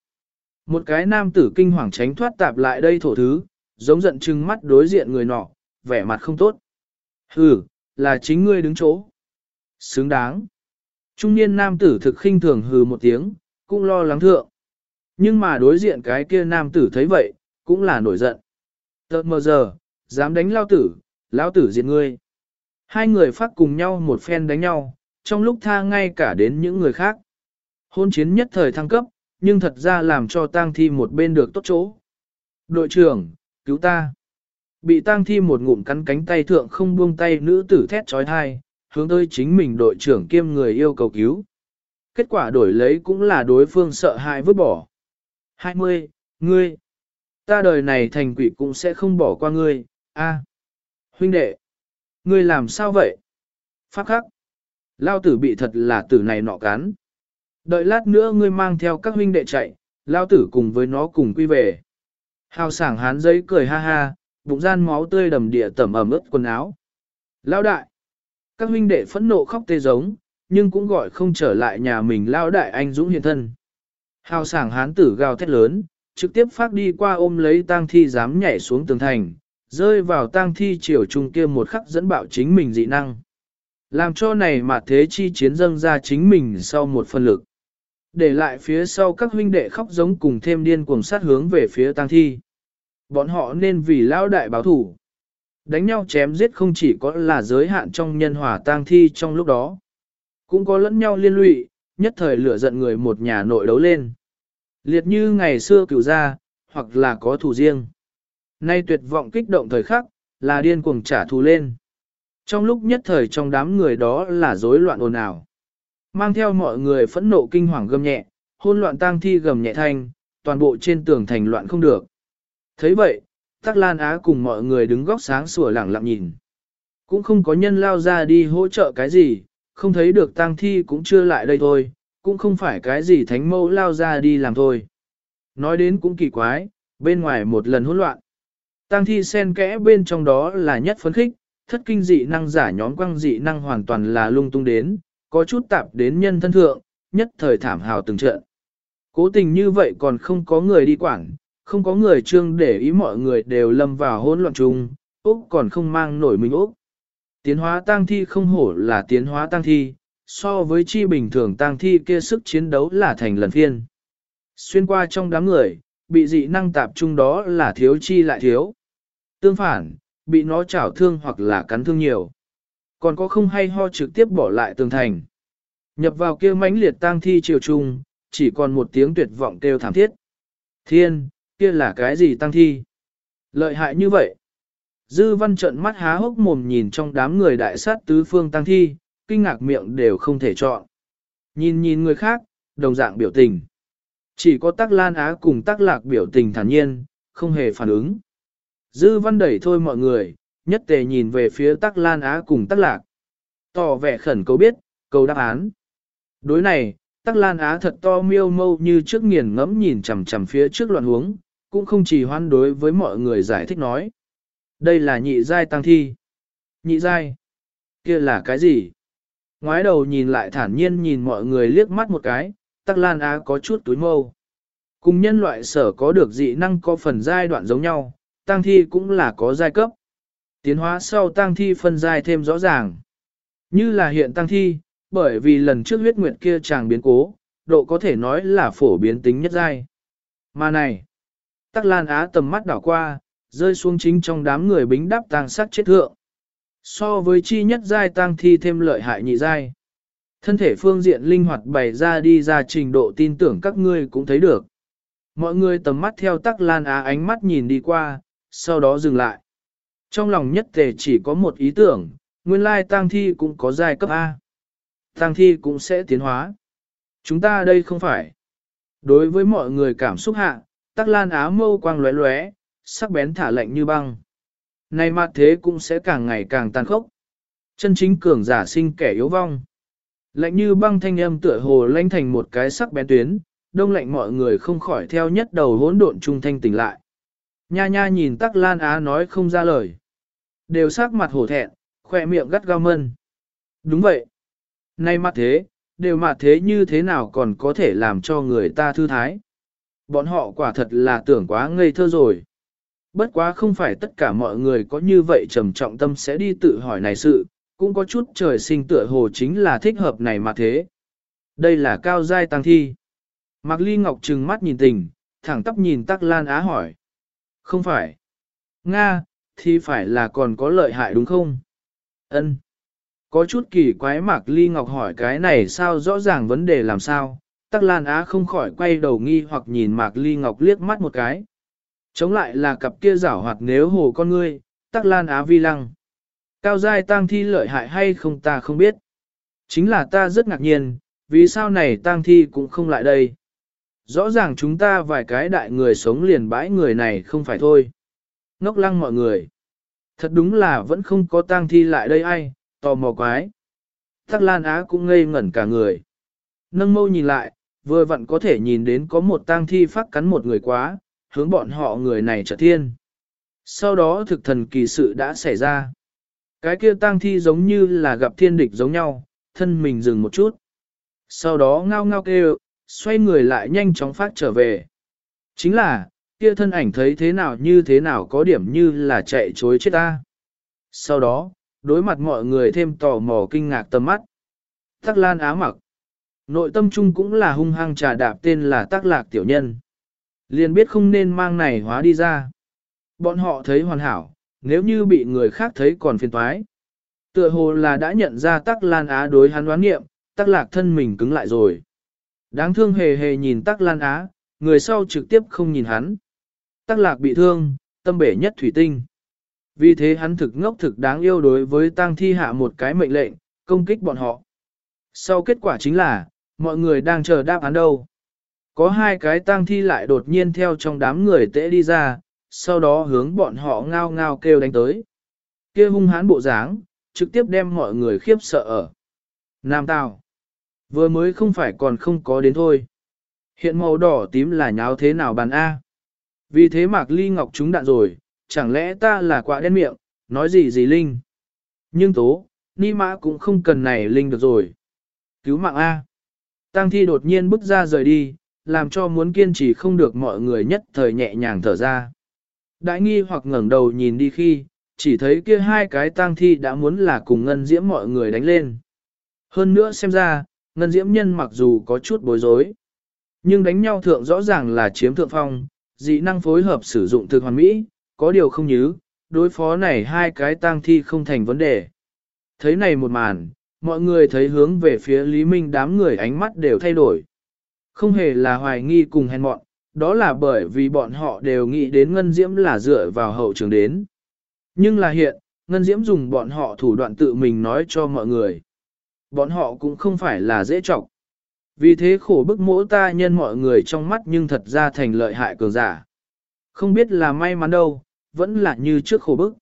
Một cái nam tử kinh hoàng tránh thoát tạp lại đây thổ thứ, giống giận trừng mắt đối diện người nọ, vẻ mặt không tốt. Hừ, là chính ngươi đứng chỗ. Xứng đáng. Trung niên nam tử thực khinh thường hừ một tiếng, cũng lo lắng thượng. Nhưng mà đối diện cái kia nam tử thấy vậy, cũng là nổi giận. Tợt mờ giờ, dám đánh lao tử, lao tử diệt ngươi. Hai người phát cùng nhau một phen đánh nhau, trong lúc tha ngay cả đến những người khác. Hôn chiến nhất thời thăng cấp, nhưng thật ra làm cho tang thi một bên được tốt chỗ. Đội trưởng, cứu ta. Bị tang thi một ngụm cắn cánh tay thượng không buông tay nữ tử thét trói thai, hướng tới chính mình đội trưởng kiêm người yêu cầu cứu. Kết quả đổi lấy cũng là đối phương sợ hãi vứt bỏ. 20. Ngươi. Ta đời này thành quỷ cũng sẽ không bỏ qua ngươi, a Huynh đệ. Ngươi làm sao vậy? Pháp khắc. Lao tử bị thật là tử này nọ cán. Đợi lát nữa ngươi mang theo các huynh đệ chạy, lao tử cùng với nó cùng quy về. Hào sảng hán giấy cười ha ha, bụng gian máu tươi đầm địa tẩm ẩm ướt quần áo. Lao đại. Các huynh đệ phẫn nộ khóc tê giống, nhưng cũng gọi không trở lại nhà mình lao đại anh dũng hiện thân. Hào sảng hán tử gào thét lớn, trực tiếp phát đi qua ôm lấy tang thi dám nhảy xuống tường thành, rơi vào tang thi triều trung kia một khắc dẫn bạo chính mình dị năng. Làm cho này mà thế chi chiến dâng ra chính mình sau một phần lực. Để lại phía sau các huynh đệ khóc giống cùng thêm điên cuồng sát hướng về phía tang thi. Bọn họ nên vì lao đại báo thủ. Đánh nhau chém giết không chỉ có là giới hạn trong nhân hòa tang thi trong lúc đó. Cũng có lẫn nhau liên lụy, nhất thời lửa giận người một nhà nội đấu lên. Liệt như ngày xưa cửu ra, hoặc là có thủ riêng. Nay tuyệt vọng kích động thời khắc, là điên cuồng trả thù lên. Trong lúc nhất thời trong đám người đó là rối loạn ồn ào. Mang theo mọi người phẫn nộ kinh hoàng gầm nhẹ, hôn loạn tang thi gầm nhẹ thanh, toàn bộ trên tường thành loạn không được. thấy vậy, Tắc Lan Á cùng mọi người đứng góc sáng sủa lẳng lặng nhìn. Cũng không có nhân lao ra đi hỗ trợ cái gì, không thấy được tang thi cũng chưa lại đây thôi, cũng không phải cái gì thánh mẫu lao ra đi làm thôi. Nói đến cũng kỳ quái, bên ngoài một lần hỗn loạn. Tang thi sen kẽ bên trong đó là nhất phấn khích, thất kinh dị năng giả nhóm quăng dị năng hoàn toàn là lung tung đến, có chút tạp đến nhân thân thượng, nhất thời thảm hào từng trận. Cố tình như vậy còn không có người đi quản, không có người trương để ý mọi người đều lâm vào hỗn loạn chung, Úc còn không mang nổi mình Úc. Tiến hóa tăng thi không hổ là tiến hóa tăng thi, so với chi bình thường tăng thi kia sức chiến đấu là thành lần phiên. Xuyên qua trong đám người, bị dị năng tạp trung đó là thiếu chi lại thiếu. Tương phản, bị nó chảo thương hoặc là cắn thương nhiều. Còn có không hay ho trực tiếp bỏ lại tường thành. Nhập vào kia mãnh liệt tang thi chiều trung, chỉ còn một tiếng tuyệt vọng kêu thảm thiết. Thiên, kia là cái gì tăng thi? Lợi hại như vậy. Dư văn trận mắt há hốc mồm nhìn trong đám người đại sát tứ phương tăng thi, kinh ngạc miệng đều không thể chọn. Nhìn nhìn người khác, đồng dạng biểu tình. Chỉ có tắc lan á cùng tắc lạc biểu tình thản nhiên, không hề phản ứng. Dư văn đẩy thôi mọi người, nhất tề nhìn về phía tắc lan á cùng tắc lạc. Tỏ vẻ khẩn cầu biết, cầu đáp án. Đối này, tắc lan á thật to miêu mâu như trước nghiền ngẫm nhìn chằm chằm phía trước loạn huống, cũng không chỉ hoan đối với mọi người giải thích nói. Đây là nhị giai tăng thi. Nhị giai? kia là cái gì? Ngoái đầu nhìn lại thản nhiên nhìn mọi người liếc mắt một cái, tắc lan á có chút túi mâu. Cùng nhân loại sở có được dị năng có phần giai đoạn giống nhau, tăng thi cũng là có giai cấp. Tiến hóa sau tăng thi phân giai thêm rõ ràng. Như là hiện tăng thi, bởi vì lần trước huyết nguyệt kia chàng biến cố, độ có thể nói là phổ biến tính nhất giai. Mà này, tắc lan á tầm mắt đảo qua, rơi xuống chính trong đám người bính đắp tang sát chết thượng. So với chi nhất giai tăng thi thêm lợi hại nhị giai. Thân thể phương diện linh hoạt bày ra đi ra trình độ tin tưởng các ngươi cũng thấy được. Mọi người tầm mắt theo tắc lan á ánh mắt nhìn đi qua, sau đó dừng lại. Trong lòng nhất tề chỉ có một ý tưởng, nguyên lai tang thi cũng có giai cấp A. Tang thi cũng sẽ tiến hóa. Chúng ta đây không phải. Đối với mọi người cảm xúc hạ, tắc lan á mâu quang lóe lóe, sắc bén thả lạnh như băng. Này mặt thế cũng sẽ càng ngày càng tàn khốc. Chân chính cường giả sinh kẻ yếu vong. Lạnh như băng thanh âm tựa hồ lanh thành một cái sắc bén tuyến, đông lạnh mọi người không khỏi theo nhất đầu hỗn độn trung thanh tỉnh lại. Nha nha nhìn tắc lan á nói không ra lời. Đều sắc mặt hổ thẹn, khỏe miệng gắt gao mân. Đúng vậy. Nay mặt thế, đều mặt thế như thế nào còn có thể làm cho người ta thư thái. Bọn họ quả thật là tưởng quá ngây thơ rồi. Bất quá không phải tất cả mọi người có như vậy trầm trọng tâm sẽ đi tự hỏi này sự, cũng có chút trời sinh tựa hồ chính là thích hợp này mà thế. Đây là cao giai tăng thi. Mạc Ly Ngọc trừng mắt nhìn tình, thẳng tắp nhìn Tắc Lan Á hỏi. Không phải. Nga, thì phải là còn có lợi hại đúng không? Ân. Có chút kỳ quái Mạc Ly Ngọc hỏi cái này sao rõ ràng vấn đề làm sao? Tắc Lan Á không khỏi quay đầu nghi hoặc nhìn Mạc Ly Ngọc liếc mắt một cái. Chống lại là cặp kia giảo hoạt nếu hồ con ngươi, Tắc Lan Á vi lăng. Cao giai tang thi lợi hại hay không ta không biết. Chính là ta rất ngạc nhiên, vì sao này tang thi cũng không lại đây. Rõ ràng chúng ta vài cái đại người sống liền bãi người này không phải thôi. Ngốc lăng mọi người. Thật đúng là vẫn không có tang thi lại đây ai, tò mò quái. Tắc Lan Á cũng ngây ngẩn cả người. Nâng mâu nhìn lại, vừa vặn có thể nhìn đến có một tang thi phát cắn một người quá, hướng bọn họ người này trở thiên. Sau đó thực thần kỳ sự đã xảy ra. Cái kia tang thi giống như là gặp thiên địch giống nhau, thân mình dừng một chút. Sau đó ngao ngao kêu, xoay người lại nhanh chóng phát trở về. Chính là, kia thân ảnh thấy thế nào như thế nào có điểm như là chạy chối chết ta. Sau đó, đối mặt mọi người thêm tò mò kinh ngạc tầm mắt. Tắc Lan Á mặc. Nội tâm chung cũng là hung hăng trà đạp tên là Tắc lạc tiểu nhân. Liền biết không nên mang này hóa đi ra. Bọn họ thấy hoàn hảo, nếu như bị người khác thấy còn phiền toái. Tựa hồ là đã nhận ra tắc lan á đối hắn đoán nghiệm, tắc lạc thân mình cứng lại rồi. Đáng thương hề hề nhìn tắc lan á, người sau trực tiếp không nhìn hắn. Tắc lạc bị thương, tâm bể nhất thủy tinh. Vì thế hắn thực ngốc thực đáng yêu đối với tang thi hạ một cái mệnh lệnh, công kích bọn họ. Sau kết quả chính là, mọi người đang chờ đáp án đâu. Có hai cái tang thi lại đột nhiên theo trong đám người tễ đi ra, sau đó hướng bọn họ ngao ngao kêu đánh tới. kia hung hãn bộ dáng, trực tiếp đem mọi người khiếp sợ ở. Nam Tào, vừa mới không phải còn không có đến thôi. Hiện màu đỏ tím là nháo thế nào bàn A. Vì thế Mạc Ly Ngọc trúng đạn rồi, chẳng lẽ ta là quả đen miệng, nói gì gì Linh. Nhưng tố, Ni Mã cũng không cần này Linh được rồi. Cứu mạng A. Tăng thi đột nhiên bước ra rời đi, làm cho muốn kiên trì không được mọi người nhất thời nhẹ nhàng thở ra. Đại nghi hoặc ngẩng đầu nhìn đi khi, chỉ thấy kia hai cái tang thi đã muốn là cùng ngân diễm mọi người đánh lên. Hơn nữa xem ra, ngân diễm nhân mặc dù có chút bối rối, nhưng đánh nhau thượng rõ ràng là chiếm thượng phong, dị năng phối hợp sử dụng thực hoàn mỹ, có điều không nhứ, đối phó này hai cái tang thi không thành vấn đề. Thấy này một màn, mọi người thấy hướng về phía Lý Minh đám người ánh mắt đều thay đổi. Không hề là hoài nghi cùng hèn mọn, đó là bởi vì bọn họ đều nghĩ đến Ngân Diễm là dựa vào hậu trường đến. Nhưng là hiện, Ngân Diễm dùng bọn họ thủ đoạn tự mình nói cho mọi người. Bọn họ cũng không phải là dễ trọng. Vì thế khổ bức mỗi ta nhân mọi người trong mắt nhưng thật ra thành lợi hại cường giả. Không biết là may mắn đâu, vẫn là như trước khổ bức.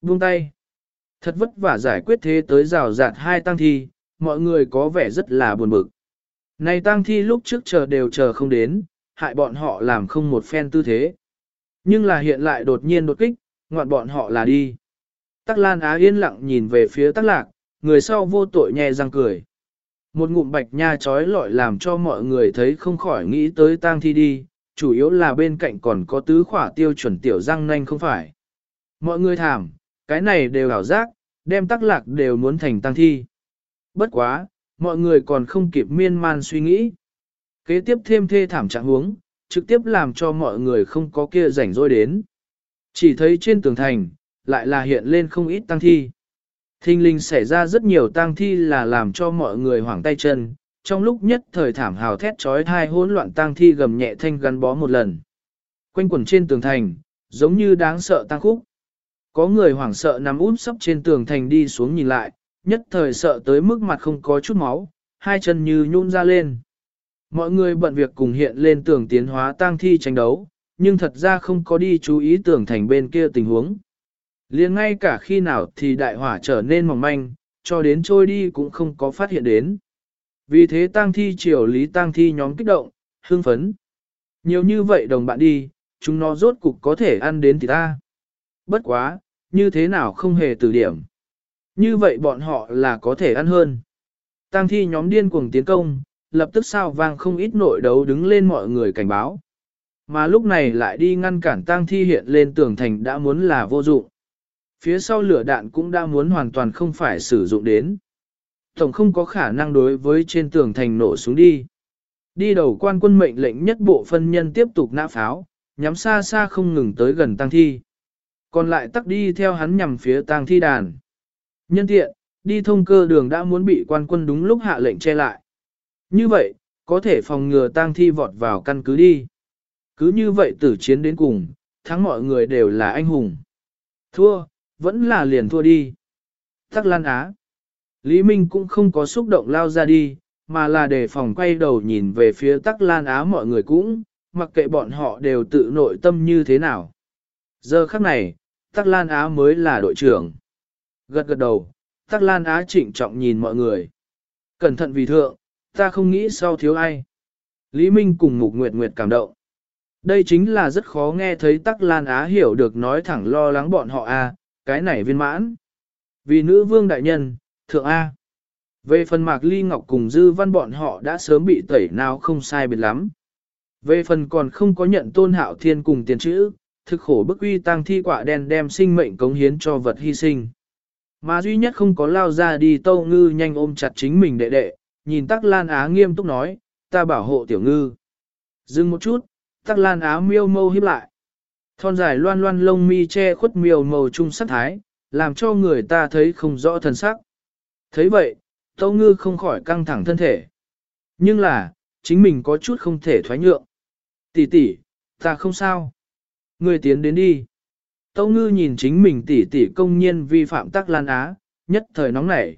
Buông tay. Thật vất vả giải quyết thế tới rào rạt hai tăng thi, mọi người có vẻ rất là buồn bực. Này tăng thi lúc trước chờ đều chờ không đến, hại bọn họ làm không một phen tư thế. Nhưng là hiện lại đột nhiên đột kích, ngoạn bọn họ là đi. Tắc Lan Á yên lặng nhìn về phía Tắc Lạc, người sau vô tội nhẹ răng cười. Một ngụm bạch nha trói lọi làm cho mọi người thấy không khỏi nghĩ tới tang thi đi, chủ yếu là bên cạnh còn có tứ khỏa tiêu chuẩn tiểu răng nanh không phải. Mọi người thảm, cái này đều ảo giác, đem tắc lạc đều muốn thành tang thi. Bất quá, mọi người còn không kịp miên man suy nghĩ. Kế tiếp thêm thê thảm trạng huống, trực tiếp làm cho mọi người không có kia rảnh rỗi đến. Chỉ thấy trên tường thành, lại là hiện lên không ít tăng thi. Thinh linh xảy ra rất nhiều tang thi là làm cho mọi người hoảng tay chân, trong lúc nhất thời thảm hào thét trói thai hỗn loạn tang thi gầm nhẹ thanh gắn bó một lần. Quanh quẩn trên tường thành, giống như đáng sợ tang khúc. Có người hoảng sợ nằm út sấp trên tường thành đi xuống nhìn lại, nhất thời sợ tới mức mặt không có chút máu, hai chân như nhún ra lên. Mọi người bận việc cùng hiện lên tường tiến hóa tang thi tranh đấu, nhưng thật ra không có đi chú ý tường thành bên kia tình huống liền ngay cả khi nào thì đại hỏa trở nên mỏng manh, cho đến trôi đi cũng không có phát hiện đến. Vì thế tang thi triều lý tang thi nhóm kích động, hưng phấn. Nhiều như vậy đồng bạn đi, chúng nó rốt cục có thể ăn đến thì ta. Bất quá, như thế nào không hề từ điểm. Như vậy bọn họ là có thể ăn hơn. Tang thi nhóm điên cuồng tiến công, lập tức sao vang không ít nội đấu đứng lên mọi người cảnh báo. Mà lúc này lại đi ngăn cản tang thi hiện lên tưởng thành đã muốn là vô dụng. Phía sau lửa đạn cũng đã muốn hoàn toàn không phải sử dụng đến. Tổng không có khả năng đối với trên tường thành nổ xuống đi. Đi đầu quan quân mệnh lệnh nhất bộ phân nhân tiếp tục nã pháo, nhắm xa xa không ngừng tới gần tăng thi. Còn lại tắc đi theo hắn nhằm phía tăng thi đàn. Nhân tiện, đi thông cơ đường đã muốn bị quan quân đúng lúc hạ lệnh che lại. Như vậy, có thể phòng ngừa tang thi vọt vào căn cứ đi. Cứ như vậy tử chiến đến cùng, thắng mọi người đều là anh hùng. Thua, vẫn là liền thua đi. Tắc Lan Á. Lý Minh cũng không có xúc động lao ra đi, mà là để phòng quay đầu nhìn về phía Tắc Lan Á mọi người cũng, mặc kệ bọn họ đều tự nội tâm như thế nào. Giờ khắc này, Tắc Lan Á mới là đội trưởng. Gật gật đầu, Tắc Lan Á trịnh trọng nhìn mọi người. Cẩn thận vì thượng, ta không nghĩ sau thiếu ai. Lý Minh cùng Mục Nguyệt Nguyệt cảm động. Đây chính là rất khó nghe thấy Tắc Lan Á hiểu được nói thẳng lo lắng bọn họ a, à, cái này viên mãn. Vì nữ vương đại nhân, thượng A. Về phần mạc ly ngọc cùng dư văn bọn họ đã sớm bị tẩy nào không sai biệt lắm. Về phần còn không có nhận tôn hạo thiên cùng tiền chữ, thực khổ bức uy tăng thi quả đen đem sinh mệnh cống hiến cho vật hy sinh. Mà duy nhất không có lao ra đi tâu ngư nhanh ôm chặt chính mình đệ đệ, nhìn Tắc Lan Á nghiêm túc nói, ta bảo hộ tiểu ngư. Dừng một chút, Tắc Lan Á miêu mâu hiếp lại. Thon dài loan loan lông mi che khuất miều màu trung sắc thái, làm cho người ta thấy không rõ thân sắc. thấy vậy, Tâu Ngư không khỏi căng thẳng thân thể. Nhưng là, chính mình có chút không thể thoái nhượng. Tỷ tỷ, ta không sao. Người tiến đến đi. Tâu Ngư nhìn chính mình tỷ tỷ công nhiên vi phạm tắc lan á, nhất thời nóng nảy.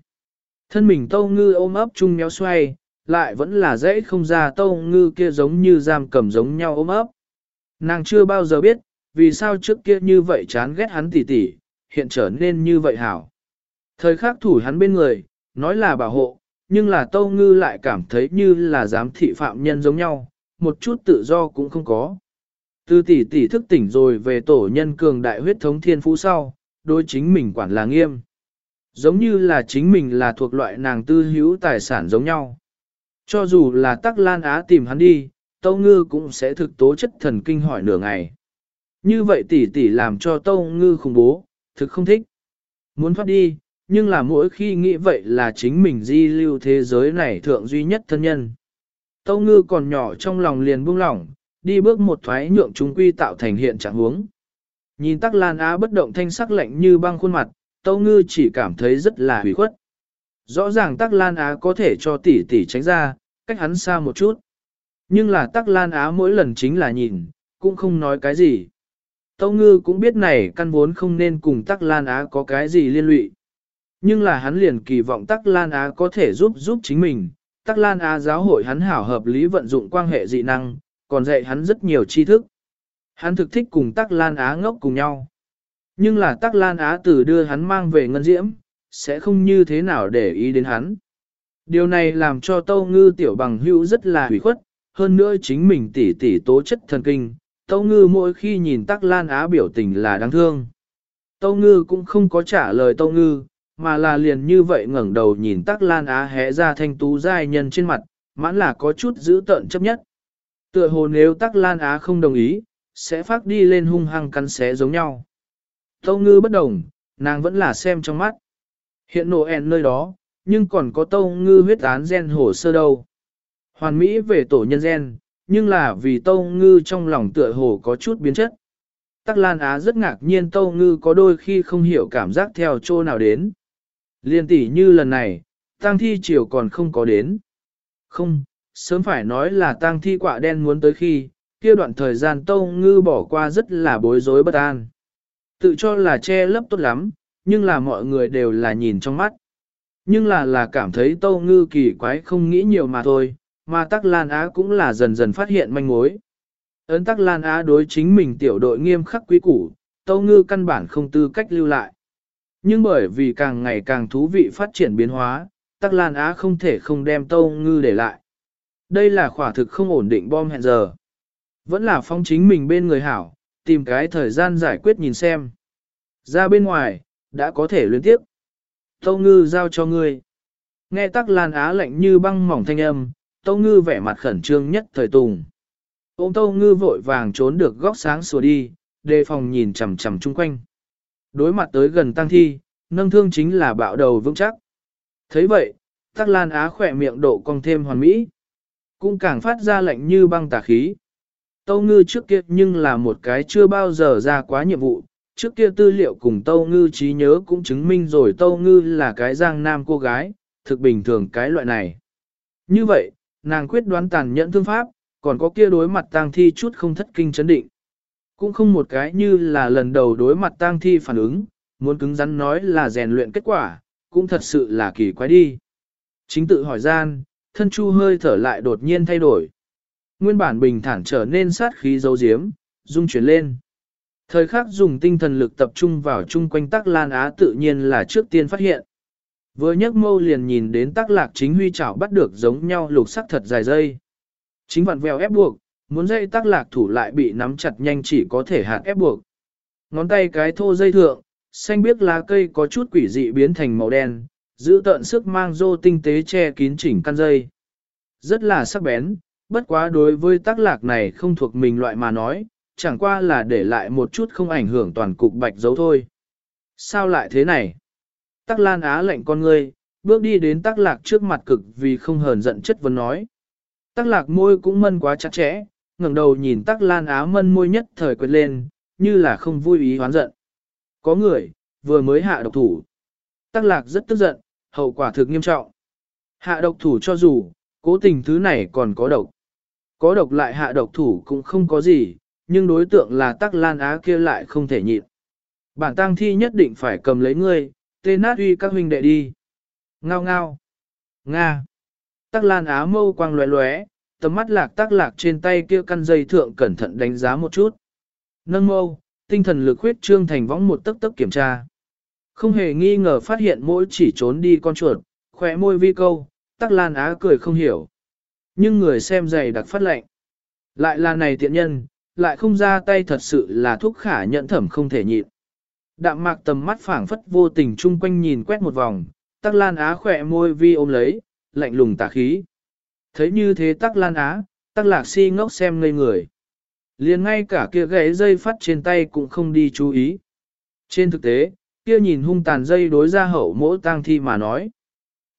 Thân mình Tâu Ngư ôm ấp chung méo xoay, lại vẫn là dễ không ra Tâu Ngư kia giống như giam cầm giống nhau ôm ấp. Nàng chưa bao giờ biết, vì sao trước kia như vậy chán ghét hắn tỷ tỷ, hiện trở nên như vậy hảo. Thời khắc thủ hắn bên người, nói là bảo hộ, nhưng là Tâu Ngư lại cảm thấy như là giám thị phạm nhân giống nhau, một chút tự do cũng không có. Từ tỷ tỷ thức tỉnh rồi về tổ nhân cường đại huyết thống thiên phú sau, đối chính mình quản là nghiêm. Giống như là chính mình là thuộc loại nàng tư hữu tài sản giống nhau. Cho dù là tắc lan á tìm hắn đi, Tâu Ngư cũng sẽ thực tố chất thần kinh hỏi nửa ngày. Như vậy tỷ tỷ làm cho Tâu Ngư khủng bố, thực không thích. Muốn thoát đi, nhưng là mỗi khi nghĩ vậy là chính mình di lưu thế giới này thượng duy nhất thân nhân. Tâu Ngư còn nhỏ trong lòng liền buông lỏng, đi bước một thoái nhượng chúng quy tạo thành hiện trạng huống. Nhìn Tắc Lan Á bất động thanh sắc lạnh như băng khuôn mặt, Tâu Ngư chỉ cảm thấy rất là hủy khuất. Rõ ràng Tắc Lan Á có thể cho tỷ tỷ tránh ra, cách hắn xa một chút. Nhưng là Tắc Lan Á mỗi lần chính là nhìn, cũng không nói cái gì. Tâu Ngư cũng biết này căn vốn không nên cùng Tắc Lan Á có cái gì liên lụy. Nhưng là hắn liền kỳ vọng Tắc Lan Á có thể giúp giúp chính mình. Tắc Lan Á giáo hội hắn hảo hợp lý vận dụng quan hệ dị năng, còn dạy hắn rất nhiều tri thức. Hắn thực thích cùng Tắc Lan Á ngốc cùng nhau. Nhưng là Tắc Lan Á từ đưa hắn mang về ngân diễm, sẽ không như thế nào để ý đến hắn. Điều này làm cho Tâu Ngư tiểu bằng hữu rất là hủy khuất, hơn nữa chính mình tỉ tỉ tố chất thần kinh. Tâu Ngư mỗi khi nhìn Tắc Lan Á biểu tình là đáng thương. Tâu Ngư cũng không có trả lời Tâu Ngư, mà là liền như vậy ngẩng đầu nhìn Tắc Lan Á hé ra thanh tú giai nhân trên mặt, mãn là có chút giữ tợn chấp nhất. Tựa hồ nếu Tắc Lan Á không đồng ý, sẽ phát đi lên hung hăng cắn xé giống nhau. Tâu ngư bất đồng, nàng vẫn là xem trong mắt. Hiện nổ ẹn nơi đó, nhưng còn có tâu ngư huyết án gen hồ sơ đâu. Hoàn Mỹ về tổ nhân gen, nhưng là vì tâu ngư trong lòng tựa hồ có chút biến chất. Tắc Lan Á rất ngạc nhiên tâu ngư có đôi khi không hiểu cảm giác theo chỗ nào đến. Liên tỷ như lần này, tang thi chiều còn không có đến. Không, sớm phải nói là tang thi quạ đen muốn tới khi, kia đoạn thời gian tâu ngư bỏ qua rất là bối rối bất an. Tự cho là che lấp tốt lắm, nhưng là mọi người đều là nhìn trong mắt. Nhưng là là cảm thấy tâu ngư kỳ quái không nghĩ nhiều mà thôi, mà tắc lan á cũng là dần dần phát hiện manh mối. Ấn tắc lan á đối chính mình tiểu đội nghiêm khắc quý củ, tâu ngư căn bản không tư cách lưu lại. Nhưng bởi vì càng ngày càng thú vị phát triển biến hóa, tắc lan á không thể không đem tâu ngư để lại. Đây là khỏa thực không ổn định bom hẹn giờ. Vẫn là phong chính mình bên người hảo, tìm cái thời gian giải quyết nhìn xem. Ra bên ngoài, đã có thể luyến tiếp. Tâu ngư giao cho ngươi. Nghe tắc lan á lạnh như băng mỏng thanh âm, tâu ngư vẻ mặt khẩn trương nhất thời tùng. Ông tâu ngư vội vàng trốn được góc sáng sủa đi, đề phòng nhìn chằm chằm chung quanh. Đối mặt tới gần tăng thi, nâng thương chính là bạo đầu vững chắc. thấy vậy, tắc lan á khỏe miệng độ cong thêm hoàn mỹ. Cũng càng phát ra lạnh như băng tà khí. Tâu Ngư trước kia nhưng là một cái chưa bao giờ ra quá nhiệm vụ, trước kia tư liệu cùng Tâu Ngư trí nhớ cũng chứng minh rồi Tâu Ngư là cái giang nam cô gái, thực bình thường cái loại này. Như vậy, nàng quyết đoán tàn nhẫn thương pháp, còn có kia đối mặt tang thi chút không thất kinh chấn định. Cũng không một cái như là lần đầu đối mặt tang thi phản ứng, muốn cứng rắn nói là rèn luyện kết quả, cũng thật sự là kỳ quái đi. Chính tự hỏi gian, thân chu hơi thở lại đột nhiên thay đổi. Nguyên bản bình thản trở nên sát khí dấu diếm, dung chuyển lên. Thời khắc dùng tinh thần lực tập trung vào chung quanh tắc lan á tự nhiên là trước tiên phát hiện. Vừa nhấc mâu liền nhìn đến tắc lạc chính huy chảo bắt được giống nhau lục sắc thật dài dây. Chính vặn vèo ép buộc, muốn dây tắc lạc thủ lại bị nắm chặt nhanh chỉ có thể hạt ép buộc. Ngón tay cái thô dây thượng, xanh biếc lá cây có chút quỷ dị biến thành màu đen, giữ tận sức mang rô tinh tế che kín chỉnh căn dây. Rất là sắc bén, bất quá đối với tác lạc này không thuộc mình loại mà nói, chẳng qua là để lại một chút không ảnh hưởng toàn cục bạch dấu thôi. Sao lại thế này? Tắc lan á lệnh con ngươi, bước đi đến tắc lạc trước mặt cực vì không hờn giận chất vấn nói. Tắc lạc môi cũng mân quá chặt chẽ, ngẩng đầu nhìn tắc lan á mân môi nhất thời quệt lên, như là không vui ý hoán giận. Có người, vừa mới hạ độc thủ. Tắc lạc rất tức giận, hậu quả thực nghiêm trọng. Hạ độc thủ cho dù, cố tình thứ này còn có độc. Có độc lại hạ độc thủ cũng không có gì, nhưng đối tượng là tắc lan á kia lại không thể nhịn. Bản tang thi nhất định phải cầm lấy ngươi, tê nát uy các huynh đệ đi. Ngao ngao. Nga. Tắc lan á mâu quang lóe lóe, tầm mắt lạc tắc lạc trên tay kia căn dây thượng cẩn thận đánh giá một chút. Nâng mâu, tinh thần lực huyết trương thành võng một tấc tấc kiểm tra. Không hề nghi ngờ phát hiện mỗi chỉ trốn đi con chuột, khỏe môi vi câu, tắc lan á cười không hiểu. Nhưng người xem dày đặc phát lệnh. Lại là này tiện nhân, lại không ra tay thật sự là thuốc khả nhận thẩm không thể nhịn. Đạm mạc tầm mắt phảng phất vô tình chung quanh nhìn quét một vòng, tắc lan á khỏe môi vi ôm lấy, lạnh lùng tà khí. Thấy như thế tắc lan á, tắc lạc si ngốc xem ngây người. liền ngay cả kia gãy dây phát trên tay cũng không đi chú ý. Trên thực tế, kia nhìn hung tàn dây đối ra hậu mỗ tang thi mà nói.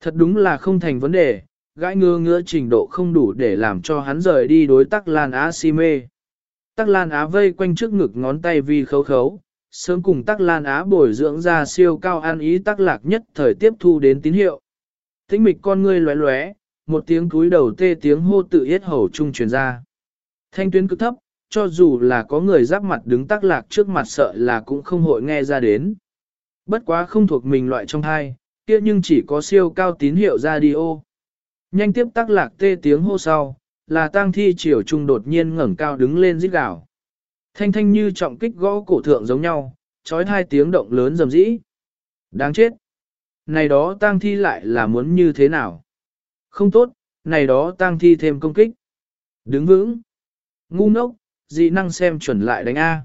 Thật đúng là không thành vấn đề, gãi ngơ ngứa trình độ không đủ để làm cho hắn rời đi đối tắc lan á si mê. Tắc lan á vây quanh trước ngực ngón tay vi khấu khấu, sớm cùng tắc lan á bồi dưỡng ra siêu cao an ý tắc lạc nhất thời tiếp thu đến tín hiệu. Tĩnh mịch con ngươi lóe lóe, một tiếng cúi đầu tê tiếng hô tự yết hầu trung truyền ra. Thanh tuyến cực thấp, cho dù là có người giáp mặt đứng tắc lạc trước mặt sợ là cũng không hội nghe ra đến. Bất quá không thuộc mình loại trong hai, kia nhưng chỉ có siêu cao tín hiệu radio. Nhanh tiếp tắc lạc tê tiếng hô sau, là tang thi triều trung đột nhiên ngẩng cao đứng lên rít gào. Thanh thanh như trọng kích gõ cổ thượng giống nhau, trói hai tiếng động lớn rầm rĩ. Đáng chết! Này đó tang thi lại là muốn như thế nào? Không tốt, này đó tang thi thêm công kích. Đứng vững! Ngu ngốc, dị năng xem chuẩn lại đánh A.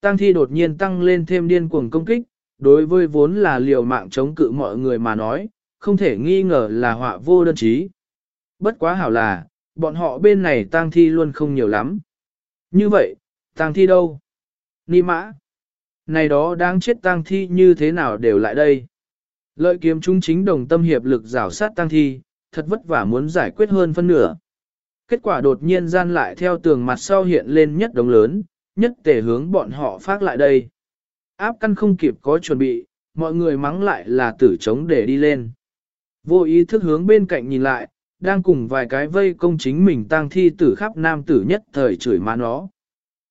Tang thi đột nhiên tăng lên thêm điên cuồng công kích, đối với vốn là liều mạng chống cự mọi người mà nói, không thể nghi ngờ là họa vô đơn chí. Bất quá hảo là, bọn họ bên này tang thi luôn không nhiều lắm. Như vậy, tang thi đâu? Ni mã. Này đó đang chết tang thi như thế nào đều lại đây? Lợi kiếm chúng chính đồng tâm hiệp lực rảo sát tang thi, thật vất vả muốn giải quyết hơn phân nửa. Kết quả đột nhiên gian lại theo tường mặt sau hiện lên nhất đống lớn, nhất tể hướng bọn họ phát lại đây. Áp căn không kịp có chuẩn bị, mọi người mắng lại là tử chống để đi lên. Vô ý thức hướng bên cạnh nhìn lại, đang cùng vài cái vây công chính mình tang thi tử khắp nam tử nhất thời chửi má nó.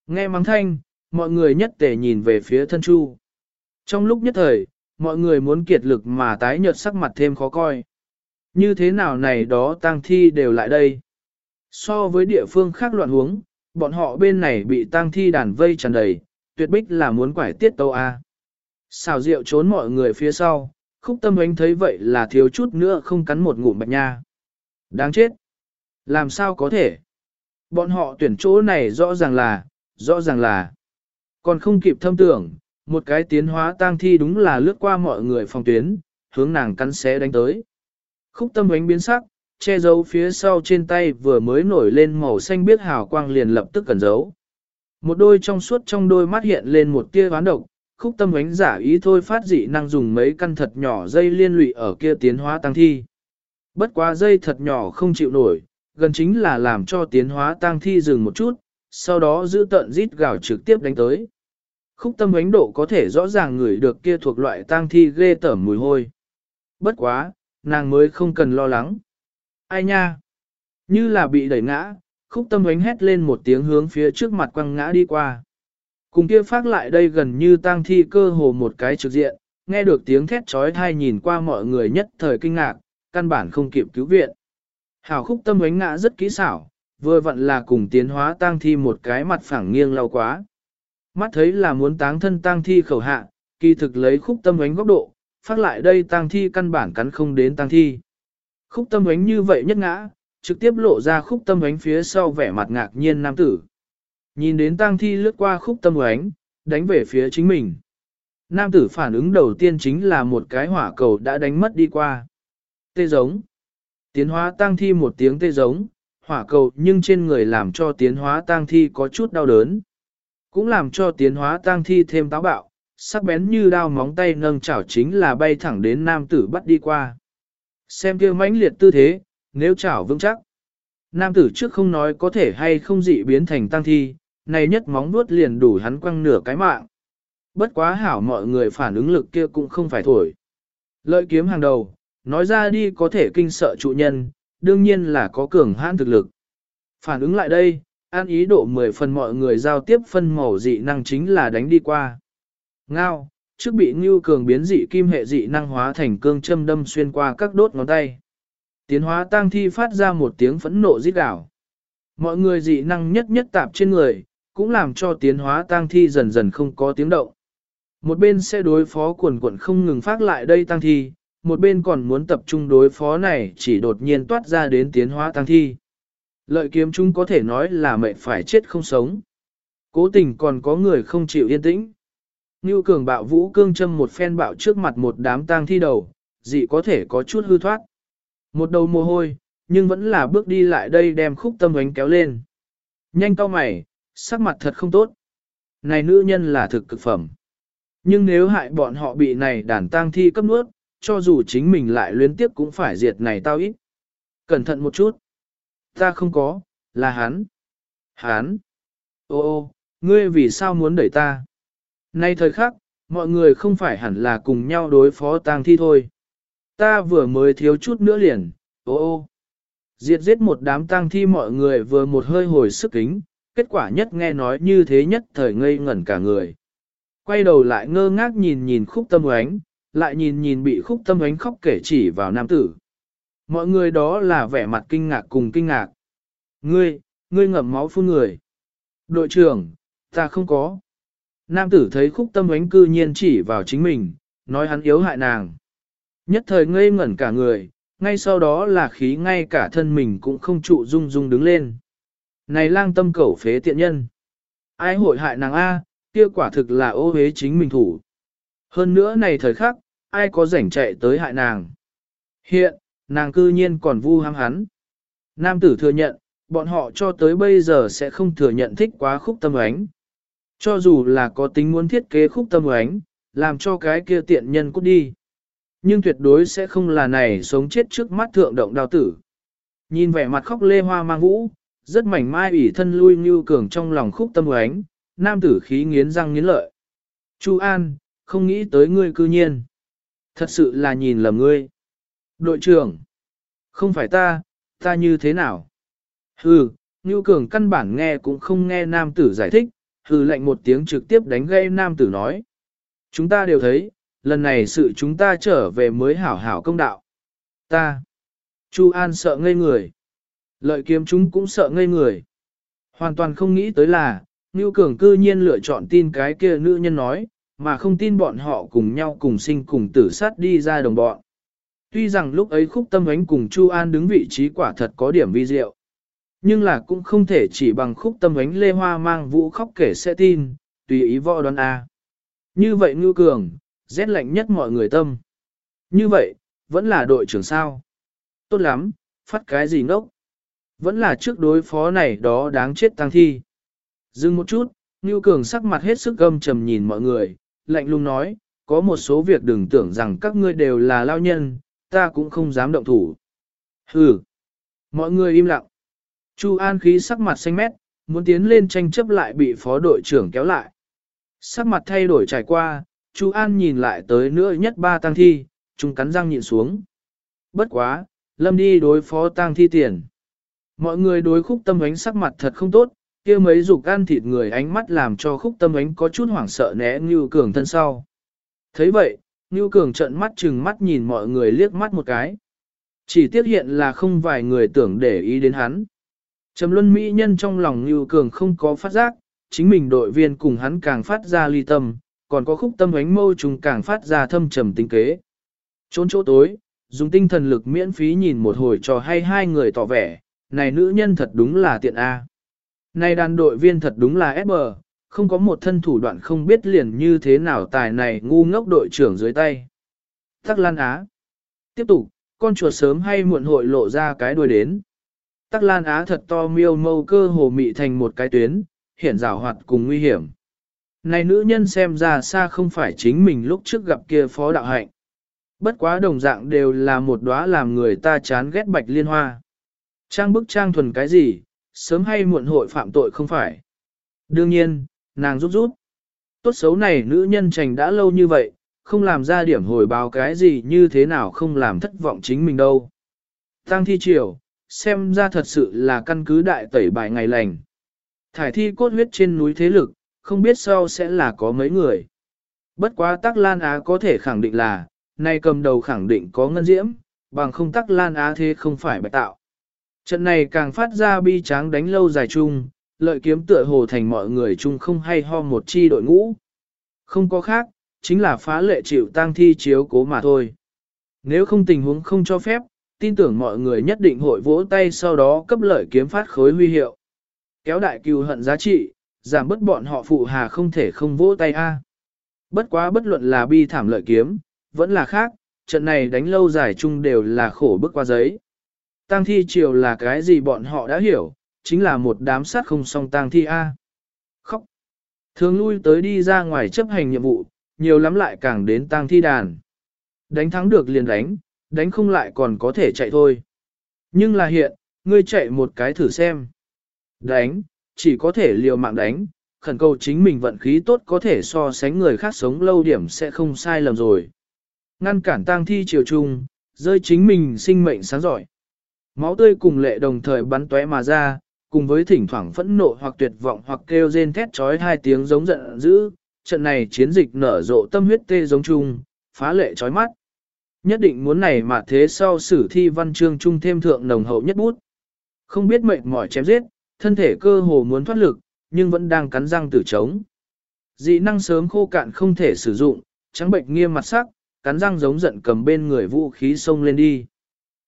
Nghe mắng thanh, mọi người nhất tề nhìn về phía thân chu. Trong lúc nhất thời, mọi người muốn kiệt lực mà tái nhợt sắc mặt thêm khó coi. Như thế nào này đó tang thi đều lại đây. So với địa phương khác loạn huống, bọn họ bên này bị tang thi đàn vây tràn đầy, tuyệt bích là muốn quải tiết tâu A. Xào rượu trốn mọi người phía sau, khúc tâm ánh thấy vậy là thiếu chút nữa không cắn một ngụm bạch nha. Đáng chết! Làm sao có thể? Bọn họ tuyển chỗ này rõ ràng là, rõ ràng là. Còn không kịp thâm tưởng, một cái tiến hóa tang thi đúng là lướt qua mọi người phòng tuyến, hướng nàng cắn xé đánh tới. Khúc tâm ánh biến sắc, che giấu phía sau trên tay vừa mới nổi lên màu xanh biết hào quang liền lập tức cẩn giấu. Một đôi trong suốt trong đôi mắt hiện lên một tia ván độc, khúc tâm ánh giả ý thôi phát dị năng dùng mấy căn thật nhỏ dây liên lụy ở kia tiến hóa tăng thi. Bất quá dây thật nhỏ không chịu nổi, gần chính là làm cho tiến hóa tăng thi dừng một chút, sau đó giữ tận rít gào trực tiếp đánh tới. Khúc tâm ánh độ có thể rõ ràng ngửi được kia thuộc loại tang thi ghê tởm mùi hôi. Bất quá, nàng mới không cần lo lắng. Ai nha? Như là bị đẩy ngã, khúc tâm ánh hét lên một tiếng hướng phía trước mặt quăng ngã đi qua. Cùng kia phát lại đây gần như tang thi cơ hồ một cái trực diện, nghe được tiếng thét trói thai nhìn qua mọi người nhất thời kinh ngạc, căn bản không kịp cứu viện. Hảo khúc tâm ánh ngã rất kỹ xảo, vừa vặn là cùng tiến hóa tang thi một cái mặt phẳng nghiêng lâu quá. Mắt thấy là muốn táng thân tang thi khẩu hạ, kỳ thực lấy khúc tâm ánh góc độ, phát lại đây tang thi căn bản cắn không đến tang thi. Khúc tâm ánh như vậy nhất ngã, trực tiếp lộ ra khúc tâm ánh phía sau vẻ mặt ngạc nhiên nam tử. Nhìn đến tang thi lướt qua khúc tâm ánh, đánh về phía chính mình. Nam tử phản ứng đầu tiên chính là một cái hỏa cầu đã đánh mất đi qua. Tê giống. Tiến hóa tang thi một tiếng tê giống, hỏa cầu nhưng trên người làm cho tiến hóa tang thi có chút đau đớn. Cũng làm cho tiến hóa tang thi thêm táo bạo, sắc bén như đao móng tay nâng chảo chính là bay thẳng đến nam tử bắt đi qua. Xem kia mãnh liệt tư thế, nếu chảo vững chắc. Nam tử trước không nói có thể hay không dị biến thành tăng thi, này nhất móng nuốt liền đủ hắn quăng nửa cái mạng. Bất quá hảo mọi người phản ứng lực kia cũng không phải thổi. Lợi kiếm hàng đầu, nói ra đi có thể kinh sợ trụ nhân, đương nhiên là có cường hãn thực lực. Phản ứng lại đây, an ý độ 10 phần mọi người giao tiếp phân màu dị năng chính là đánh đi qua. Ngao, trước bị Ngưu Cường biến dị kim hệ dị năng hóa thành cương châm đâm xuyên qua các đốt ngón tay. Tiến hóa tang thi phát ra một tiếng phẫn nộ rít đảo. Mọi người dị năng nhất nhất tạp trên người, cũng làm cho tiến hóa tang thi dần dần không có tiếng động. Một bên sẽ đối phó quần quần không ngừng phát lại đây tang thi, một bên còn muốn tập trung đối phó này chỉ đột nhiên toát ra đến tiến hóa tăng thi. Lợi kiếm chúng có thể nói là mệnh phải chết không sống. Cố tình còn có người không chịu yên tĩnh. Ngưu cường bạo vũ cương châm một phen bạo trước mặt một đám tang thi đầu, dị có thể có chút hư thoát. Một đầu mồ hôi, nhưng vẫn là bước đi lại đây đem khúc tâm ánh kéo lên. Nhanh cao mày, sắc mặt thật không tốt. Này nữ nhân là thực cực phẩm. Nhưng nếu hại bọn họ bị này đàn tang thi cấp nuốt, cho dù chính mình lại luyến tiếp cũng phải diệt này tao ít. Cẩn thận một chút. Ta không có, là hắn. Hắn. Ô ô, ngươi vì sao muốn đẩy ta? Nay thời khắc, mọi người không phải hẳn là cùng nhau đối phó tang thi thôi. Ta vừa mới thiếu chút nữa liền, ô ô. Diệt giết một đám tang thi mọi người vừa một hơi hồi sức kính, kết quả nhất nghe nói như thế nhất thời ngây ngẩn cả người. Quay đầu lại ngơ ngác nhìn nhìn khúc tâm ánh, lại nhìn nhìn bị khúc tâm ánh khóc kể chỉ vào nam tử. Mọi người đó là vẻ mặt kinh ngạc cùng kinh ngạc. Ngươi, ngươi ngậm máu phun người. Đội trưởng, ta không có. Nam tử thấy khúc tâm ánh cư nhiên chỉ vào chính mình, nói hắn yếu hại nàng. Nhất thời ngây ngẩn cả người, ngay sau đó là khí ngay cả thân mình cũng không trụ rung rung đứng lên. Này lang tâm cẩu phế tiện nhân. Ai hội hại nàng A, kia quả thực là ô hế chính mình thủ. Hơn nữa này thời khắc, ai có rảnh chạy tới hại nàng. Hiện, nàng cư nhiên còn vu ham hắn. Nam tử thừa nhận, bọn họ cho tới bây giờ sẽ không thừa nhận thích quá khúc tâm ánh. Cho dù là có tính muốn thiết kế khúc tâm ánh, làm cho cái kia tiện nhân cút đi. Nhưng tuyệt đối sẽ không là này sống chết trước mắt thượng động đào tử. Nhìn vẻ mặt khóc lê hoa mang vũ, rất mảnh mai ủy thân lui như cường trong lòng khúc tâm ánh, nam tử khí nghiến răng nghiến lợi. Chu An, không nghĩ tới ngươi cư nhiên. Thật sự là nhìn lầm ngươi. Đội trưởng, không phải ta, ta như thế nào? Hừ, Ngưu Cường căn bản nghe cũng không nghe nam tử giải thích, hừ lệnh một tiếng trực tiếp đánh gây nam tử nói. Chúng ta đều thấy, lần này sự chúng ta trở về mới hảo hảo công đạo. Ta. Chu An sợ ngây người. Lợi kiếm chúng cũng sợ ngây người. Hoàn toàn không nghĩ tới là, Ngưu Cường cư nhiên lựa chọn tin cái kia nữ nhân nói, mà không tin bọn họ cùng nhau cùng sinh cùng tử sát đi ra đồng bọn. Tuy rằng lúc ấy khúc tâm ánh cùng Chu An đứng vị trí quả thật có điểm vi diệu. Nhưng là cũng không thể chỉ bằng khúc tâm ánh lê hoa mang vũ khóc kể sẽ tin, tùy ý võ đoán A. Như vậy Ngưu Cường, rét lạnh nhất mọi người tâm. Như vậy, vẫn là đội trưởng sao. Tốt lắm, phát cái gì ngốc. Vẫn là trước đối phó này đó đáng chết tăng thi. Dừng một chút, Ngưu Cường sắc mặt hết sức gâm trầm nhìn mọi người, lạnh lùng nói, có một số việc đừng tưởng rằng các ngươi đều là lao nhân, ta cũng không dám động thủ. Hừ. Mọi người im lặng. Chu An khí sắc mặt xanh mét, muốn tiến lên tranh chấp lại bị phó đội trưởng kéo lại. Sắc mặt thay đổi trải qua, Chu An nhìn lại tới nữa nhất ba tăng thi, chúng cắn răng nhịn xuống. Bất quá, lâm đi đối phó tăng thi tiền. Mọi người đối khúc tâm ánh sắc mặt thật không tốt, kia mấy dục ăn thịt người ánh mắt làm cho khúc tâm ánh có chút hoảng sợ né Ngưu Cường thân sau. thấy vậy, Ngưu Cường trợn mắt chừng mắt nhìn mọi người liếc mắt một cái. Chỉ tiếc hiện là không vài người tưởng để ý đến hắn. Trầm luân mỹ nhân trong lòng Ngưu Cường không có phát giác, chính mình đội viên cùng hắn càng phát ra ly tâm, còn có khúc tâm ánh mâu trùng càng phát ra thâm trầm tinh kế. Trốn chỗ tối, dùng tinh thần lực miễn phí nhìn một hồi trò hay hai người tỏ vẻ, này nữ nhân thật đúng là tiện A. Này đàn đội viên thật đúng là bờ, không có một thân thủ đoạn không biết liền như thế nào tài này ngu ngốc đội trưởng dưới tay. Tắc Lan Á. Tiếp tục, con chuột sớm hay muộn hội lộ ra cái đuôi đến. Tắc Lan Á thật to miêu mâu cơ hồ mị thành một cái tuyến, hiện rào hoạt cùng nguy hiểm. Này nữ nhân xem ra xa không phải chính mình lúc trước gặp kia phó đạo hạnh. Bất quá đồng dạng đều là một đóa làm người ta chán ghét bạch liên hoa. Trang bức trang thuần cái gì, sớm hay muộn hội phạm tội không phải. Đương nhiên, nàng rút rút. Tốt xấu này nữ nhân trành đã lâu như vậy, không làm ra điểm hồi báo cái gì như thế nào không làm thất vọng chính mình đâu. Tăng thi triều, xem ra thật sự là căn cứ đại tẩy bài ngày lành. Thải thi cốt huyết trên núi thế lực, không biết sau sẽ là có mấy người. Bất quá Tắc Lan Á có thể khẳng định là, nay cầm đầu khẳng định có ngân diễm, bằng không Tắc Lan Á thế không phải bạch tạo. Trận này càng phát ra bi tráng đánh lâu dài chung, lợi kiếm tựa hồ thành mọi người chung không hay ho một chi đội ngũ. Không có khác, chính là phá lệ chịu tang thi chiếu cố mà thôi. Nếu không tình huống không cho phép, tin tưởng mọi người nhất định hội vỗ tay sau đó cấp lợi kiếm phát khối huy hiệu. Kéo đại cừu hận giá trị, giảm bớt bọn họ phụ hà không thể không vỗ tay a. Bất quá bất luận là bi thảm lợi kiếm, vẫn là khác, trận này đánh lâu dài chung đều là khổ bức qua giấy. Tang thi triều là cái gì bọn họ đã hiểu, chính là một đám sát không song tang thi A. Khóc. Thường lui tới đi ra ngoài chấp hành nhiệm vụ, nhiều lắm lại càng đến tang thi đàn. Đánh thắng được liền đánh, đánh không lại còn có thể chạy thôi. Nhưng là hiện, ngươi chạy một cái thử xem. Đánh, chỉ có thể liều mạng đánh, khẩn cầu chính mình vận khí tốt có thể so sánh người khác sống lâu điểm sẽ không sai lầm rồi. Ngăn cản tang thi chiều trung, rơi chính mình sinh mệnh sáng giỏi. Máu tươi cùng lệ đồng thời bắn tóe mà ra, cùng với thỉnh thoảng phẫn nộ hoặc tuyệt vọng hoặc kêu rên thét trói hai tiếng giống giận dữ, trận này chiến dịch nở rộ tâm huyết tê giống chung, phá lệ trói mắt. Nhất định muốn này mà thế sau sử thi văn chương trung thêm thượng nồng hậu nhất bút. Không biết mệnh mỏi chém giết, thân thể cơ hồ muốn thoát lực, nhưng vẫn đang cắn răng tử chống. Dị năng sớm khô cạn không thể sử dụng, trắng bệnh nghiêm mặt sắc, cắn răng giống giận cầm bên người vũ khí xông lên đi.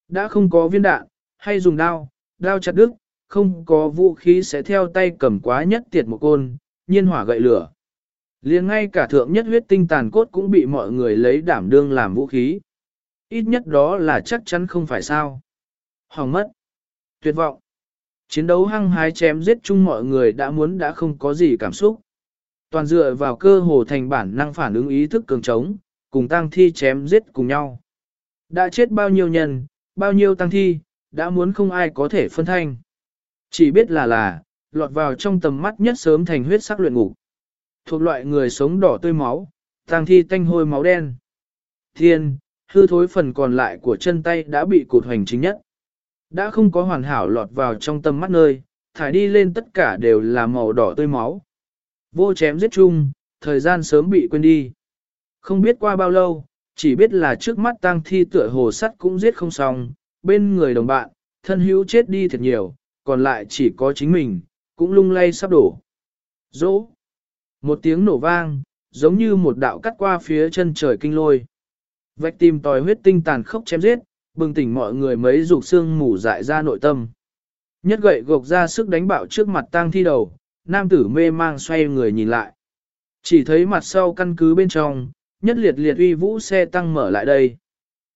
Đã không có viên đạn, hay dùng đao, đao chặt đứt, không có vũ khí sẽ theo tay cầm quá nhất tiệt một côn, nhiên hỏa gậy lửa. liền ngay cả thượng nhất huyết tinh tàn cốt cũng bị mọi người lấy đảm đương làm vũ khí. Ít nhất đó là chắc chắn không phải sao. Hỏng mất. Tuyệt vọng. Chiến đấu hăng hái chém giết chung mọi người đã muốn đã không có gì cảm xúc. Toàn dựa vào cơ hồ thành bản năng phản ứng ý thức cường trống, cùng tăng thi chém giết cùng nhau. Đã chết bao nhiêu nhân, bao nhiêu tăng thi, đã muốn không ai có thể phân thanh. Chỉ biết là là, lọt vào trong tầm mắt nhất sớm thành huyết sắc luyện ngục. Thuộc loại người sống đỏ tươi máu, tang thi tanh hôi máu đen. Thiên, hư thối phần còn lại của chân tay đã bị cụt hoành chính nhất. Đã không có hoàn hảo lọt vào trong tầm mắt nơi, thải đi lên tất cả đều là màu đỏ tươi máu. Vô chém giết chung, thời gian sớm bị quên đi. Không biết qua bao lâu, chỉ biết là trước mắt tang thi tựa hồ sắt cũng giết không xong, bên người đồng bạn, thân hữu chết đi thật nhiều, còn lại chỉ có chính mình, cũng lung lay sắp đổ. Dỗ! Một tiếng nổ vang, giống như một đạo cắt qua phía chân trời kinh lôi. Vạch tìm tòi huyết tinh tàn khốc chém giết, bừng tỉnh mọi người mấy dục xương mủ dại ra nội tâm. Nhất gậy gộc ra sức đánh bạo trước mặt tang thi đầu, nam tử mê mang xoay người nhìn lại. Chỉ thấy mặt sau căn cứ bên trong, nhất liệt liệt uy vũ xe tăng mở lại đây.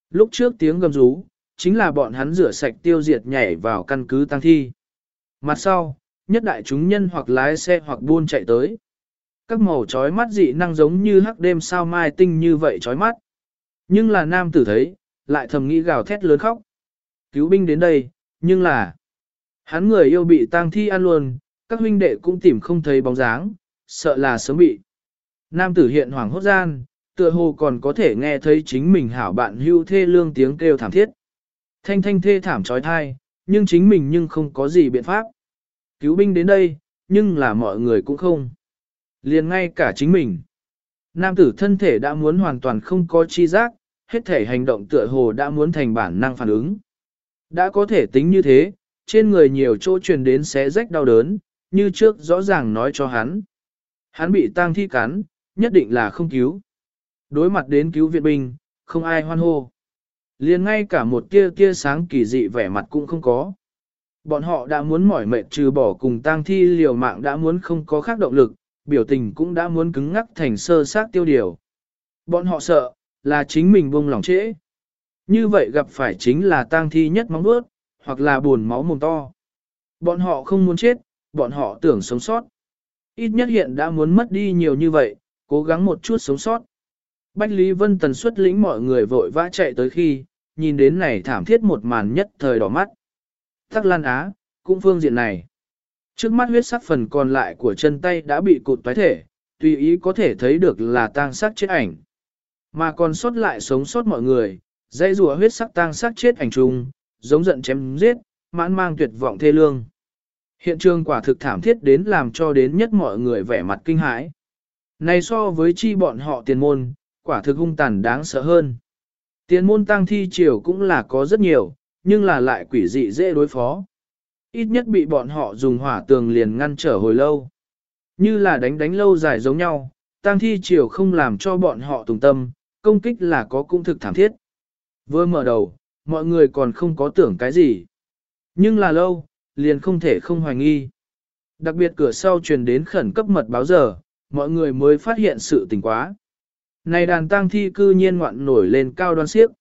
Lúc trước tiếng gầm rú, chính là bọn hắn rửa sạch tiêu diệt nhảy vào căn cứ tăng thi. Mặt sau, nhất đại chúng nhân hoặc lái xe hoặc buôn chạy tới. Các màu trói mắt dị năng giống như hắc đêm sao mai tinh như vậy trói mắt. Nhưng là nam tử thấy, lại thầm nghĩ gào thét lớn khóc. Cứu binh đến đây, nhưng là hắn người yêu bị tang thi ăn luôn, các huynh đệ cũng tìm không thấy bóng dáng, sợ là sớm bị. Nam tử hiện hoàng hốt gian, tựa hồ còn có thể nghe thấy chính mình hảo bạn hưu thê lương tiếng kêu thảm thiết. Thanh thanh thê thảm trói thai, nhưng chính mình nhưng không có gì biện pháp. Cứu binh đến đây, nhưng là mọi người cũng không. Liền ngay cả chính mình. Nam tử thân thể đã muốn hoàn toàn không có chi giác, hết thể hành động tựa hồ đã muốn thành bản năng phản ứng. Đã có thể tính như thế, trên người nhiều chỗ truyền đến xé rách đau đớn, như trước rõ ràng nói cho hắn. Hắn bị tang thi cắn, nhất định là không cứu. Đối mặt đến cứu viện binh, không ai hoan hô. Liền ngay cả một tia tia sáng kỳ dị vẻ mặt cũng không có. Bọn họ đã muốn mỏi mệt trừ bỏ cùng tang thi liều mạng đã muốn không có khác động lực, biểu tình cũng đã muốn cứng ngắc thành sơ sát tiêu điều. Bọn họ sợ, là chính mình buông lòng trễ. Như vậy gặp phải chính là tang thi nhất móng vuốt, hoặc là buồn máu mồm to. Bọn họ không muốn chết, bọn họ tưởng sống sót. Ít nhất hiện đã muốn mất đi nhiều như vậy, cố gắng một chút sống sót. Bách Lý Vân Tần xuất lĩnh mọi người vội vã chạy tới khi, nhìn đến này thảm thiết một màn nhất thời đỏ mắt. Tắc Lan Á, cũng phương diện này. Trước mắt huyết sắc phần còn lại của chân tay đã bị cụt toái thể, tùy ý có thể thấy được là tang sắc chết ảnh. Mà còn sót lại sống sót mọi người, dây rùa huyết sắc tang sắc chết ảnh trùng, giống giận chém giết, mãn mang tuyệt vọng thê lương. Hiện trường quả thực thảm thiết đến làm cho đến nhất mọi người vẻ mặt kinh hãi. Này so với chi bọn họ tiền môn, quả thực hung tàn đáng sợ hơn. Tiền môn tăng thi triều cũng là có rất nhiều, nhưng là lại quỷ dị dễ đối phó. Ít nhất bị bọn họ dùng hỏa tường liền ngăn trở hồi lâu. Như là đánh đánh lâu dài giống nhau, tăng thi triều không làm cho bọn họ tùng tâm, công kích là có cũng thực thảm thiết. Vừa mở đầu, mọi người còn không có tưởng cái gì. Nhưng là lâu, liền không thể không hoài nghi. Đặc biệt cửa sau truyền đến khẩn cấp mật báo giờ, mọi người mới phát hiện sự tình quá. Này đàn tang thi cư nhiên ngoạn nổi lên cao đoan xiếc,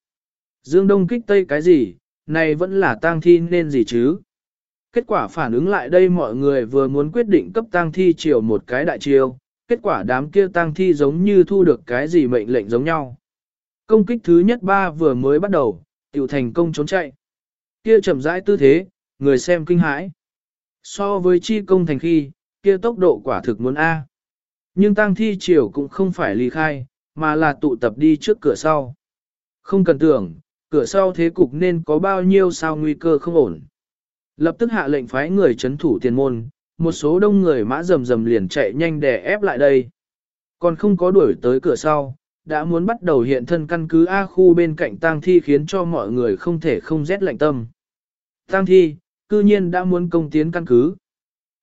Dương Đông kích Tây cái gì, này vẫn là tang thi nên gì chứ? Kết quả phản ứng lại đây mọi người vừa muốn quyết định cấp tang thi chiều một cái đại chiều, kết quả đám kia tang thi giống như thu được cái gì mệnh lệnh giống nhau. Công kích thứ nhất ba vừa mới bắt đầu, tiểu thành công trốn chạy. Kia chậm rãi tư thế, người xem kinh hãi. So với chi công thành khi, kia tốc độ quả thực muốn A. Nhưng tang thi chiều cũng không phải ly khai, mà là tụ tập đi trước cửa sau. Không cần tưởng, cửa sau thế cục nên có bao nhiêu sao nguy cơ không ổn. Lập tức hạ lệnh phái người chấn thủ tiền môn, một số đông người mã rầm rầm liền chạy nhanh để ép lại đây. Còn không có đuổi tới cửa sau, đã muốn bắt đầu hiện thân căn cứ A khu bên cạnh tang thi khiến cho mọi người không thể không rét lạnh tâm. Tang thi, cư nhiên đã muốn công tiến căn cứ.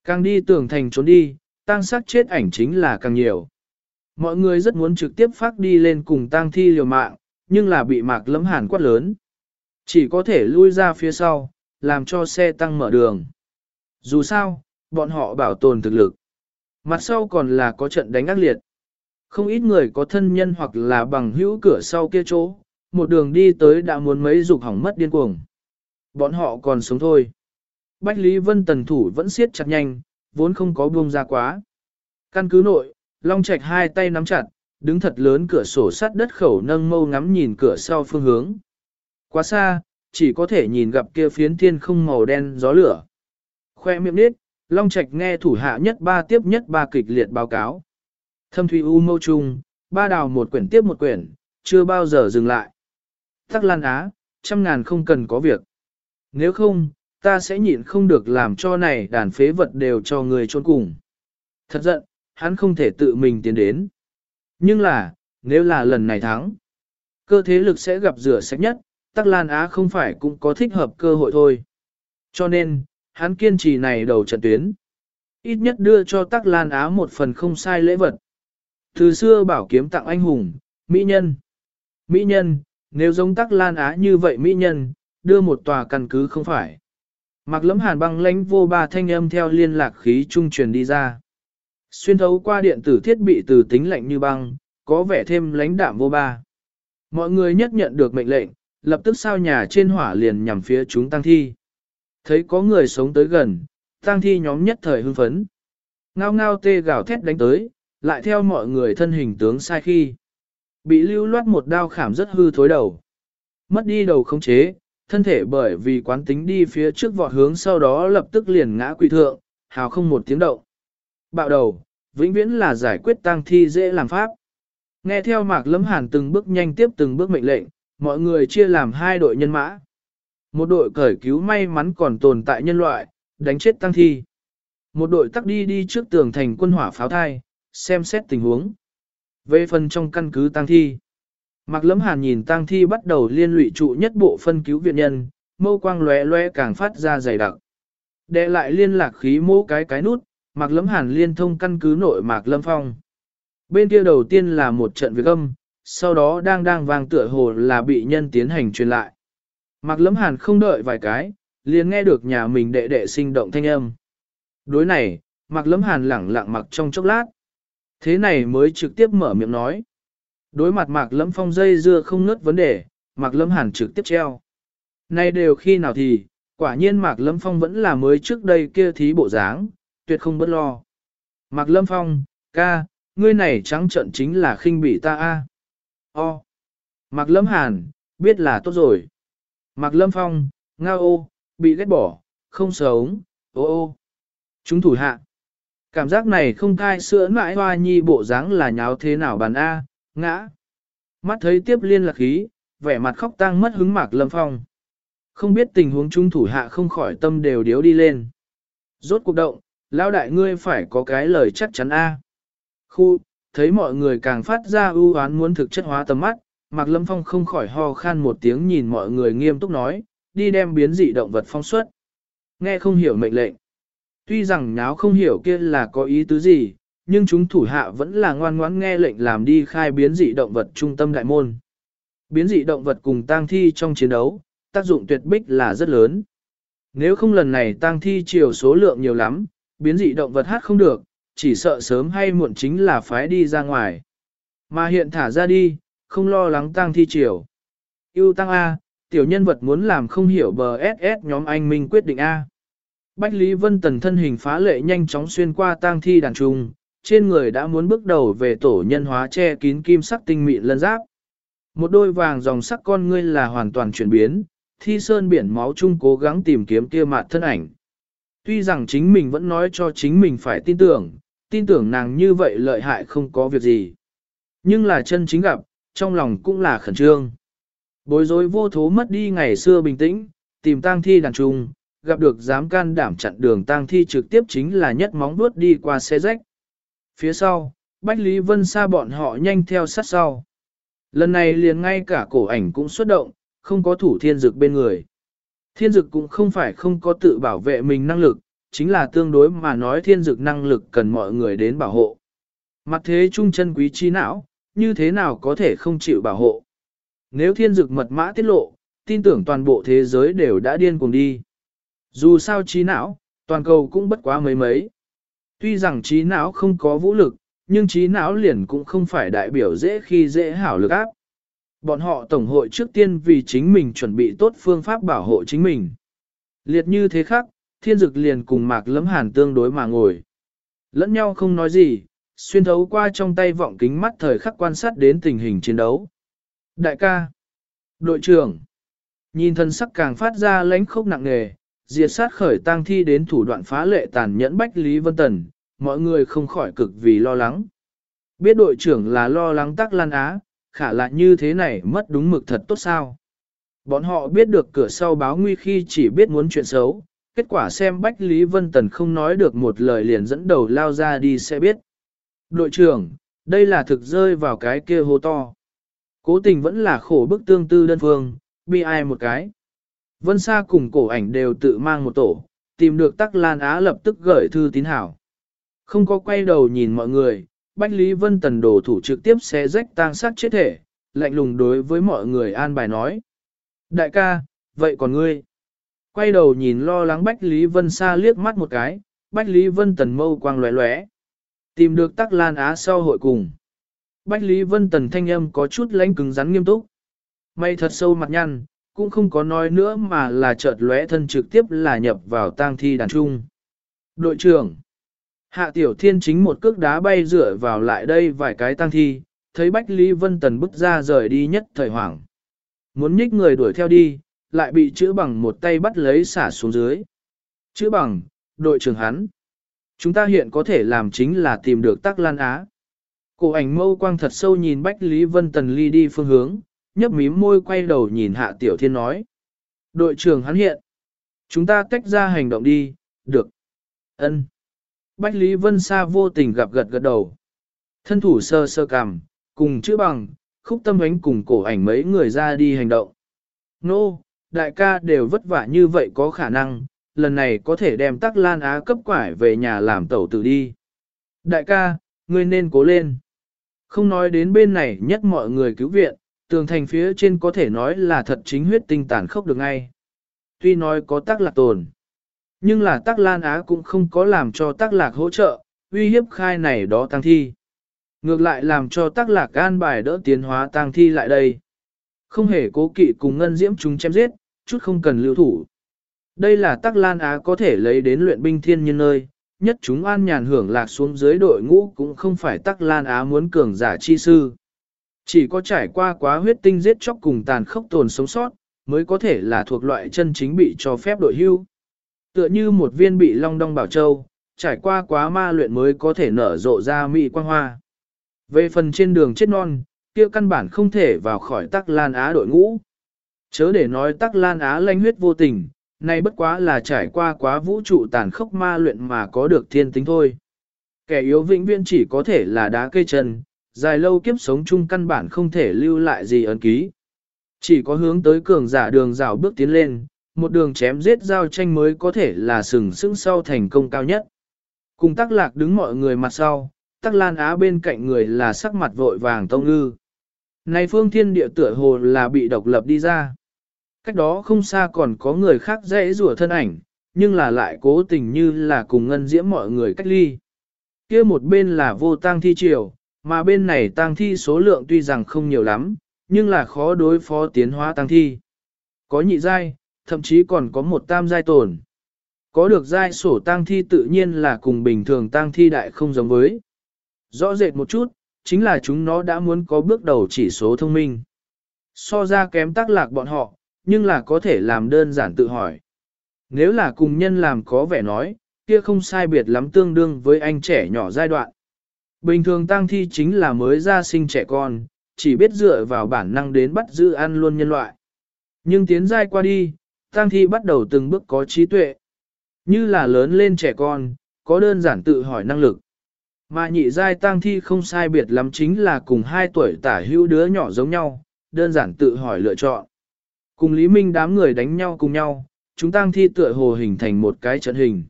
Càng đi tưởng thành trốn đi, tang sát chết ảnh chính là càng nhiều. Mọi người rất muốn trực tiếp phát đi lên cùng tang thi liều mạng, nhưng là bị mạc lấm hàn quát lớn. Chỉ có thể lui ra phía sau, làm cho xe tăng mở đường. Dù sao, bọn họ bảo tồn thực lực. Mặt sau còn là có trận đánh ác liệt. Không ít người có thân nhân hoặc là bằng hữu cửa sau kia chỗ, một đường đi tới đã muốn mấy dục hỏng mất điên cuồng. Bọn họ còn sống thôi. Bách Lý Vân tần thủ vẫn siết chặt nhanh, vốn không có buông ra quá. Căn cứ nội, Long Trạch hai tay nắm chặt, đứng thật lớn cửa sổ sắt đất khẩu nâng mâu ngắm nhìn cửa sau phương hướng. Quá xa, chỉ có thể nhìn gặp kia phiến thiên không màu đen gió lửa. Khoe miệng nít, Long Trạch nghe thủ hạ nhất ba tiếp nhất ba kịch liệt báo cáo. Thâm thủy u mâu trung, ba đào một quyển tiếp một quyển, chưa bao giờ dừng lại. Tắc Lan Á, trăm ngàn không cần có việc. Nếu không, ta sẽ nhịn không được làm cho này đàn phế vật đều cho người trốn cùng. Thật giận, hắn không thể tự mình tiến đến. Nhưng là, nếu là lần này thắng, cơ thế lực sẽ gặp rửa sạch nhất, Tắc Lan Á không phải cũng có thích hợp cơ hội thôi. Cho nên, hắn kiên trì này đầu trận tuyến. Ít nhất đưa cho Tắc Lan Á một phần không sai lễ vật. Từ xưa bảo kiếm tặng anh hùng, mỹ nhân. Mỹ nhân, nếu giống Tắc Lan Á như vậy mỹ nhân, đưa một tòa căn cứ không phải. Mặc lấm hàn băng lãnh vô ba thanh âm theo liên lạc khí trung truyền đi ra. Xuyên thấu qua điện tử thiết bị từ tính lạnh như băng, có vẻ thêm lãnh đạm vô ba. Mọi người nhất nhận được mệnh lệnh, lập tức sao nhà trên hỏa liền nhằm phía chúng tăng thi. Thấy có người sống tới gần, tăng thi nhóm nhất thời hưng phấn. Ngao ngao tê gào thét đánh tới, lại theo mọi người thân hình tướng sai khi. Bị lưu loát một đao khảm rất hư thối đầu. Mất đi đầu không chế, thân thể bởi vì quán tính đi phía trước vọt hướng sau đó lập tức liền ngã quỳ thượng, hào không một tiếng động. Bạo đầu, vĩnh viễn là giải quyết tang thi dễ làm pháp. Nghe theo mạc lâm hàn từng bước nhanh tiếp từng bước mệnh lệnh, mọi người chia làm hai đội nhân mã. Một đội cởi cứu may mắn còn tồn tại nhân loại, đánh chết tăng thi. Một đội tắc đi đi trước tường thành quân hỏa pháo thai, xem xét tình huống. Về phần trong căn cứ tăng thi. Mạc Lâm Hàn nhìn tăng thi bắt đầu liên lụy trụ nhất bộ phân cứu viện nhân, mâu quang lóe lóe càng phát ra dày đặc. Đệ lại liên lạc khí mô cái cái nút, Mạc Lâm Hàn liên thông căn cứ nội Mạc Lâm Phong. Bên kia đầu tiên là một trận việc âm, sau đó đang đang vang tựa hồ là bị nhân tiến hành truyền lại. Mạc Lâm Hàn không đợi vài cái, liền nghe được nhà mình đệ đệ sinh động thanh âm. Đối này, Mạc Lâm Hàn lẳng lặng mặc trong chốc lát. Thế này mới trực tiếp mở miệng nói. Đối mặt Mạc Lâm Phong dây dưa không ngớt vấn đề, Mạc Lâm Hàn trực tiếp treo. Nay đều khi nào thì, quả nhiên Mạc Lâm Phong vẫn là mới trước đây kia thí bộ dáng, tuyệt không bất lo. Mạc Lâm Phong, ca, ngươi này trắng trận chính là khinh bị ta a. O. Mạc Lâm Hàn, biết là tốt rồi. Mạc Lâm Phong, ngao ô, bị ghét bỏ, không sống, ô ô. Chúng thủ hạ. Cảm giác này không thai sữa mãi hoa nhi bộ dáng là nháo thế nào bàn A, ngã. Mắt thấy tiếp liên lạc khí, vẻ mặt khóc tang mất hứng Mạc Lâm Phong. Không biết tình huống chúng thủ hạ không khỏi tâm đều điếu đi lên. Rốt cuộc động, Lão đại ngươi phải có cái lời chắc chắn A. Khu, thấy mọi người càng phát ra ưu oán muốn thực chất hóa tầm mắt, Mạc Lâm Phong không khỏi ho khan một tiếng nhìn mọi người nghiêm túc nói, đi đem biến dị động vật phong xuất. Nghe không hiểu mệnh lệnh. Tuy rằng nháo không hiểu kia là có ý tứ gì, nhưng chúng thủ hạ vẫn là ngoan ngoãn nghe lệnh làm đi khai biến dị động vật trung tâm đại môn. Biến dị động vật cùng tang thi trong chiến đấu, tác dụng tuyệt bích là rất lớn. Nếu không lần này tang thi chiều số lượng nhiều lắm, biến dị động vật hát không được, chỉ sợ sớm hay muộn chính là phái đi ra ngoài. Mà hiện thả ra đi, không lo lắng tang thi chiều. Yêu tăng A, tiểu nhân vật muốn làm không hiểu bờ SS nhóm anh Minh quyết định A. Bách Lý Vân Tần thân hình phá lệ nhanh chóng xuyên qua tang thi đàn trung, trên người đã muốn bước đầu về tổ nhân hóa che kín kim sắc tinh mịn lân giáp. Một đôi vàng dòng sắc con ngươi là hoàn toàn chuyển biến, thi sơn biển máu chung cố gắng tìm kiếm kia mạt thân ảnh. Tuy rằng chính mình vẫn nói cho chính mình phải tin tưởng, tin tưởng nàng như vậy lợi hại không có việc gì. Nhưng là chân chính gặp, trong lòng cũng là khẩn trương. Bối rối vô thố mất đi ngày xưa bình tĩnh, tìm tang thi đàn trung, gặp được dám can đảm chặn đường tang thi trực tiếp chính là nhất móng vuốt đi qua xe rách. Phía sau, Bách Lý Vân xa bọn họ nhanh theo sát sau. Lần này liền ngay cả cổ ảnh cũng xuất động, không có thủ thiên dực bên người. Thiên dực cũng không phải không có tự bảo vệ mình năng lực, chính là tương đối mà nói thiên dực năng lực cần mọi người đến bảo hộ. Mặt thế trung chân quý trí não, như thế nào có thể không chịu bảo hộ. Nếu thiên dực mật mã tiết lộ, tin tưởng toàn bộ thế giới đều đã điên cuồng đi. Dù sao trí não, toàn cầu cũng bất quá mấy mấy. Tuy rằng trí não không có vũ lực, nhưng trí não liền cũng không phải đại biểu dễ khi dễ hảo lực áp. Bọn họ tổng hội trước tiên vì chính mình chuẩn bị tốt phương pháp bảo hộ chính mình. Liệt như thế khác, thiên dực liền cùng mạc lấm hàn tương đối mà ngồi. Lẫn nhau không nói gì, xuyên thấu qua trong tay vọng kính mắt thời khắc quan sát đến tình hình chiến đấu. Đại ca, đội trưởng, nhìn thân sắc càng phát ra lãnh khốc nặng nề, diệt sát khởi tang thi đến thủ đoạn phá lệ tàn nhẫn Bách Lý Vân Tần, mọi người không khỏi cực vì lo lắng. Biết đội trưởng là lo lắng tắc lan á, khả lại như thế này mất đúng mực thật tốt sao. Bọn họ biết được cửa sau báo nguy khi chỉ biết muốn chuyện xấu, kết quả xem Bách Lý Vân Tần không nói được một lời liền dẫn đầu lao ra đi sẽ biết. Đội trưởng, đây là thực rơi vào cái kia hố to. Cố tình vẫn là khổ bức tương tư đơn phương, bi ai một cái. Vân Sa cùng cổ ảnh đều tự mang một tổ, tìm được Tắc Lan Á lập tức gửi thư tín hảo. Không có quay đầu nhìn mọi người, Bách Lý Vân Tần đổ thủ trực tiếp xé rách tang sát chết thể, lạnh lùng đối với mọi người an bài nói. Đại ca, vậy còn ngươi? Quay đầu nhìn lo lắng Bách Lý Vân Sa liếc mắt một cái, Bách Lý Vân Tần mâu quang lóe lóe. Tìm được Tắc Lan Á sau hội cùng. Bách Lý Vân Tần thanh âm có chút lãnh cứng rắn nghiêm túc. May thật sâu mặt nhăn, cũng không có nói nữa mà là chợt lóe thân trực tiếp là nhập vào tang thi đàn trung. Đội trưởng Hạ Tiểu Thiên chính một cước đá bay rửa vào lại đây vài cái tăng thi, thấy Bách Lý Vân Tần bức ra rời đi nhất thời hoảng. Muốn nhích người đuổi theo đi, lại bị chữ bằng một tay bắt lấy xả xuống dưới. Chữ bằng, đội trưởng hắn. Chúng ta hiện có thể làm chính là tìm được Tắc Lan Á. Cổ ảnh mâu quang thật sâu nhìn Bách Lý Vân Tần ly đi phương hướng, nhấp mím môi quay đầu nhìn Hạ Tiểu Thiên nói. Đội trưởng hắn hiện. Chúng ta tách ra hành động đi, được. Ân. Bách Lý Vân Sa vô tình gặp gật gật đầu. Thân thủ sơ sơ cằm, cùng chữ bằng, khúc tâm ánh cùng cổ ảnh mấy người ra đi hành động. Nô, no, đại ca đều vất vả như vậy có khả năng, lần này có thể đem tắc lan á cấp quải về nhà làm tẩu tử đi. Đại ca, ngươi nên cố lên. Không nói đến bên này nhất mọi người cứu viện, tường thành phía trên có thể nói là thật chính huyết tinh tàn khốc được ngay. Tuy nói có tác lạc tồn, nhưng là tắc lan á cũng không có làm cho tắc lạc hỗ trợ, uy hiếp khai này đó tăng thi. Ngược lại làm cho tắc lạc an bài đỡ tiến hóa tăng thi lại đây. Không hề cố kỵ cùng ngân diễm chúng chém giết, chút không cần lưu thủ. Đây là tắc lan á có thể lấy đến luyện binh thiên nhân nơi, nhất chúng an nhàn hưởng lạc xuống dưới đội ngũ cũng không phải tắc lan á muốn cường giả chi sư. Chỉ có trải qua quá huyết tinh giết chóc cùng tàn khốc tồn sống sót, mới có thể là thuộc loại chân chính bị cho phép đội hưu. Tựa như một viên bị long đong bảo châu, trải qua quá ma luyện mới có thể nở rộ ra mỹ quang hoa. Về phần trên đường chết non, kia căn bản không thể vào khỏi tắc lan á đội ngũ. Chớ để nói tắc lan á lanh huyết vô tình, nay bất quá là trải qua quá vũ trụ tàn khốc ma luyện mà có được thiên tính thôi. Kẻ yếu vĩnh viễn chỉ có thể là đá cây chân, dài lâu kiếp sống chung căn bản không thể lưu lại gì ấn ký. Chỉ có hướng tới cường giả đường rào bước tiến lên, một đường chém giết giao tranh mới có thể là sừng sững sau thành công cao nhất. Cùng tắc lạc đứng mọi người mặt sau, tắc lan á bên cạnh người là sắc mặt vội vàng tông ngư. Này phương thiên địa tựa hồ là bị độc lập đi ra. Cách đó không xa còn có người khác dễ rủa thân ảnh, nhưng là lại cố tình như là cùng ngân diễm mọi người cách ly. kia một bên là vô tang thi triều, mà bên này tang thi số lượng tuy rằng không nhiều lắm, nhưng là khó đối phó tiến hóa tang thi. Có nhị giai, thậm chí còn có một tam giai tồn. Có được giai sổ tang thi tự nhiên là cùng bình thường tang thi đại không giống với. Rõ rệt một chút, chính là chúng nó đã muốn có bước đầu chỉ số thông minh. So ra kém tác lạc bọn họ, nhưng là có thể làm đơn giản tự hỏi. Nếu là cùng nhân làm có vẻ nói, kia không sai biệt lắm tương đương với anh trẻ nhỏ giai đoạn. Bình thường tang thi chính là mới ra sinh trẻ con, chỉ biết dựa vào bản năng đến bắt giữ ăn luôn nhân loại. Nhưng tiến giai qua đi, tang thi bắt đầu từng bước có trí tuệ. Như là lớn lên trẻ con, có đơn giản tự hỏi năng lực. Mà nhị giai tang thi không sai biệt lắm chính là cùng hai tuổi tả hữu đứa nhỏ giống nhau, đơn giản tự hỏi lựa chọn. Cùng Lý Minh đám người đánh nhau cùng nhau, chúng tang thi tựa hồ hình thành một cái trận hình.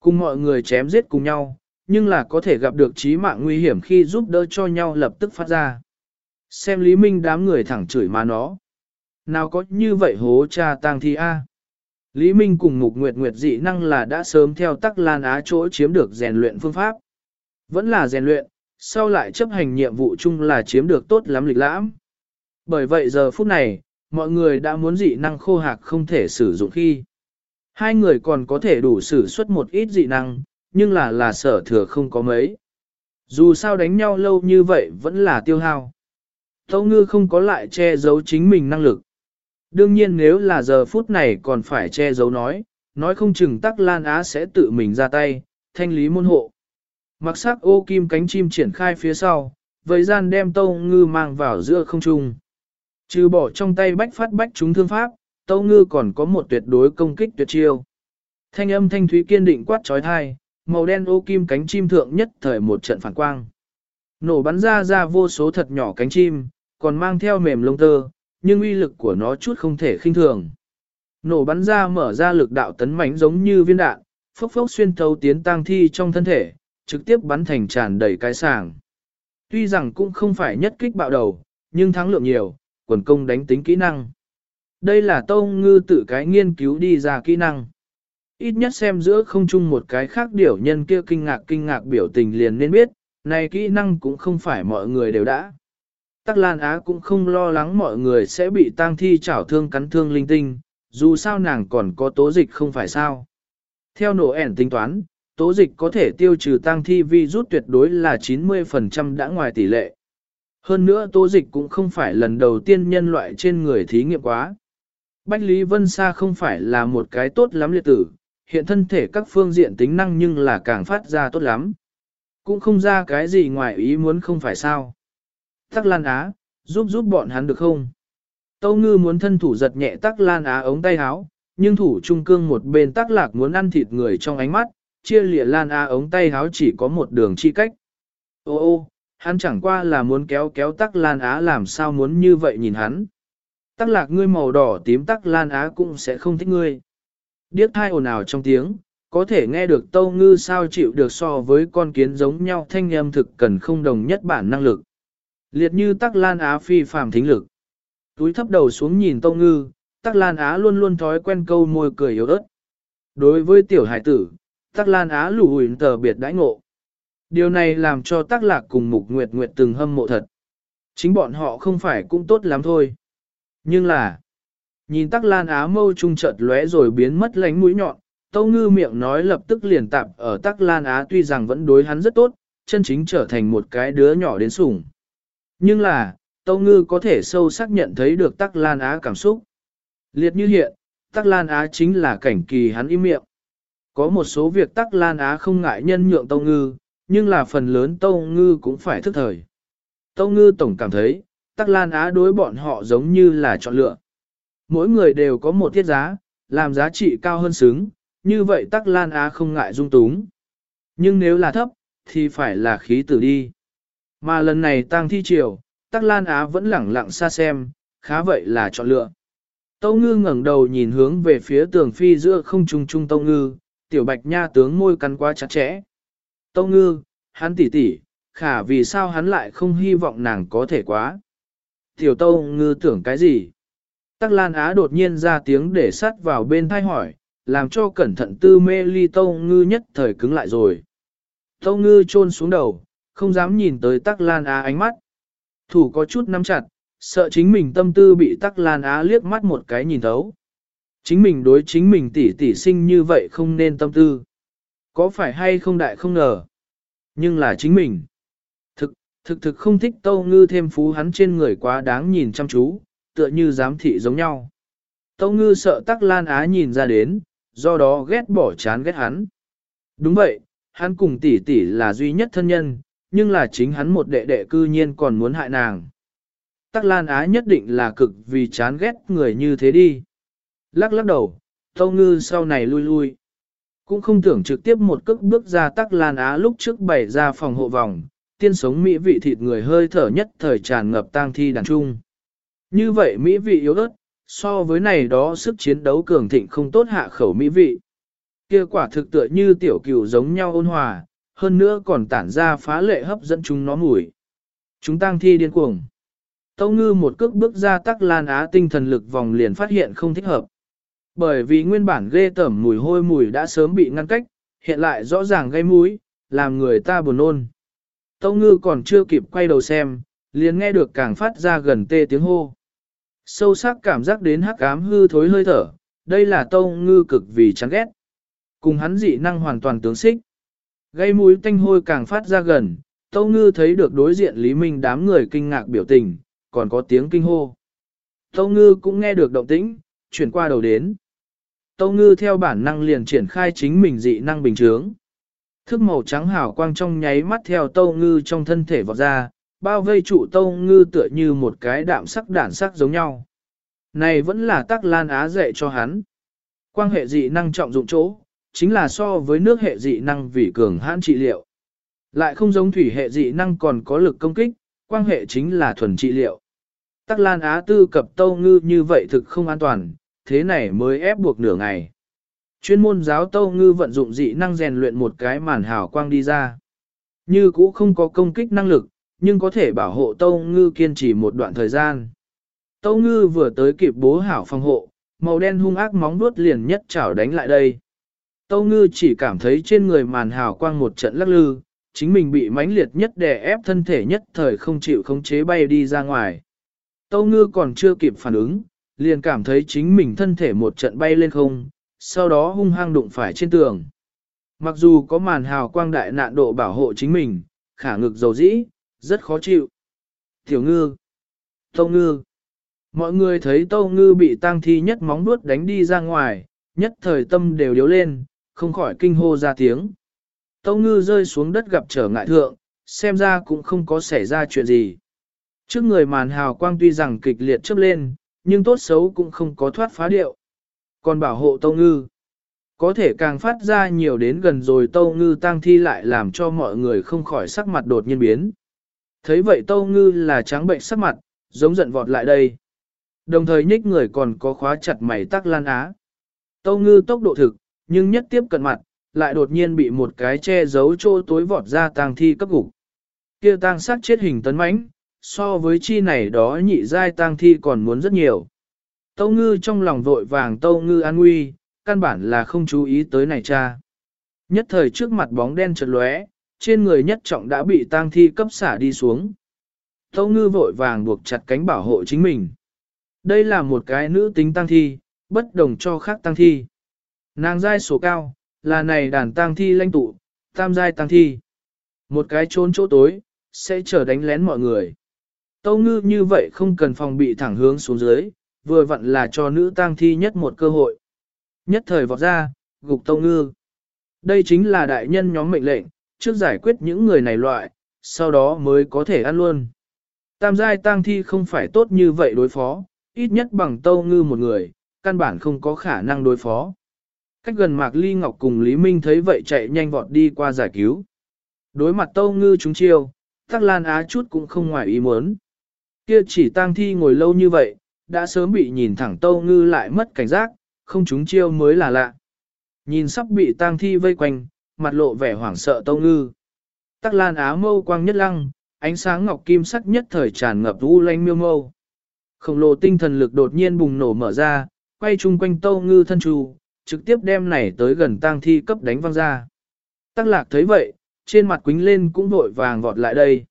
Cùng mọi người chém giết cùng nhau, nhưng là có thể gặp được trí mạng nguy hiểm khi giúp đỡ cho nhau lập tức phát ra. Xem Lý Minh đám người thẳng chửi mà nó. Nào có như vậy hố cha tang thi A. Lý Minh cùng Mục Nguyệt Nguyệt dị năng là đã sớm theo tắc lan á chỗ chiếm được rèn luyện phương pháp. Vẫn là rèn luyện, sau lại chấp hành nhiệm vụ chung là chiếm được tốt lắm lịch lãm. Bởi vậy giờ phút này, mọi người đã muốn dị năng khô hạc không thể sử dụng khi. Hai người còn có thể đủ sử xuất một ít dị năng, nhưng là là sở thừa không có mấy. Dù sao đánh nhau lâu như vậy vẫn là tiêu hao. Tâu ngư không có lại che giấu chính mình năng lực. Đương nhiên nếu là giờ phút này còn phải che giấu nói, nói không chừng tắc lan á sẽ tự mình ra tay, thanh lý môn hộ. Mặc sắc ô kim cánh chim triển khai phía sau, vậy gian đem tâu ngư mang vào giữa không trung. Trừ bỏ trong tay bách phát bách chúng thương pháp, tâu ngư còn có một tuyệt đối công kích tuyệt chiêu. Thanh âm thanh thúy kiên định quát trói thai, màu đen ô kim cánh chim thượng nhất thời một trận phản quang. Nổ bắn ra ra vô số thật nhỏ cánh chim, còn mang theo mềm lông tơ, nhưng uy lực của nó chút không thể khinh thường. Nổ bắn ra mở ra lực đạo tấn mãnh giống như viên đạn, phốc phốc xuyên thấu tiến tang thi trong thân thể, trực tiếp bắn thành tràn đầy cái sàng. Tuy rằng cũng không phải nhất kích bạo đầu, nhưng thắng lượng nhiều, quần công đánh tính kỹ năng. Đây là tông ngư tự cái nghiên cứu đi ra kỹ năng. Ít nhất xem giữa không chung một cái khác điểu nhân kia kinh ngạc kinh ngạc biểu tình liền nên biết, này kỹ năng cũng không phải mọi người đều đã. Tắc Lan Á cũng không lo lắng mọi người sẽ bị tang thi chảo thương cắn thương linh tinh, dù sao nàng còn có tố dịch không phải sao. Theo nổ ẻn tính toán, tố dịch có thể tiêu trừ tang thi vi rút tuyệt đối là 90% đã ngoài tỷ lệ. Hơn nữa tố dịch cũng không phải lần đầu tiên nhân loại trên người thí nghiệm quá. Bách Lý Vân Sa không phải là một cái tốt lắm liệt tử, hiện thân thể các phương diện tính năng nhưng là càng phát ra tốt lắm. Cũng không ra cái gì ngoài ý muốn không phải sao. Tắc Lan Á, giúp giúp bọn hắn được không? Tâu ngư muốn thân thủ giật nhẹ Tắc Lan Á ống tay áo, nhưng thủ trung cương một bên Tắc Lạc muốn ăn thịt người trong ánh mắt, chia lịa Lan Á ống tay áo chỉ có một đường chi cách. Ô ô, hắn chẳng qua là muốn kéo kéo Tắc Lan Á làm sao muốn như vậy nhìn hắn. Tắc Lạc ngươi màu đỏ tím Tắc Lan Á cũng sẽ không thích ngươi. Điếc hai ồn ào trong tiếng, có thể nghe được tâu ngư sao chịu được so với con kiến giống nhau thanh âm thực cần không đồng nhất bản năng lực. Liệt như tắc lan á phi phàm thính lực. Túi thấp đầu xuống nhìn tông ngư, tắc lan á luôn luôn thói quen câu môi cười yếu ớt. Đối với tiểu hải tử, tắc lan á lù hùi tờ biệt đãi ngộ. Điều này làm cho tắc lạc cùng mục nguyệt nguyệt từng hâm mộ thật. Chính bọn họ không phải cũng tốt lắm thôi. Nhưng là, nhìn tắc lan á mâu trung chợt lóe rồi biến mất lánh mũi nhọn, tâu ngư miệng nói lập tức liền tạp ở tắc lan á tuy rằng vẫn đối hắn rất tốt, chân chính trở thành một cái đứa nhỏ đến sủng. Nhưng là, Tâu Ngư có thể sâu sắc nhận thấy được Tắc Lan Á cảm xúc. Liệt như hiện, Tắc Lan Á chính là cảnh kỳ hắn im miệng. Có một số việc Tắc Lan Á không ngại nhân nhượng Tâu Ngư, nhưng là phần lớn Tâu Ngư cũng phải thức thời. Tâu Ngư tổng cảm thấy, Tắc Lan Á đối bọn họ giống như là chọn lựa. Mỗi người đều có một tiết giá, làm giá trị cao hơn xứng, như vậy Tắc Lan Á không ngại dung túng. Nhưng nếu là thấp, thì phải là khí tử đi. Mà lần này tang thi triều, Tắc Lan Á vẫn lẳng lặng xa xem, khá vậy là chọn lựa. Tâu ngư ngẩng đầu nhìn hướng về phía tường phi giữa không trung trung tâu ngư, tiểu bạch nha tướng môi cắn quá chặt chẽ. Tâu ngư, hắn tỉ tỉ, khả vì sao hắn lại không hy vọng nàng có thể quá. Tiểu tâu ngư tưởng cái gì? Tắc Lan Á đột nhiên ra tiếng để sắt vào bên thai hỏi, làm cho cẩn thận tư mê ly tâu ngư nhất thời cứng lại rồi. Tâu ngư chôn xuống đầu, không dám nhìn tới Tắc Lan Á ánh mắt. Thủ có chút nắm chặt, sợ chính mình tâm tư bị Tắc Lan Á liếc mắt một cái nhìn thấu. Chính mình đối chính mình tỉ tỉ sinh như vậy không nên tâm tư. Có phải hay không đại không ngờ. Nhưng là chính mình. Thực, thực thực không thích tâu ngư thêm phú hắn trên người quá đáng nhìn chăm chú, tựa như giám thị giống nhau. Tâu ngư sợ tắc lan á nhìn ra đến, do đó ghét bỏ chán ghét hắn. Đúng vậy, hắn cùng tỷ tỷ là duy nhất thân nhân, nhưng là chính hắn một đệ đệ cư nhiên còn muốn hại nàng. Tắc Lan Á nhất định là cực vì chán ghét người như thế đi. Lắc lắc đầu, Tâu Ngư sau này lui lui. Cũng không tưởng trực tiếp một cước bước ra Tắc Lan Á lúc trước bày ra phòng hộ vòng, tiên sống mỹ vị thịt người hơi thở nhất thời tràn ngập tang thi đàn trung. Như vậy mỹ vị yếu ớt, so với này đó sức chiến đấu cường thịnh không tốt hạ khẩu mỹ vị. Kia quả thực tựa như tiểu cừu giống nhau ôn hòa, hơn nữa còn tản ra phá lệ hấp dẫn chúng nó mùi. Chúng tang thi điên cuồng. Tâu ngư một cước bước ra tắc lan á tinh thần lực vòng liền phát hiện không thích hợp. Bởi vì nguyên bản ghê tẩm mùi hôi mùi đã sớm bị ngăn cách, hiện lại rõ ràng gây mũi, làm người ta buồn nôn. Tâu ngư còn chưa kịp quay đầu xem, liền nghe được càng phát ra gần tê tiếng hô. Sâu sắc cảm giác đến hắc ám hư thối hơi thở, đây là tâu ngư cực vì chán ghét. Cùng hắn dị năng hoàn toàn tướng xích. Gây mũi tanh hôi càng phát ra gần, tâu ngư thấy được đối diện Lý Minh đám người kinh ngạc biểu tình, còn có tiếng kinh hô. Tâu ngư cũng nghe được động tĩnh, chuyển qua đầu đến. Tâu ngư theo bản năng liền triển khai chính mình dị năng bình chướng. Thức màu trắng hào quang trong nháy mắt theo tâu ngư trong thân thể vọt ra, bao vây trụ tâu ngư tựa như một cái đạm sắc đản sắc giống nhau. Này vẫn là tắc lan á dạy cho hắn. Quan hệ dị năng trọng dụng chỗ, chính là so với nước hệ dị năng vì cường hãn trị liệu. Lại không giống thủy hệ dị năng còn có lực công kích, quan hệ chính là thuần trị liệu. Tắc Lan Á tư cập tâu ngư như vậy thực không an toàn, thế này mới ép buộc nửa ngày. Chuyên môn giáo tâu ngư vận dụng dị năng rèn luyện một cái màn hào quang đi ra. Như cũ không có công kích năng lực, nhưng có thể bảo hộ tâu ngư kiên trì một đoạn thời gian. Tâu ngư vừa tới kịp bố hảo phòng hộ, màu đen hung ác móng vuốt liền nhất chảo đánh lại đây. Tâu ngư chỉ cảm thấy trên người màn hào quang một trận lắc lư, chính mình bị mãnh liệt nhất đè ép thân thể nhất thời không chịu khống chế bay đi ra ngoài. Tâu ngư còn chưa kịp phản ứng, liền cảm thấy chính mình thân thể một trận bay lên không, sau đó hung hăng đụng phải trên tường. Mặc dù có màn hào quang đại nạn độ bảo hộ chính mình, khả ngực dầu dĩ, rất khó chịu. Tiểu ngư, tâu ngư, mọi người thấy tâu ngư bị tang thi nhất móng nuốt đánh đi ra ngoài, nhất thời tâm đều điếu lên, không khỏi kinh hô ra tiếng. Tâu ngư rơi xuống đất gặp trở ngại thượng, xem ra cũng không có xảy ra chuyện gì. Trước người màn hào quang tuy rằng kịch liệt chớp lên, nhưng tốt xấu cũng không có thoát phá điệu. Còn bảo hộ tâu ngư, có thể càng phát ra nhiều đến gần rồi tâu ngư tang thi lại làm cho mọi người không khỏi sắc mặt đột nhiên biến. Thấy vậy tâu ngư là trắng bệnh sắc mặt, giống giận vọt lại đây. Đồng thời nhích người còn có khóa chặt mày tắc lan á. Tâu ngư tốc độ thực, nhưng nhất tiếp cận mặt, lại đột nhiên bị một cái che giấu chỗ tối vọt ra tang thi cấp gục. Kia tang sát chết hình tấn mãnh, so với chi này đó nhị giai tang thi còn muốn rất nhiều. Tâu ngư trong lòng vội vàng tâu ngư an nguy, căn bản là không chú ý tới này cha. Nhất thời trước mặt bóng đen chợt lóe, trên người nhất trọng đã bị tang thi cấp xả đi xuống. Tâu ngư vội vàng buộc chặt cánh bảo hộ chính mình. Đây là một cái nữ tính tang thi, bất đồng cho khác tang thi. Nàng giai số cao, là này đàn tang thi lãnh tụ, tam giai tang thi. Một cái trốn chỗ tối, sẽ chờ đánh lén mọi người. Tâu ngư như vậy không cần phòng bị thẳng hướng xuống dưới, vừa vặn là cho nữ tang thi nhất một cơ hội. Nhất thời vọt ra, gục tâu ngư. Đây chính là đại nhân nhóm mệnh lệnh, trước giải quyết những người này loại, sau đó mới có thể ăn luôn. Tam giai tang thi không phải tốt như vậy đối phó, ít nhất bằng tâu ngư một người, căn bản không có khả năng đối phó. Cách gần Mạc Ly Ngọc cùng Lý Minh thấy vậy chạy nhanh vọt đi qua giải cứu. Đối mặt tâu ngư chúng chiêu, Tắc Lan Á chút cũng không ngoài ý muốn. Kia chỉ tang thi ngồi lâu như vậy, đã sớm bị nhìn thẳng tâu ngư lại mất cảnh giác, không chúng chiêu mới là lạ. Nhìn sắp bị tang thi vây quanh, mặt lộ vẻ hoảng sợ tâu ngư. Tắc Lan Á mâu quang nhất lăng, ánh sáng ngọc kim sắc nhất thời tràn ngập u lanh miêu mâu. Khổng lồ tinh thần lực đột nhiên bùng nổ mở ra, quay chung quanh tâu ngư thân trù, trực tiếp đem này tới gần tang thi cấp đánh văng ra. Tắc lạc thấy vậy, trên mặt quính lên cũng vội vàng vọt lại đây.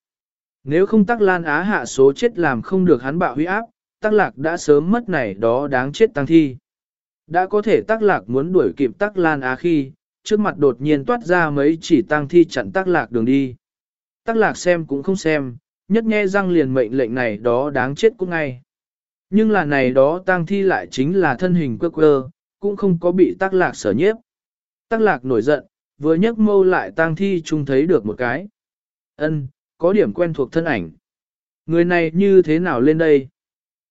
Nếu không tắc lan á hạ số chết làm không được hắn bạo huy áp, tắc lạc đã sớm mất này đó đáng chết tăng thi. Đã có thể tắc lạc muốn đuổi kịp tắc lan á khi, trước mặt đột nhiên toát ra mấy chỉ tăng thi chặn tắc lạc đường đi. Tắc lạc xem cũng không xem, nhất nghe răng liền mệnh lệnh này đó đáng chết cũng ngay. Nhưng là này đó tăng thi lại chính là thân hình quơ quơ, cũng không có bị tắc lạc sở nhiếp. Tắc lạc nổi giận, vừa nhấc mâu lại tang thi chung thấy được một cái. ân có điểm quen thuộc thân ảnh. Người này như thế nào lên đây?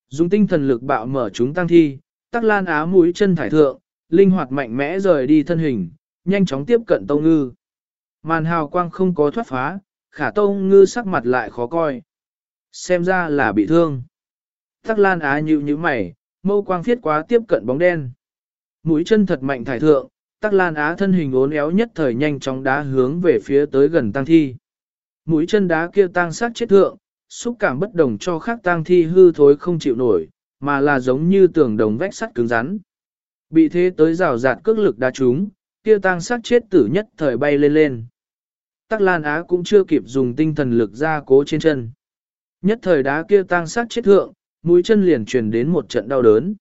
Dùng tinh thần lực bạo mở chúng tăng thi, tắc lan á mũi chân thải thượng, linh hoạt mạnh mẽ rời đi thân hình, nhanh chóng tiếp cận tông ngư. Màn hào quang không có thoát phá, khả tông ngư sắc mặt lại khó coi. Xem ra là bị thương. Tắc lan á nhịu như mày, mâu quang phiết quá tiếp cận bóng đen. Mũi chân thật mạnh thải thượng, tắc lan á thân hình ốn éo nhất thời nhanh chóng đá hướng về phía tới gần tăng thi. Mũi chân đá kia tang sát chết thượng, xúc cảm bất đồng cho khác tang thi hư thối không chịu nổi, mà là giống như tường đồng vách sắt cứng rắn. Bị thế tới rào rạt cước lực đá trúng, kia tang sát chết tử nhất thời bay lên lên. Tắc Lan Á cũng chưa kịp dùng tinh thần lực ra cố trên chân. Nhất thời đá kia tang sát chết thượng, mũi chân liền truyền đến một trận đau đớn.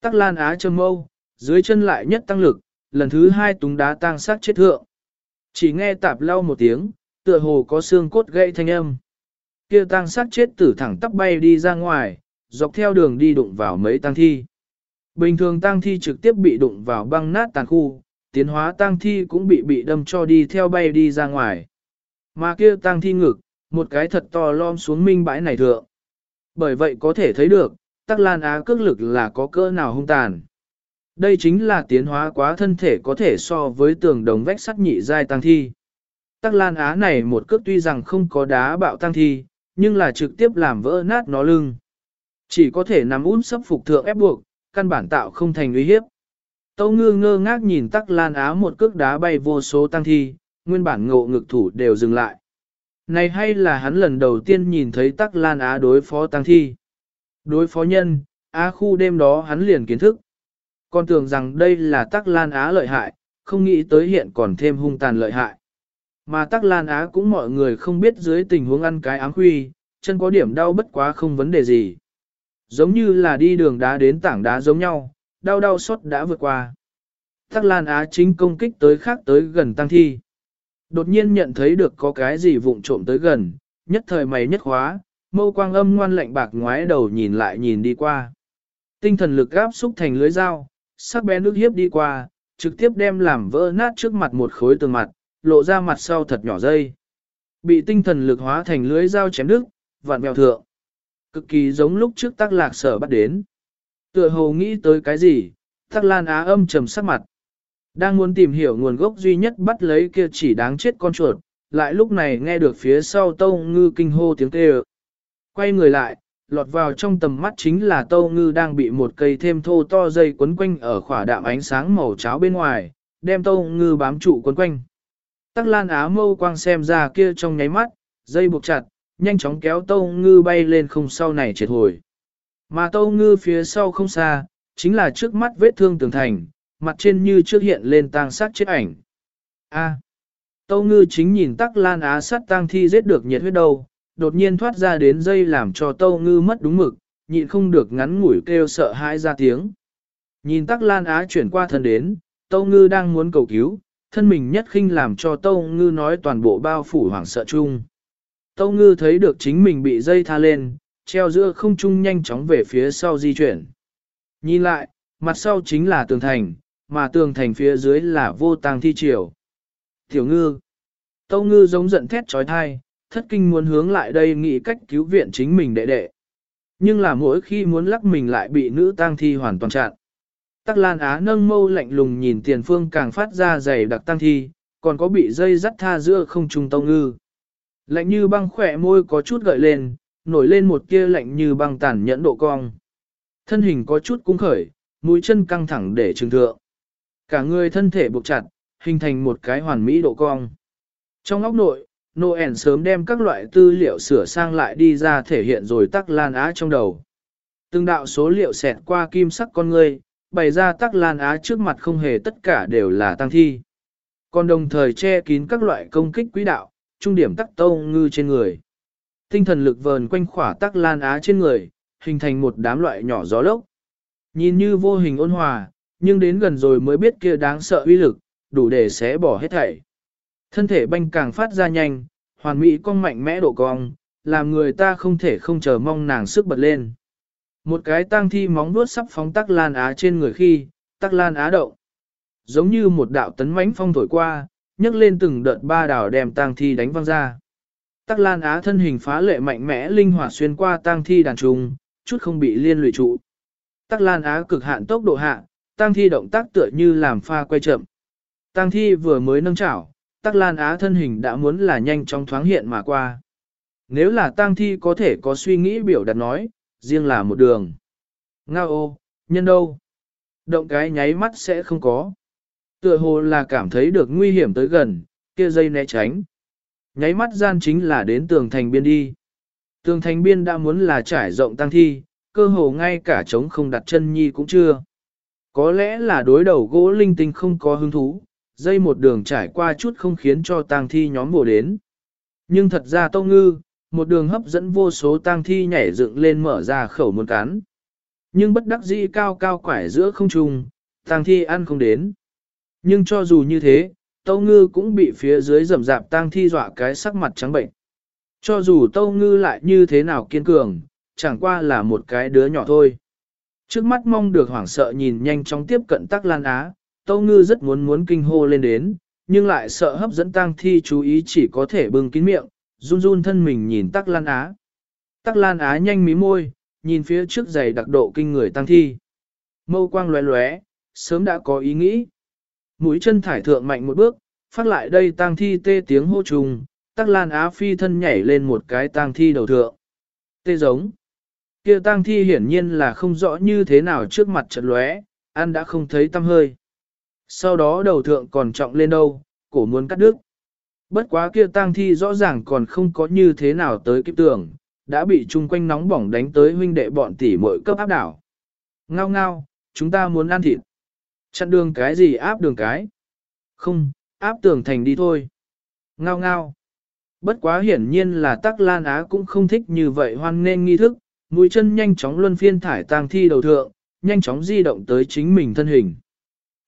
Tắc Lan Á châm mâu, dưới chân lại nhất tăng lực, lần thứ hai túng đá tang sát chết thượng. Chỉ nghe tạp lau một tiếng, tựa hồ có xương cốt gãy thanh âm. Kia tang sát chết tử thẳng tắp bay đi ra ngoài, dọc theo đường đi đụng vào mấy tang thi. Bình thường tang thi trực tiếp bị đụng vào băng nát tàn khu, tiến hóa tang thi cũng bị bị đâm cho đi theo bay đi ra ngoài. Mà kia tang thi ngực, một cái thật to lom xuống minh bãi này thượng. Bởi vậy có thể thấy được, Tắc Lan Á cước lực là có cỡ nào hung tàn. Đây chính là tiến hóa quá thân thể có thể so với tường đồng vách sắt nhị giai tăng thi. Tắc Lan Á này một cước tuy rằng không có đá bạo tăng thi, nhưng là trực tiếp làm vỡ nát nó lưng. Chỉ có thể nằm út sấp phục thượng ép buộc, căn bản tạo không thành uy hiếp. Tâu ngư ngơ ngác nhìn Tắc Lan Á một cước đá bay vô số tăng thi, nguyên bản ngộ ngực thủ đều dừng lại. Này hay là hắn lần đầu tiên nhìn thấy Tắc Lan Á đối phó tăng thi. Đối phó nhân, Á khu đêm đó hắn liền kiến thức. Còn tưởng rằng đây là Tắc Lan Á lợi hại, không nghĩ tới hiện còn thêm hung tàn lợi hại. Mà Tắc Lan Á cũng mọi người không biết dưới tình huống ăn cái ám huy, chân có điểm đau bất quá không vấn đề gì. Giống như là đi đường đá đến tảng đá giống nhau, đau đau xót đã vượt qua. Tắc Lan Á chính công kích tới khác tới gần tăng thi. Đột nhiên nhận thấy được có cái gì vụng trộm tới gần, nhất thời mày nhất khóa, mâu quang âm ngoan lạnh bạc ngoái đầu nhìn lại nhìn đi qua. Tinh thần lực gáp xúc thành lưới dao, sắc bén nước hiếp đi qua, trực tiếp đem làm vỡ nát trước mặt một khối tường mặt, lộ ra mặt sau thật nhỏ dây. Bị tinh thần lực hóa thành lưới dao chém đứt, vạn mèo thượng. Cực kỳ giống lúc trước tắc lạc sở bắt đến. Tựa hồ nghĩ tới cái gì, tắc lan á âm trầm sắc mặt. Đang muốn tìm hiểu nguồn gốc duy nhất bắt lấy kia chỉ đáng chết con chuột, lại lúc này nghe được phía sau tâu ngư kinh hô tiếng kêu. Quay người lại, lọt vào trong tầm mắt chính là tâu ngư đang bị một cây thêm thô to dây quấn quanh ở khỏa đạm ánh sáng màu cháo bên ngoài, đem tâu ngư bám trụ quấn quanh. Tắc lan á mâu quang xem ra kia trong nháy mắt, dây buộc chặt, nhanh chóng kéo tâu ngư bay lên không sau này triệt hồi. Mà tâu ngư phía sau không xa, chính là trước mắt vết thương tường thành, mặt trên như trước hiện lên tang sát chết ảnh. A. tâu ngư chính nhìn tắc lan á sát tang thi giết được nhiệt huyết đâu, đột nhiên thoát ra đến dây làm cho tâu ngư mất đúng mực, nhịn không được ngắn ngủi kêu sợ hãi ra tiếng. Nhìn tắc lan á chuyển qua thân đến, tâu ngư đang muốn cầu cứu, thân mình nhất khinh làm cho Tâu Ngư nói toàn bộ bao phủ hoảng sợ chung. Tâu Ngư thấy được chính mình bị dây tha lên, treo giữa không trung nhanh chóng về phía sau di chuyển. Nhìn lại, mặt sau chính là tường thành, mà tường thành phía dưới là vô tàng thi triều. Tiểu ngư, tâu ngư giống giận thét trói thai, thất kinh muốn hướng lại đây nghĩ cách cứu viện chính mình đệ đệ. Nhưng là mỗi khi muốn lắc mình lại bị nữ tang thi hoàn toàn chặn. Tắc Lan Á nâng mâu lạnh lùng nhìn tiền phương càng phát ra dày đặc tăng thi, còn có bị dây dắt tha giữa không trung tông ngư. Lạnh như băng khỏe môi có chút gợi lên, nổi lên một kia lạnh như băng tàn nhẫn độ cong. Thân hình có chút cung khởi, mũi chân căng thẳng để trừng thượng. Cả người thân thể buộc chặt, hình thành một cái hoàn mỹ độ cong. Trong óc nội, Noel sớm đem các loại tư liệu sửa sang lại đi ra thể hiện rồi tắc lan á trong đầu. Từng đạo số liệu xẹt qua kim sắc con người, bày ra tắc lan á trước mặt không hề tất cả đều là tăng thi. Còn đồng thời che kín các loại công kích quỹ đạo, trung điểm tắc tâu ngư trên người. Tinh thần lực vờn quanh khỏa tắc lan á trên người, hình thành một đám loại nhỏ gió lốc. Nhìn như vô hình ôn hòa, nhưng đến gần rồi mới biết kia đáng sợ uy lực, đủ để xé bỏ hết thảy. Thân thể banh càng phát ra nhanh, hoàn mỹ cong mạnh mẽ độ cong, làm người ta không thể không chờ mong nàng sức bật lên. Một cái tang thi móng vuốt sắp phóng tắc lan á trên người khi, tắc lan á động. Giống như một đạo tấn mãnh phong thổi qua, nhấc lên từng đợt ba đảo đem tang thi đánh văng ra. Tắc lan á thân hình phá lệ mạnh mẽ linh hoạt xuyên qua tang thi đàn trùng, chút không bị liên lụy trụ. Tắc lan á cực hạn tốc độ hạ, tang thi động tác tựa như làm pha quay chậm. Tang thi vừa mới nâng chảo, tắc lan á thân hình đã muốn là nhanh chóng thoáng hiện mà qua. Nếu là tang thi có thể có suy nghĩ biểu đạt nói, riêng là một đường. Ngao ô, nhân đâu? Động cái nháy mắt sẽ không có. Tựa hồ là cảm thấy được nguy hiểm tới gần, kia dây né tránh. Nháy mắt gian chính là đến tường thành biên đi. Tường thành biên đã muốn là trải rộng tăng thi, cơ hồ ngay cả trống không đặt chân nhi cũng chưa. Có lẽ là đối đầu gỗ linh tinh không có hứng thú, dây một đường trải qua chút không khiến cho tang thi nhóm bổ đến. Nhưng thật ra Tâu Ngư, một đường hấp dẫn vô số tang thi nhảy dựng lên mở ra khẩu muốn cắn. Nhưng bất đắc dĩ cao cao quải giữa không trung, tang thi ăn không đến. Nhưng cho dù như thế, Tâu Ngư cũng bị phía dưới rầm rạp tang thi dọa cái sắc mặt trắng bệnh. Cho dù Tâu Ngư lại như thế nào kiên cường, chẳng qua là một cái đứa nhỏ thôi. Trước mắt mong được hoảng sợ nhìn nhanh chóng tiếp cận Tắc Lan Á, Tâu Ngư rất muốn muốn kinh hô lên đến, nhưng lại sợ hấp dẫn tang thi chú ý chỉ có thể bưng kín miệng, run run thân mình nhìn Tắc Lan Á. Tắc Lan Á nhanh mí môi, nhìn phía trước giày đặc độ kinh người tang thi. Mâu quang lóe lóe, sớm đã có ý nghĩ. Mũi chân thải thượng mạnh một bước, phát lại đây tang thi tê tiếng hô trùng, Tắc Lan Á phi thân nhảy lên một cái tang thi đầu thượng. Tê giống. Kia tang thi hiển nhiên là không rõ như thế nào trước mặt trận lóe, ăn đã không thấy tâm hơi. Sau đó đầu thượng còn trọng lên đâu, cổ muốn cắt đứt. Bất quá kia tang thi rõ ràng còn không có như thế nào tới kịp tưởng, đã bị chung quanh nóng bỏng đánh tới huynh đệ bọn tỷ muội cấp áp đảo. Ngao ngao, chúng ta muốn ăn thịt. Chặn đường cái gì áp đường cái? Không, áp tường thành đi thôi. Ngao ngao. Bất quá hiển nhiên là tắc lan á cũng không thích như vậy hoan nên nghi thức, mũi chân nhanh chóng luân phiên thải tang thi đầu thượng, nhanh chóng di động tới chính mình thân hình.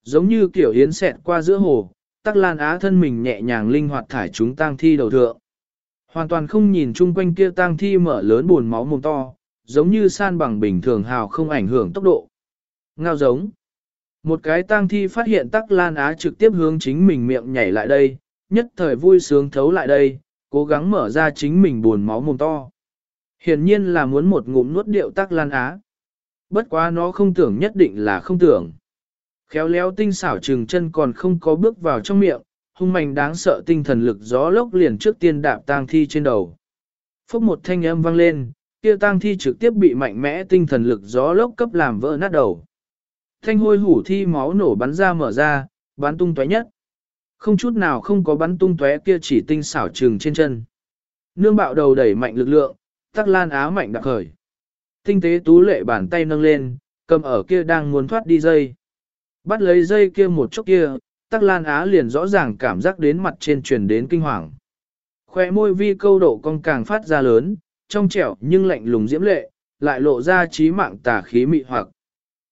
Giống như kiểu hiến xẹt qua giữa hồ, tắc lan á thân mình nhẹ nhàng linh hoạt thải chúng tang thi đầu thượng. Hoàn toàn không nhìn chung quanh kia tang thi mở lớn buồn máu mồm to, giống như san bằng bình thường hào không ảnh hưởng tốc độ. Ngao giống. Một cái tang thi phát hiện tắc lan á trực tiếp hướng chính mình miệng nhảy lại đây, nhất thời vui sướng thấu lại đây, cố gắng mở ra chính mình buồn máu mồm to. Hiển nhiên là muốn một ngụm nuốt điệu tắc lan á. Bất quá nó không tưởng nhất định là không tưởng. Khéo léo tinh xảo trừng chân còn không có bước vào trong miệng, hung mạnh đáng sợ tinh thần lực gió lốc liền trước tiên đạp tang thi trên đầu. Phúc một thanh âm vang lên, kia tang thi trực tiếp bị mạnh mẽ tinh thần lực gió lốc cấp làm vỡ nát đầu. Thanh hôi hủ thi máu nổ bắn ra mở ra, bắn tung tóe nhất. Không chút nào không có bắn tung tóe kia chỉ tinh xảo trừng trên chân. Nương bạo đầu đẩy mạnh lực lượng, tắc lan á mạnh đặc khởi. Tinh tế tú lệ bàn tay nâng lên, cầm ở kia đang muốn thoát đi dây. Bắt lấy dây kia một chốc kia, tắc lan á liền rõ ràng cảm giác đến mặt trên truyền đến kinh hoàng. Khoe môi vi câu độ cong càng phát ra lớn, trong trẻo nhưng lạnh lùng diễm lệ, lại lộ ra trí mạng tà khí mị hoặc.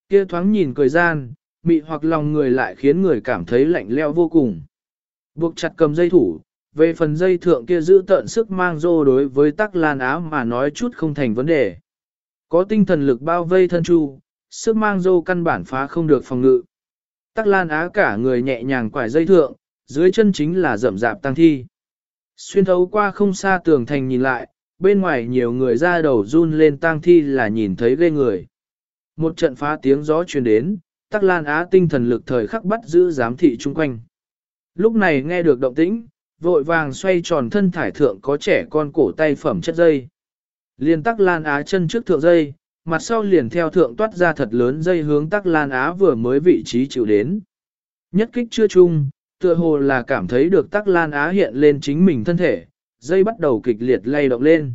Kia thoáng nhìn cười gian, mị hoặc lòng người lại khiến người cảm thấy lạnh leo vô cùng. Buộc chặt cầm dây thủ, về phần dây thượng kia giữ tận sức mang rô đối với tắc lan á mà nói chút không thành vấn đề. Có tinh thần lực bao vây thân chu, sức mang rô căn bản phá không được phòng ngự. Tắc lan á cả người nhẹ nhàng quải dây thượng, dưới chân chính là rậm rạp tăng thi. Xuyên thấu qua không xa tường thành nhìn lại, bên ngoài nhiều người ra đầu run lên tang thi là nhìn thấy ghê người. Một trận phá tiếng gió truyền đến, Tắc Lan Á tinh thần lực thời khắc bắt giữ giám thị chung quanh. Lúc này nghe được động tĩnh, vội vàng xoay tròn thân thải thượng có trẻ con cổ tay phẩm chất dây. Liền Tắc Lan Á chân trước thượng dây, mặt sau liền theo thượng toát ra thật lớn dây hướng Tắc Lan Á vừa mới vị trí chịu đến. Nhất kích chưa chung, tựa hồ là cảm thấy được Tắc Lan Á hiện lên chính mình thân thể, dây bắt đầu kịch liệt lay động lên.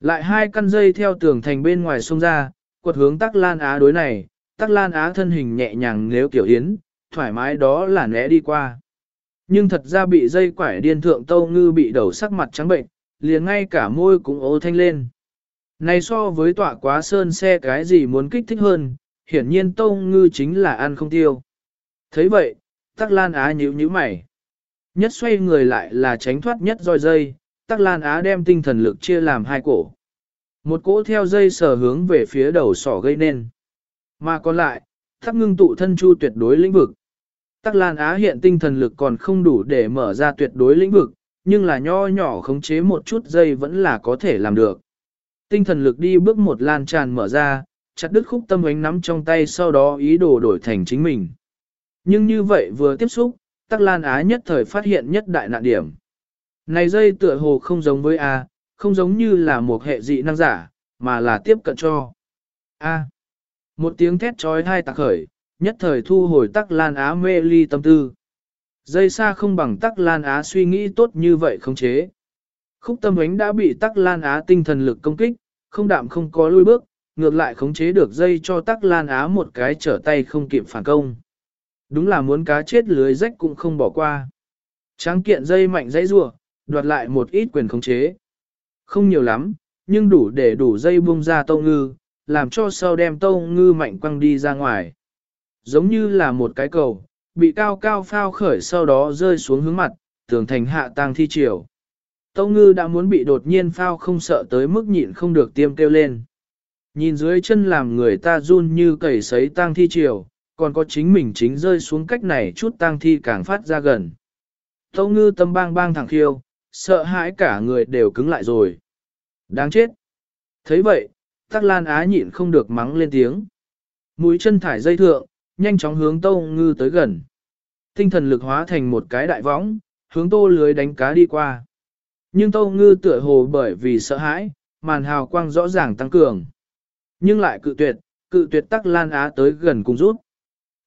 Lại hai căn dây theo tường thành bên ngoài xông ra, quật hướng Tắc Lan Á đối này, Tắc Lan Á thân hình nhẹ nhàng nếu kiểu yến, thoải mái đó là né đi qua. Nhưng thật ra bị dây quải điên thượng tâu ngư bị đầu sắc mặt trắng bệnh, liền ngay cả môi cũng ố thanh lên. Này so với tọa quá sơn xe cái gì muốn kích thích hơn, hiển nhiên tông ngư chính là ăn không tiêu. thấy vậy, Tắc Lan Á nhíu nhíu mày. Nhất xoay người lại là tránh thoát nhất roi dây, Tắc Lan Á đem tinh thần lực chia làm hai cổ. Một cỗ theo dây sở hướng về phía đầu sỏ gây nên. Mà còn lại, Tắc ngưng tụ thân chu tuyệt đối lĩnh vực. Tắc Lan Á hiện tinh thần lực còn không đủ để mở ra tuyệt đối lĩnh vực, nhưng là nho nhỏ khống chế một chút dây vẫn là có thể làm được. Tinh thần lực đi bước một lan tràn mở ra, chặt đứt khúc tâm ánh nắm trong tay sau đó ý đồ đổi thành chính mình. Nhưng như vậy vừa tiếp xúc, Tắc Lan Á nhất thời phát hiện nhất đại nạn điểm. Này dây tựa hồ không giống với A, không giống như là một hệ dị năng giả, mà là tiếp cận cho. A. Một tiếng thét trói hai tạc khởi, nhất thời thu hồi Tắc Lan Á mê ly tâm tư. Dây xa không bằng Tắc Lan Á suy nghĩ tốt như vậy không chế. Khúc tâm ánh đã bị Tắc Lan Á tinh thần lực công kích, không đạm không có lui bước, ngược lại khống chế được dây cho Tắc Lan Á một cái trở tay không kịp phản công. Đúng là muốn cá chết lưới rách cũng không bỏ qua. Tráng kiện dây mạnh dãy rủa, đoạt lại một ít quyền khống chế. Không nhiều lắm, nhưng đủ để đủ dây buông ra tâu ngư, làm cho sau đem tâu ngư mạnh quăng đi ra ngoài. Giống như là một cái cầu, bị cao cao phao khởi sau đó rơi xuống hướng mặt, tường thành hạ tang thi triều. Tâu ngư đã muốn bị đột nhiên phao không sợ tới mức nhịn không được tiêm kêu lên. Nhìn dưới chân làm người ta run như cầy sấy tang thi chiều, còn có chính mình chính rơi xuống cách này chút tang thi càng phát ra gần. Tâu ngư tâm bang bang thẳng khiêu, sợ hãi cả người đều cứng lại rồi. Đáng chết. thấy vậy, tắc lan á nhịn không được mắng lên tiếng. Mũi chân thải dây thượng, nhanh chóng hướng tâu ngư tới gần. Tinh thần lực hóa thành một cái đại võng, hướng tô lưới đánh cá đi qua. Nhưng tâu ngư tựa hồ bởi vì sợ hãi, màn hào quang rõ ràng tăng cường. Nhưng lại cự tuyệt, cự tuyệt tắc lan á tới gần cùng rút.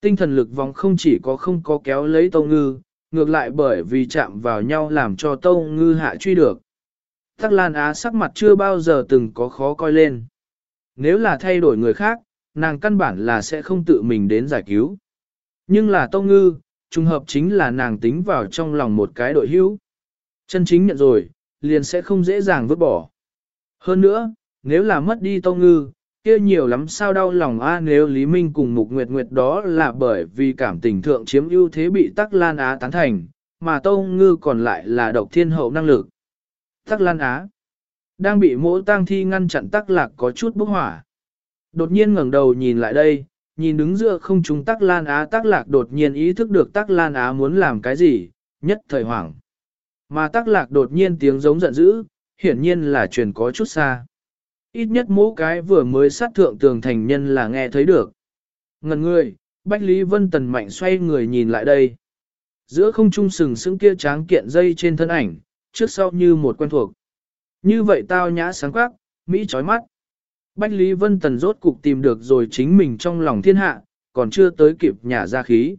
Tinh thần lực vòng không chỉ có không có kéo lấy tâu ngư, ngược lại bởi vì chạm vào nhau làm cho tâu ngư hạ truy được. Tắc Lan Á sắc mặt chưa bao giờ từng có khó coi lên. Nếu là thay đổi người khác, nàng căn bản là sẽ không tự mình đến giải cứu. Nhưng là tâu ngư, trùng hợp chính là nàng tính vào trong lòng một cái đội hữu. Chân chính nhận rồi, liền sẽ không dễ dàng vứt bỏ. Hơn nữa, nếu là mất đi tâu ngư, kia nhiều lắm sao đau lòng a nếu Lý Minh cùng Mục Nguyệt Nguyệt đó là bởi vì cảm tình thượng chiếm ưu thế bị Tắc Lan Á tán thành, mà Tâu Ngư còn lại là độc thiên hậu năng lực. Tắc Lan Á đang bị mỗ tang thi ngăn chặn Tắc Lạc có chút bốc hỏa. Đột nhiên ngẩng đầu nhìn lại đây, nhìn đứng giữa không trung Tắc Lan Á Tắc Lạc đột nhiên ý thức được Tắc Lan Á muốn làm cái gì, nhất thời hoảng. Mà Tắc Lạc đột nhiên tiếng giống giận dữ, hiển nhiên là truyền có chút xa. Ít nhất mỗi cái vừa mới sát thượng tường thành nhân là nghe thấy được. Ngần người, Bách Lý Vân Tần mạnh xoay người nhìn lại đây. Giữa không trung sừng sững kia tráng kiện dây trên thân ảnh, trước sau như một quen thuộc. Như vậy tao nhã sáng quắc, Mỹ chói mắt. Bách Lý Vân Tần rốt cục tìm được rồi chính mình trong lòng thiên hạ, còn chưa tới kịp nhả ra khí.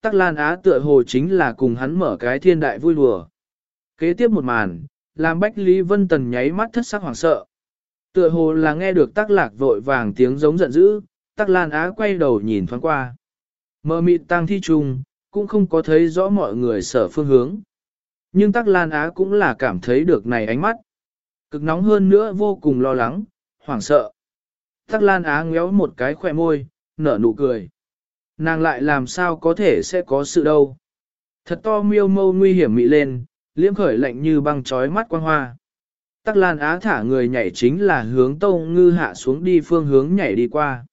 Tắc Lan Á tựa hồ chính là cùng hắn mở cái thiên đại vui đùa. Kế tiếp một màn, làm Bách Lý Vân Tần nháy mắt thất sắc hoảng sợ. Tựa hồ là nghe được tắc lạc vội vàng tiếng giống giận dữ, tắc lan á quay đầu nhìn thoáng qua. Mờ mịt tăng thi trùng, cũng không có thấy rõ mọi người sở phương hướng. Nhưng tắc lan á cũng là cảm thấy được này ánh mắt. Cực nóng hơn nữa vô cùng lo lắng, hoảng sợ. Tắc lan á ngéo một cái khỏe môi, nở nụ cười. Nàng lại làm sao có thể sẽ có sự đâu. Thật to miêu mâu nguy hiểm mị lên, liễm khởi lạnh như băng trói mắt quang hoa. Tắc Lan Á thả người nhảy chính là hướng Tâu Ngư hạ xuống đi phương hướng nhảy đi qua.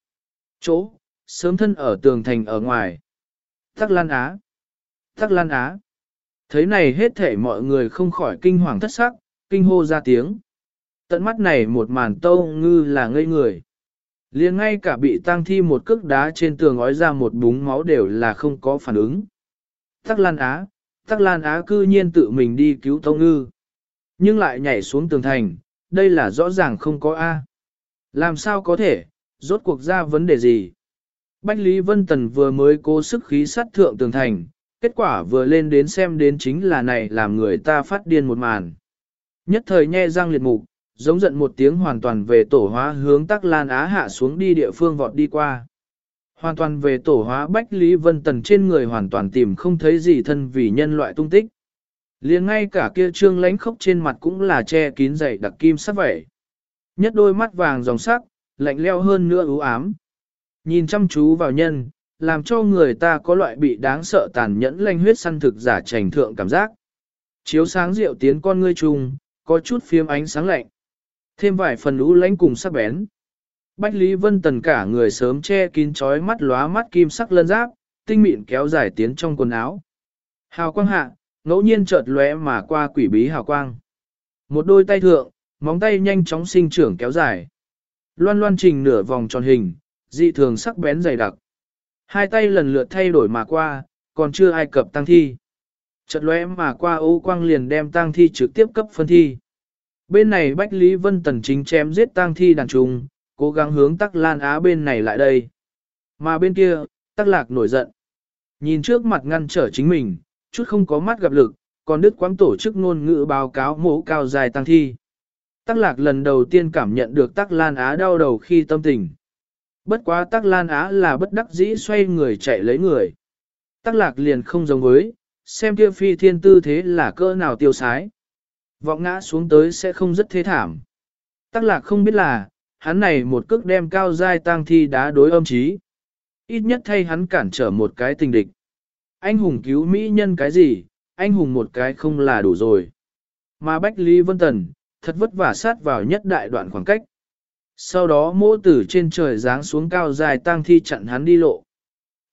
Chỗ, sớm thân ở tường thành ở ngoài. Tắc Lan Á. Tắc Lan Á. Thấy này hết thể mọi người không khỏi kinh hoàng thất sắc, kinh hô ra tiếng. Tận mắt này một màn Tâu Ngư là ngây người. liền ngay cả bị tang thi một cước đá trên tường ói ra một búng máu đều là không có phản ứng. Tắc Lan Á, Tắc Lan Á cư nhiên tự mình đi cứu Tâu Ngư. Nhưng lại nhảy xuống tường thành, đây là rõ ràng không có A. Làm sao có thể, rốt cuộc ra vấn đề gì? Bách Lý Vân Tần vừa mới cố sức khí sát thượng tường thành, kết quả vừa lên đến xem đến chính là này làm người ta phát điên một màn. Nhất thời nhe răng liệt mục, giống giận một tiếng hoàn toàn về tổ hóa hướng tắc lan á hạ xuống đi địa phương vọt đi qua. Hoàn toàn về tổ hóa Bách Lý Vân Tần trên người hoàn toàn tìm không thấy gì thân vì nhân loại tung tích. liền ngay cả kia trương lánh khốc trên mặt cũng là che kín dày đặc kim sắc vẻ Nhất đôi mắt vàng dòng sắc, lạnh leo hơn nữa ưu ám. Nhìn chăm chú vào nhân, làm cho người ta có loại bị đáng sợ tàn nhẫn lanh huyết săn thực giả trành thượng cảm giác. Chiếu sáng rượu tiến con ngươi trùng, có chút phiếm ánh sáng lạnh. Thêm vài phần lũ lánh cùng sắc bén. Bách Lý Vân Tần cả người sớm che kín trói mắt lóa mắt kim sắc lân giáp, tinh mịn kéo dài tiến trong quần áo. Hào quang hạ, ngẫu nhiên chợt lóe mà qua quỷ bí hào quang. Một đôi tay thượng, móng tay nhanh chóng sinh trưởng kéo dài. Loan loan trình nửa vòng tròn hình, dị thường sắc bén dày đặc. Hai tay lần lượt thay đổi mà qua, còn chưa ai cập tăng thi. Chợt lóe mà qua ô quang liền đem tăng thi trực tiếp cấp phân thi. Bên này Bách Lý Vân Tần chính chém giết tăng thi đàn trùng, cố gắng hướng tắc lan á bên này lại đây. Mà bên kia, tắc lạc nổi giận. Nhìn trước mặt ngăn trở chính mình, chút không có mắt gặp lực, còn đức quáng tổ chức ngôn ngữ báo cáo mẫu cao dài tăng thi. Tắc lạc lần đầu tiên cảm nhận được tắc lan á đau đầu khi tâm tình. Bất quá tắc lan á là bất đắc dĩ xoay người chạy lấy người. Tắc lạc liền không giống với, xem kia phi thiên tư thế là cỡ nào tiêu sái. Vọng ngã xuống tới sẽ không rất thế thảm. Tắc lạc không biết là, hắn này một cước đem cao giai tang thi đá đối âm trí. Ít nhất thay hắn cản trở một cái tình địch. Anh hùng cứu mỹ nhân cái gì, anh hùng một cái không là đủ rồi. Mà Bách Lý Vân Tần, thật vất vả sát vào nhất đại đoạn khoảng cách. Sau đó mô tử trên trời giáng xuống cao dài tang thi chặn hắn đi lộ.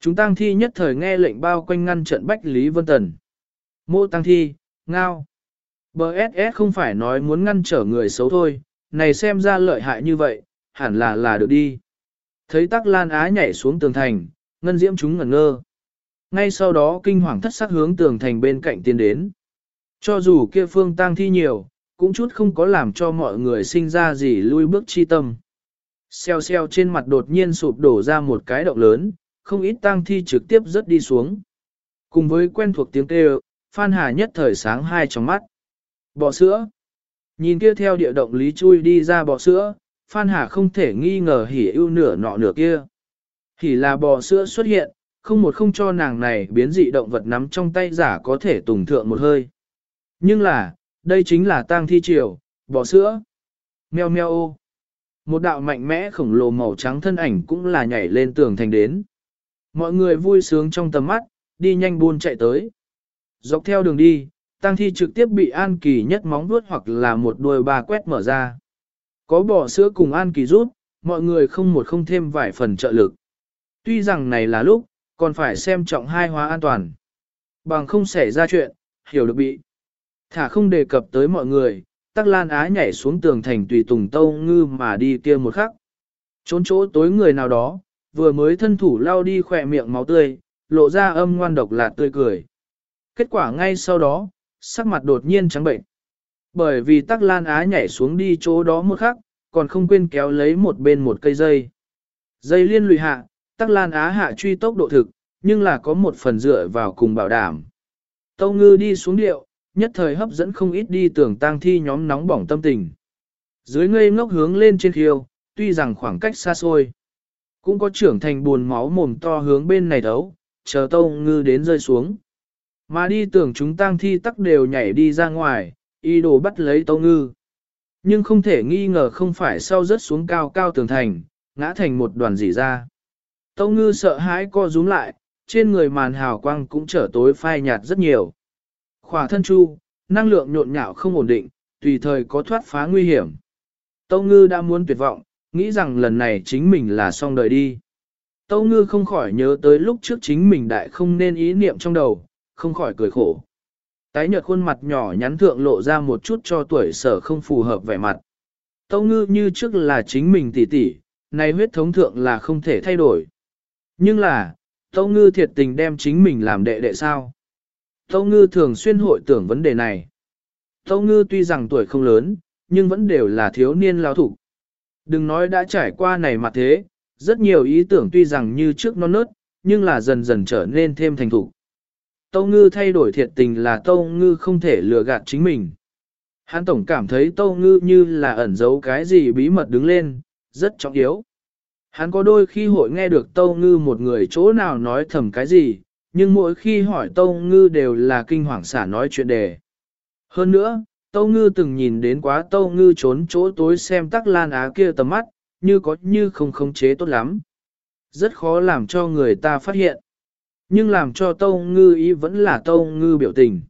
Chúng tang thi nhất thời nghe lệnh bao quanh ngăn trận Bách Lý Vân Tần. Mô tang thi, ngao. Bờ SS không phải nói muốn ngăn trở người xấu thôi, này xem ra lợi hại như vậy, hẳn là là được đi. Thấy tắc lan á nhảy xuống tường thành, ngân diễm chúng ngẩn ngơ. Ngay sau đó kinh hoàng thất sắc hướng tường thành bên cạnh tiến đến. Cho dù kia phương tang thi nhiều, cũng chút không có làm cho mọi người sinh ra gì lui bước chi tâm. Xeo xeo trên mặt đột nhiên sụp đổ ra một cái động lớn, không ít tang thi trực tiếp rớt đi xuống. Cùng với quen thuộc tiếng kêu, Phan Hà nhất thời sáng hai trong mắt. Bỏ sữa. Nhìn kia theo địa động lý chui đi ra bò sữa, Phan Hà không thể nghi ngờ hỉ ưu nửa nọ nửa kia. Hỉ là bò sữa xuất hiện, không một không cho nàng này biến dị động vật nắm trong tay giả có thể tùng thượng một hơi. Nhưng là, đây chính là tang thi triều, bò sữa. Meo meo ô. Một đạo mạnh mẽ khổng lồ màu trắng thân ảnh cũng là nhảy lên tường thành đến. Mọi người vui sướng trong tầm mắt, đi nhanh buôn chạy tới. Dọc theo đường đi, tang thi trực tiếp bị An Kỳ nhất móng vuốt hoặc là một đuôi ba quét mở ra. Có bỏ sữa cùng An Kỳ rút, mọi người không một không thêm vài phần trợ lực. Tuy rằng này là lúc, còn phải xem trọng hai hóa an toàn. Bằng không xảy ra chuyện, hiểu được bị. Thả không đề cập tới mọi người, tắc lan á nhảy xuống tường thành tùy tùng tâu ngư mà đi kia một khắc. Trốn chỗ tối người nào đó, vừa mới thân thủ lao đi khỏe miệng máu tươi, lộ ra âm ngoan độc lạt tươi cười. Kết quả ngay sau đó, sắc mặt đột nhiên trắng bệnh. Bởi vì tắc lan á nhảy xuống đi chỗ đó một khắc, còn không quên kéo lấy một bên một cây dây. Dây liên lụy hạ, tắc lan á hạ truy tốc độ thực, nhưng là có một phần dựa vào cùng bảo đảm. Tâu ngư đi xuống điệu, nhất thời hấp dẫn không ít đi tưởng tang thi nhóm nóng bỏng tâm tình. Dưới ngây ngốc hướng lên trên khiêu, tuy rằng khoảng cách xa xôi, cũng có trưởng thành buồn máu mồm to hướng bên này đấu, chờ tâu ngư đến rơi xuống. Mà đi tưởng chúng tang thi tắc đều nhảy đi ra ngoài, y đồ bắt lấy tâu ngư. Nhưng không thể nghi ngờ không phải sau rớt xuống cao cao tường thành, ngã thành một đoàn dỉ ra. Tâu ngư sợ hãi co rúm lại, trên người màn hào quang cũng trở tối phai nhạt rất nhiều. Khỏa thân chu, năng lượng nhộn nhạo không ổn định, tùy thời có thoát phá nguy hiểm. Tâu Ngư đã muốn tuyệt vọng, nghĩ rằng lần này chính mình là xong đời đi. Tâu Ngư không khỏi nhớ tới lúc trước chính mình đại không nên ý niệm trong đầu, không khỏi cười khổ. Tái nhợt khuôn mặt nhỏ nhắn thượng lộ ra một chút cho tuổi sở không phù hợp vẻ mặt. Tâu Ngư như trước là chính mình tỷ tỷ, này huyết thống thượng là không thể thay đổi. Nhưng là, Tâu Ngư thiệt tình đem chính mình làm đệ đệ sao. Tâu Ngư thường xuyên hội tưởng vấn đề này. Tâu Ngư tuy rằng tuổi không lớn, nhưng vẫn đều là thiếu niên lao thủ. Đừng nói đã trải qua này mà thế, rất nhiều ý tưởng tuy rằng như trước non nớt, nhưng là dần dần trở nên thêm thành thủ. Tâu Ngư thay đổi thiệt tình là Tâu Ngư không thể lừa gạt chính mình. Hắn tổng cảm thấy Tâu Ngư như là ẩn giấu cái gì bí mật đứng lên, rất trọng yếu. Hắn có đôi khi hội nghe được Tâu Ngư một người chỗ nào nói thầm cái gì, nhưng mỗi khi hỏi Tâu Ngư đều là kinh hoàng xả nói chuyện đề. Hơn nữa, Tâu Ngư từng nhìn đến quá Tâu Ngư trốn chỗ tối xem tắc lan á kia tầm mắt, như có như không khống chế tốt lắm. Rất khó làm cho người ta phát hiện. Nhưng làm cho Tâu Ngư ý vẫn là Tâu Ngư biểu tình.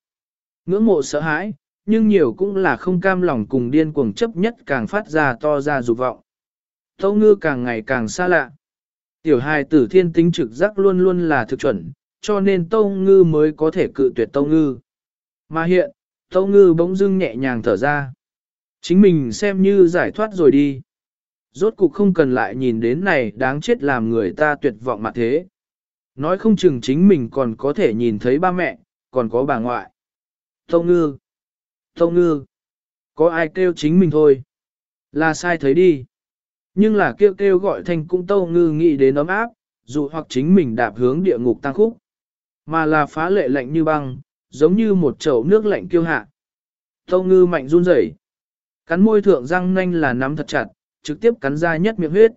Ngưỡng mộ sợ hãi, nhưng nhiều cũng là không cam lòng cùng điên cuồng chấp nhất càng phát ra to ra dục vọng. Tâu Ngư càng ngày càng xa lạ. Tiểu hài tử thiên tính trực giác luôn luôn là thực chuẩn, cho nên Tâu Ngư mới có thể cự tuyệt Tâu Ngư. Mà hiện, Tâu Ngư bỗng dưng nhẹ nhàng thở ra. Chính mình xem như giải thoát rồi đi. Rốt cục không cần lại nhìn đến này đáng chết làm người ta tuyệt vọng mà thế. Nói không chừng chính mình còn có thể nhìn thấy ba mẹ, còn có bà ngoại. Tâu Ngư. Tâu Ngư. Có ai kêu chính mình thôi. Là sai thấy đi. Nhưng là kêu kêu gọi thành cũng Tâu Ngư nghĩ đến ấm áp, dù hoặc chính mình đạp hướng địa ngục tăng khúc. Mà là phá lệ lạnh như băng, giống như một chậu nước lạnh kiêu hạ. Tâu ngư mạnh run rẩy, Cắn môi thượng răng nanh là nắm thật chặt, trực tiếp cắn ra nhất miệng huyết.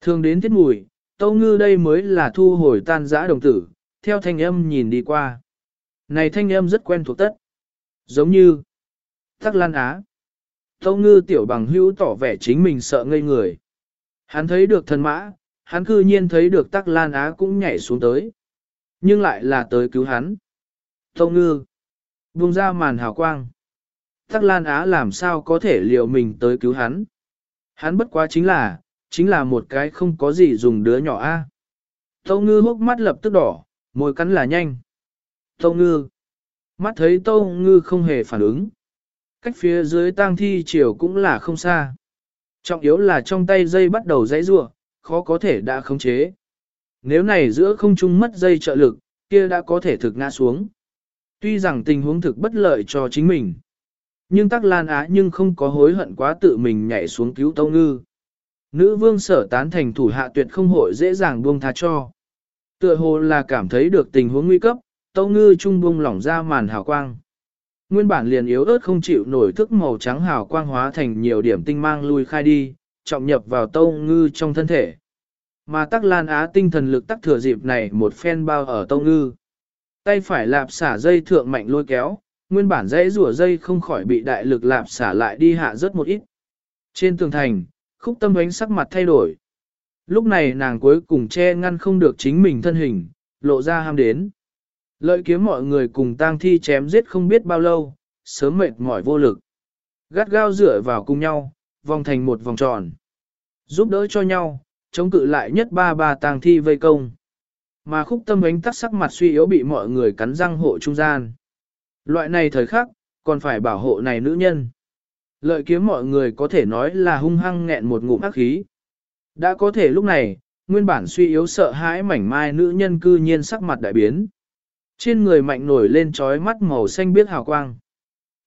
Thường đến tiết mùi, tâu ngư đây mới là thu hồi tan giã đồng tử, theo thanh âm nhìn đi qua. Này thanh âm rất quen thuộc tất. Giống như Tắc Lan Á. Tâu ngư tiểu bằng hữu tỏ vẻ chính mình sợ ngây người. Hắn thấy được thần mã, hắn cư nhiên thấy được Tắc Lan Á cũng nhảy xuống tới. Nhưng lại là tới cứu hắn. Tâu ngư. Buông ra màn hào quang. Tắc Lan Á làm sao có thể liệu mình tới cứu hắn. Hắn bất quá chính là, chính là một cái không có gì dùng đứa nhỏ a. Tâu ngư hốc mắt lập tức đỏ, môi cắn là nhanh. Tâu ngư. Mắt thấy tâu ngư không hề phản ứng. Cách phía dưới tang thi chiều cũng là không xa. Trọng yếu là trong tay dây bắt đầu dãy rua, khó có thể đã khống chế. Nếu này giữa không trung mất dây trợ lực, kia đã có thể thực ngã xuống. Tuy rằng tình huống thực bất lợi cho chính mình, nhưng Tắc Lan Á nhưng không có hối hận quá tự mình nhảy xuống cứu Tâu Ngư. Nữ vương sở tán thành thủ hạ tuyệt không hội dễ dàng buông tha cho. Tựa hồ là cảm thấy được tình huống nguy cấp, Tâu Ngư trung buông lỏng ra màn hào quang. Nguyên bản liền yếu ớt không chịu nổi thức màu trắng hào quang hóa thành nhiều điểm tinh mang lui khai đi, trọng nhập vào Tâu Ngư trong thân thể. Mà Tắc Lan Á tinh thần lực tắc thừa dịp này một phen bao ở Tâu Ngư. Tay phải lạp xả dây thượng mạnh lôi kéo, nguyên bản dãy rủa dây không khỏi bị đại lực lạp xả lại đi hạ rất một ít. Trên tường thành, khúc tâm ánh sắc mặt thay đổi. Lúc này nàng cuối cùng che ngăn không được chính mình thân hình, lộ ra ham đến. Lợi kiếm mọi người cùng tang thi chém giết không biết bao lâu, sớm mệt mỏi vô lực. Gắt gao dựa vào cùng nhau, vòng thành một vòng tròn. Giúp đỡ cho nhau, chống cự lại nhất ba ba tang thi vây công. Mà khúc tâm ánh tắt sắc mặt suy yếu bị mọi người cắn răng hộ trung gian. Loại này thời khắc, còn phải bảo hộ này nữ nhân. Lợi kiếm mọi người có thể nói là hung hăng nghẹn một ngụm ác khí. Đã có thể lúc này, nguyên bản suy yếu sợ hãi mảnh mai nữ nhân cư nhiên sắc mặt đại biến. Trên người mạnh nổi lên trói mắt màu xanh biết hào quang.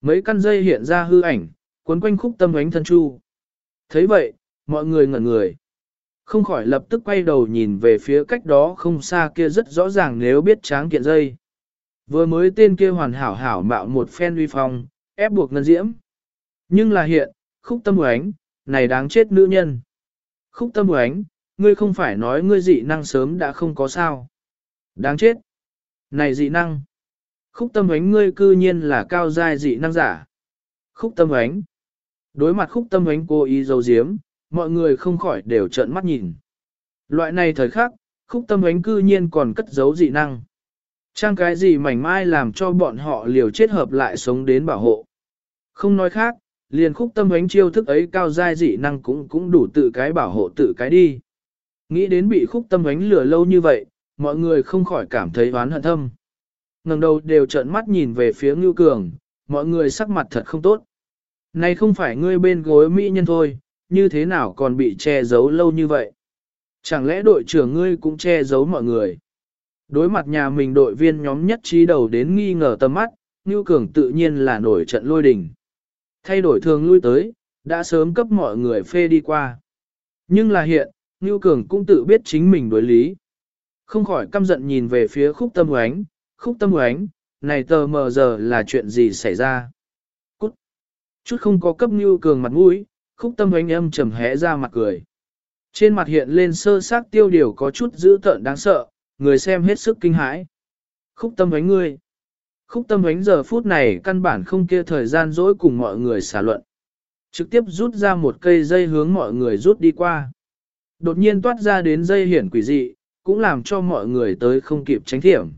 Mấy căn dây hiện ra hư ảnh, cuốn quanh khúc tâm ánh thân chu. thấy vậy, mọi người ngẩn người. Không khỏi lập tức quay đầu nhìn về phía cách đó không xa kia rất rõ ràng nếu biết tráng kiện dây. Vừa mới tên kia hoàn hảo hảo mạo một phen uy phong, ép buộc ngân diễm. Nhưng là hiện, khúc tâm ánh, này đáng chết nữ nhân. Khúc tâm ánh, ngươi không phải nói ngươi dị năng sớm đã không có sao. Đáng chết. Này dị năng. Khúc tâm ánh ngươi cư nhiên là cao giai dị năng giả. Khúc tâm ánh. Đối mặt khúc tâm ánh cô ý dấu diếm, mọi người không khỏi đều trợn mắt nhìn. Loại này thời khắc, khúc tâm ánh cư nhiên còn cất giấu dị năng. Trang cái gì mảnh mai làm cho bọn họ liều chết hợp lại sống đến bảo hộ. Không nói khác, liền khúc tâm ánh chiêu thức ấy cao giai dị năng cũng cũng đủ tự cái bảo hộ tự cái đi. Nghĩ đến bị khúc tâm ánh lửa lâu như vậy, mọi người không khỏi cảm thấy oán hận thâm. ngẩng đầu đều trợn mắt nhìn về phía Ngưu Cường, mọi người sắc mặt thật không tốt. Này không phải ngươi bên gối mỹ nhân thôi, như thế nào còn bị che giấu lâu như vậy? Chẳng lẽ đội trưởng ngươi cũng che giấu mọi người? Đối mặt nhà mình đội viên nhóm nhất trí đầu đến nghi ngờ tầm mắt, Ngưu Cường tự nhiên là nổi trận lôi đình. Thay đổi thường lui tới, đã sớm cấp mọi người phê đi qua. Nhưng là hiện, Ngưu Cường cũng tự biết chính mình đối lý. Không khỏi căm giận nhìn về phía khúc tâm oánh, khúc tâm oánh, này tờ mờ giờ là chuyện gì xảy ra. Cút! Chút không có cấp Ngưu Cường mặt mũi, khúc tâm oánh âm trầm hẽ ra mặt cười. Trên mặt hiện lên sơ xác tiêu điều có chút dữ tợn đáng sợ, người xem hết sức kinh hãi. Khúc tâm oánh ngươi! Khúc tâm ánh giờ phút này căn bản không kia thời gian dỗi cùng mọi người xả luận. Trực tiếp rút ra một cây dây hướng mọi người rút đi qua. Đột nhiên toát ra đến dây hiển quỷ dị, cũng làm cho mọi người tới không kịp tránh thiểm.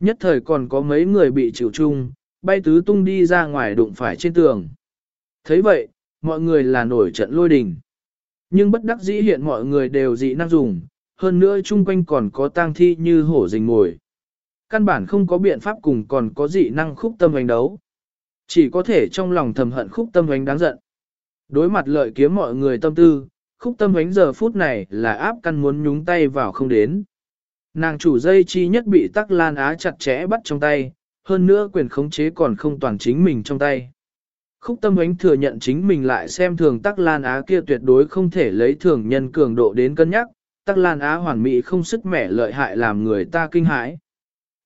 Nhất thời còn có mấy người bị chịu chung, bay tứ tung đi ra ngoài đụng phải trên tường. thấy vậy, mọi người là nổi trận lôi đình. Nhưng bất đắc dĩ hiện mọi người đều dị năng dùng, hơn nữa chung quanh còn có tang thi như hổ rình mồi. Căn bản không có biện pháp cùng còn có dị năng khúc tâm hoành đấu. Chỉ có thể trong lòng thầm hận khúc tâm hoành đáng giận. Đối mặt lợi kiếm mọi người tâm tư, khúc tâm hoành giờ phút này là áp căn muốn nhúng tay vào không đến. Nàng chủ dây chi nhất bị tắc lan á chặt chẽ bắt trong tay, hơn nữa quyền khống chế còn không toàn chính mình trong tay. Khúc tâm ánh thừa nhận chính mình lại xem thường tắc lan á kia tuyệt đối không thể lấy thường nhân cường độ đến cân nhắc, tắc lan á hoàn mỹ không sức mẻ lợi hại làm người ta kinh hãi.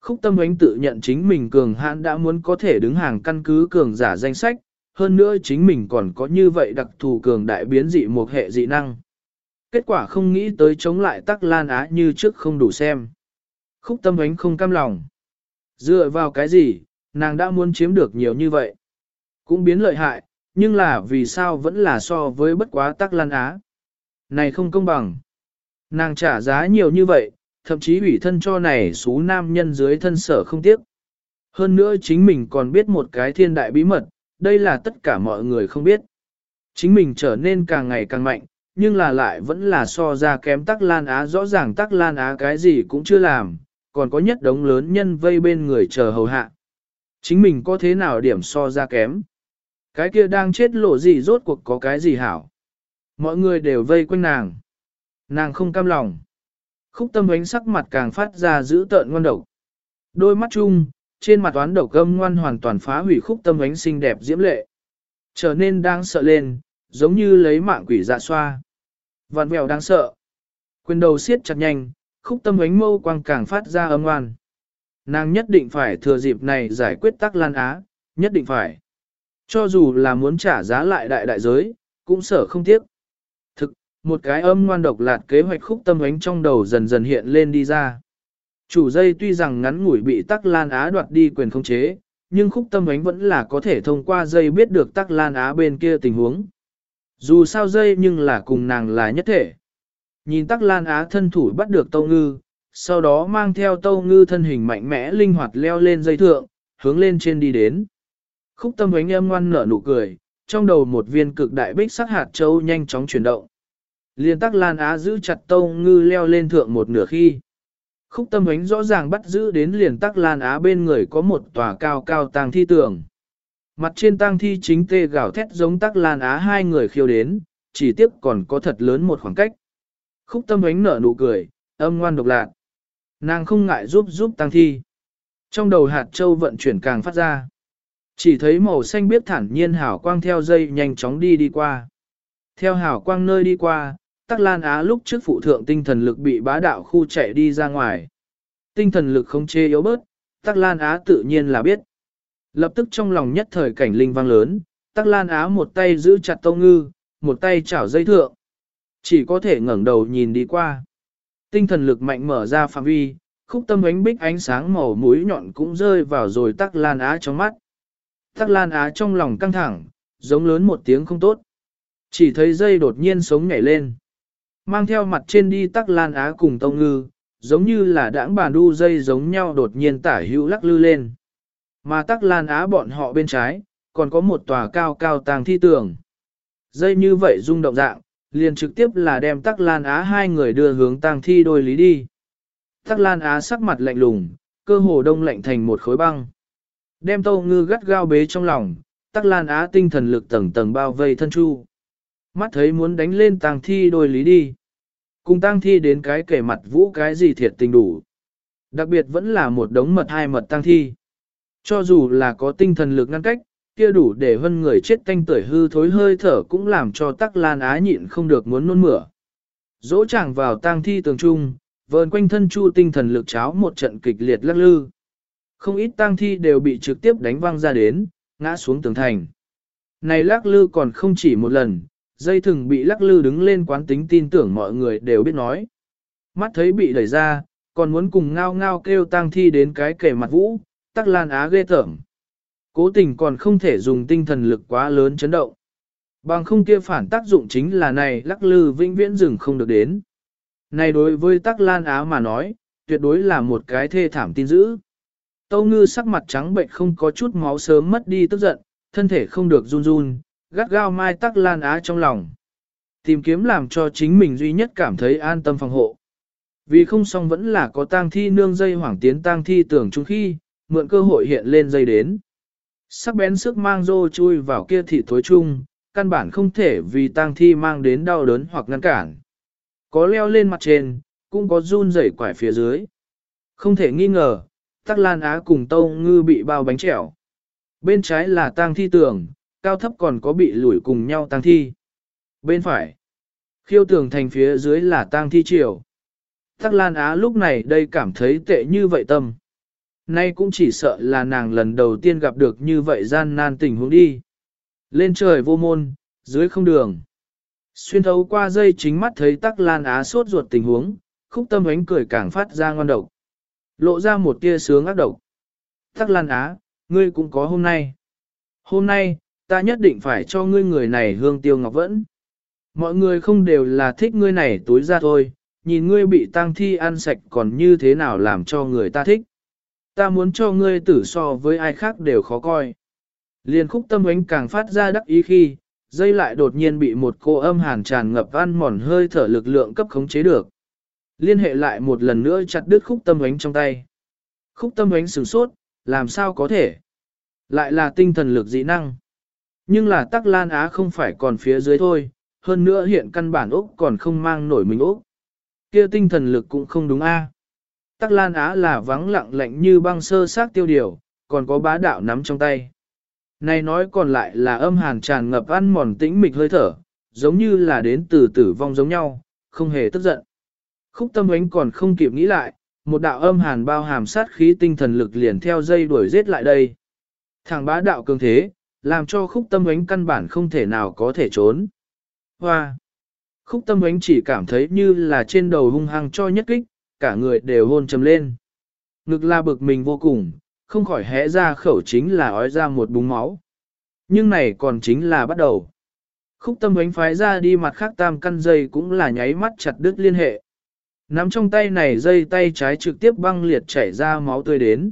Khúc tâm ánh tự nhận chính mình cường hãn đã muốn có thể đứng hàng căn cứ cường giả danh sách, hơn nữa chính mình còn có như vậy đặc thù cường đại biến dị một hệ dị năng. Kết quả không nghĩ tới chống lại tắc lan á như trước không đủ xem. Khúc tâm ánh không cam lòng. Dựa vào cái gì, nàng đã muốn chiếm được nhiều như vậy. Cũng biến lợi hại, nhưng là vì sao vẫn là so với bất quá tắc lan á. Này không công bằng. Nàng trả giá nhiều như vậy, thậm chí ủy thân cho này xú nam nhân dưới thân sở không tiếc. Hơn nữa chính mình còn biết một cái thiên đại bí mật, đây là tất cả mọi người không biết. Chính mình trở nên càng ngày càng mạnh, nhưng là lại vẫn là so ra kém tắc lan á rõ ràng tắc lan á cái gì cũng chưa làm, còn có nhất đống lớn nhân vây bên người chờ hầu hạ. Chính mình có thế nào điểm so ra kém? Cái kia đang chết lộ gì rốt cuộc có cái gì hảo? Mọi người đều vây quanh nàng. Nàng không cam lòng. Khúc tâm ánh sắc mặt càng phát ra giữ tợn ngoan độc. Đôi mắt chung, trên mặt toán độc gâm ngoan hoàn toàn phá hủy khúc tâm ánh xinh đẹp diễm lệ. Trở nên đang sợ lên, giống như lấy mạng quỷ dạ xoa. Vạn vẹo đang sợ. Quyền đầu siết chặt nhanh, khúc tâm ánh mâu quang càng phát ra âm ngoan. Nàng nhất định phải thừa dịp này giải quyết tắc lan á, nhất định phải. Cho dù là muốn trả giá lại đại đại giới, cũng sợ không tiếc. Một cái âm ngoan độc lạt kế hoạch khúc tâm ánh trong đầu dần dần hiện lên đi ra. Chủ dây tuy rằng ngắn ngủi bị tắc lan á đoạt đi quyền khống chế, nhưng khúc tâm ánh vẫn là có thể thông qua dây biết được tắc lan á bên kia tình huống. Dù sao dây nhưng là cùng nàng là nhất thể. Nhìn tắc lan á thân thủ bắt được tâu ngư, sau đó mang theo tâu ngư thân hình mạnh mẽ linh hoạt leo lên dây thượng, hướng lên trên đi đến. Khúc tâm ánh em ngoan nở nụ cười, trong đầu một viên cực đại bích sắc hạt châu nhanh chóng chuyển động. Liên tắc Lan Á giữ chặt Tâu Ngư leo lên thượng một nửa khi. Khúc tâm ánh rõ ràng bắt giữ đến liền tắc Lan Á bên người có một tòa cao cao tàng thi tường. Mặt trên tang thi chính tê gào thét giống tắc Lan Á hai người khiêu đến, chỉ tiếp còn có thật lớn một khoảng cách. Khúc tâm ánh nở nụ cười, âm ngoan độc lạc. Nàng không ngại giúp giúp tang thi. Trong đầu hạt châu vận chuyển càng phát ra. Chỉ thấy màu xanh biết thản nhiên hảo quang theo dây nhanh chóng đi đi qua. Theo hảo quang nơi đi qua, Tắc Lan Á lúc trước phụ thượng tinh thần lực bị bá đạo khu chạy đi ra ngoài. Tinh thần lực không chê yếu bớt, Tắc Lan Á tự nhiên là biết. Lập tức trong lòng nhất thời cảnh linh vang lớn, Tắc Lan Á một tay giữ chặt Tâu Ngư, một tay chảo dây thượng. Chỉ có thể ngẩng đầu nhìn đi qua. Tinh thần lực mạnh mở ra phạm vi, khúc tâm ánh bích ánh sáng màu mũi nhọn cũng rơi vào rồi Tắc Lan Á trong mắt. Tắc Lan Á trong lòng căng thẳng, giống lớn một tiếng không tốt. Chỉ thấy dây đột nhiên sống nhảy lên. Mang theo mặt trên đi tắc lan á cùng tông ngư, giống như là đãng bàn đu dây giống nhau đột nhiên tả hữu lắc lư lên. Mà tắc lan á bọn họ bên trái, còn có một tòa cao cao tàng thi tường. Dây như vậy rung động dạng, liền trực tiếp là đem tắc lan á hai người đưa hướng tang thi đôi lý đi. Tắc lan á sắc mặt lạnh lùng, cơ hồ đông lạnh thành một khối băng. Đem tâu ngư gắt gao bế trong lòng, tắc lan á tinh thần lực tầng tầng bao vây thân chu. Mắt thấy muốn đánh lên tang thi đôi lý đi. Cùng tang thi đến cái kể mặt vũ cái gì thiệt tình đủ. Đặc biệt vẫn là một đống mật hai mật tang thi. Cho dù là có tinh thần lực ngăn cách, kia đủ để hơn người chết tanh tuổi hư thối hơi thở cũng làm cho tắc lan á nhịn không được muốn nôn mửa. Dỗ chàng vào tang thi tường trung, vờn quanh thân chu tinh thần lực cháo một trận kịch liệt lắc lư. Không ít tang thi đều bị trực tiếp đánh văng ra đến, ngã xuống tường thành. Này lắc lư còn không chỉ một lần, dây thừng bị lắc lư đứng lên quán tính tin tưởng mọi người đều biết nói. Mắt thấy bị đẩy ra, còn muốn cùng ngao ngao kêu tang thi đến cái kề mặt vũ, tắc lan á ghê tởm. Cố tình còn không thể dùng tinh thần lực quá lớn chấn động. Bằng không kia phản tác dụng chính là này lắc lư vĩnh viễn dừng không được đến. Này đối với tắc lan á mà nói, tuyệt đối là một cái thê thảm tin dữ. Tâu ngư sắc mặt trắng bệnh không có chút máu sớm mất đi tức giận, thân thể không được run run, gắt gao mai tắc lan á trong lòng. Tìm kiếm làm cho chính mình duy nhất cảm thấy an tâm phòng hộ. Vì không xong vẫn là có tang thi nương dây hoảng tiến tang thi tưởng chung khi, mượn cơ hội hiện lên dây đến. Sắc bén sức mang rô chui vào kia thị thối chung, căn bản không thể vì tang thi mang đến đau đớn hoặc ngăn cản. Có leo lên mặt trên, cũng có run rẩy quải phía dưới. Không thể nghi ngờ, Tắc Lan Á cùng Tâu Ngư bị bao bánh trẻo. Bên trái là tang thi tưởng cao thấp còn có bị lủi cùng nhau tang thi. Bên phải, khiêu tường thành phía dưới là tang thi triều. Tắc Lan Á lúc này đây cảm thấy tệ như vậy tâm. Nay cũng chỉ sợ là nàng lần đầu tiên gặp được như vậy gian nan tình huống đi. Lên trời vô môn, dưới không đường. Xuyên thấu qua dây chính mắt thấy tắc lan á sốt ruột tình huống, khúc tâm ánh cười càng phát ra ngon độc. Lộ ra một tia sướng ác độc. Tắc lan á, ngươi cũng có hôm nay. Hôm nay, ta nhất định phải cho ngươi người này hương tiêu ngọc vẫn. Mọi người không đều là thích ngươi này tối ra thôi, nhìn ngươi bị tang thi ăn sạch còn như thế nào làm cho người ta thích ta muốn cho ngươi tử so với ai khác đều khó coi. Liên khúc tâm ánh càng phát ra đắc ý khi, dây lại đột nhiên bị một cô âm hàn tràn ngập ăn mòn hơi thở lực lượng cấp khống chế được. Liên hệ lại một lần nữa chặt đứt khúc tâm ánh trong tay. Khúc tâm ánh sửng sốt, làm sao có thể? Lại là tinh thần lực dị năng. Nhưng là tắc lan á không phải còn phía dưới thôi, hơn nữa hiện căn bản Úc còn không mang nổi mình Úc. kia tinh thần lực cũng không đúng a Tắc Lan Á là vắng lặng lạnh như băng sơ sát tiêu điều, còn có bá đạo nắm trong tay. Này nói còn lại là âm hàn tràn ngập ăn mòn tĩnh mịch hơi thở, giống như là đến từ tử vong giống nhau, không hề tức giận. Khúc tâm ánh còn không kịp nghĩ lại, một đạo âm hàn bao hàm sát khí tinh thần lực liền theo dây đuổi giết lại đây. Thằng bá đạo cường thế, làm cho khúc tâm ánh căn bản không thể nào có thể trốn. Hoa! Khúc tâm ánh chỉ cảm thấy như là trên đầu hung hăng cho nhất kích, cả người đều hôn trầm lên. Ngực la bực mình vô cùng, không khỏi hẽ ra khẩu chính là ói ra một búng máu. Nhưng này còn chính là bắt đầu. Khúc tâm ánh phái ra đi mặt khác tam căn dây cũng là nháy mắt chặt đứt liên hệ. Nắm trong tay này dây tay trái trực tiếp băng liệt chảy ra máu tươi đến.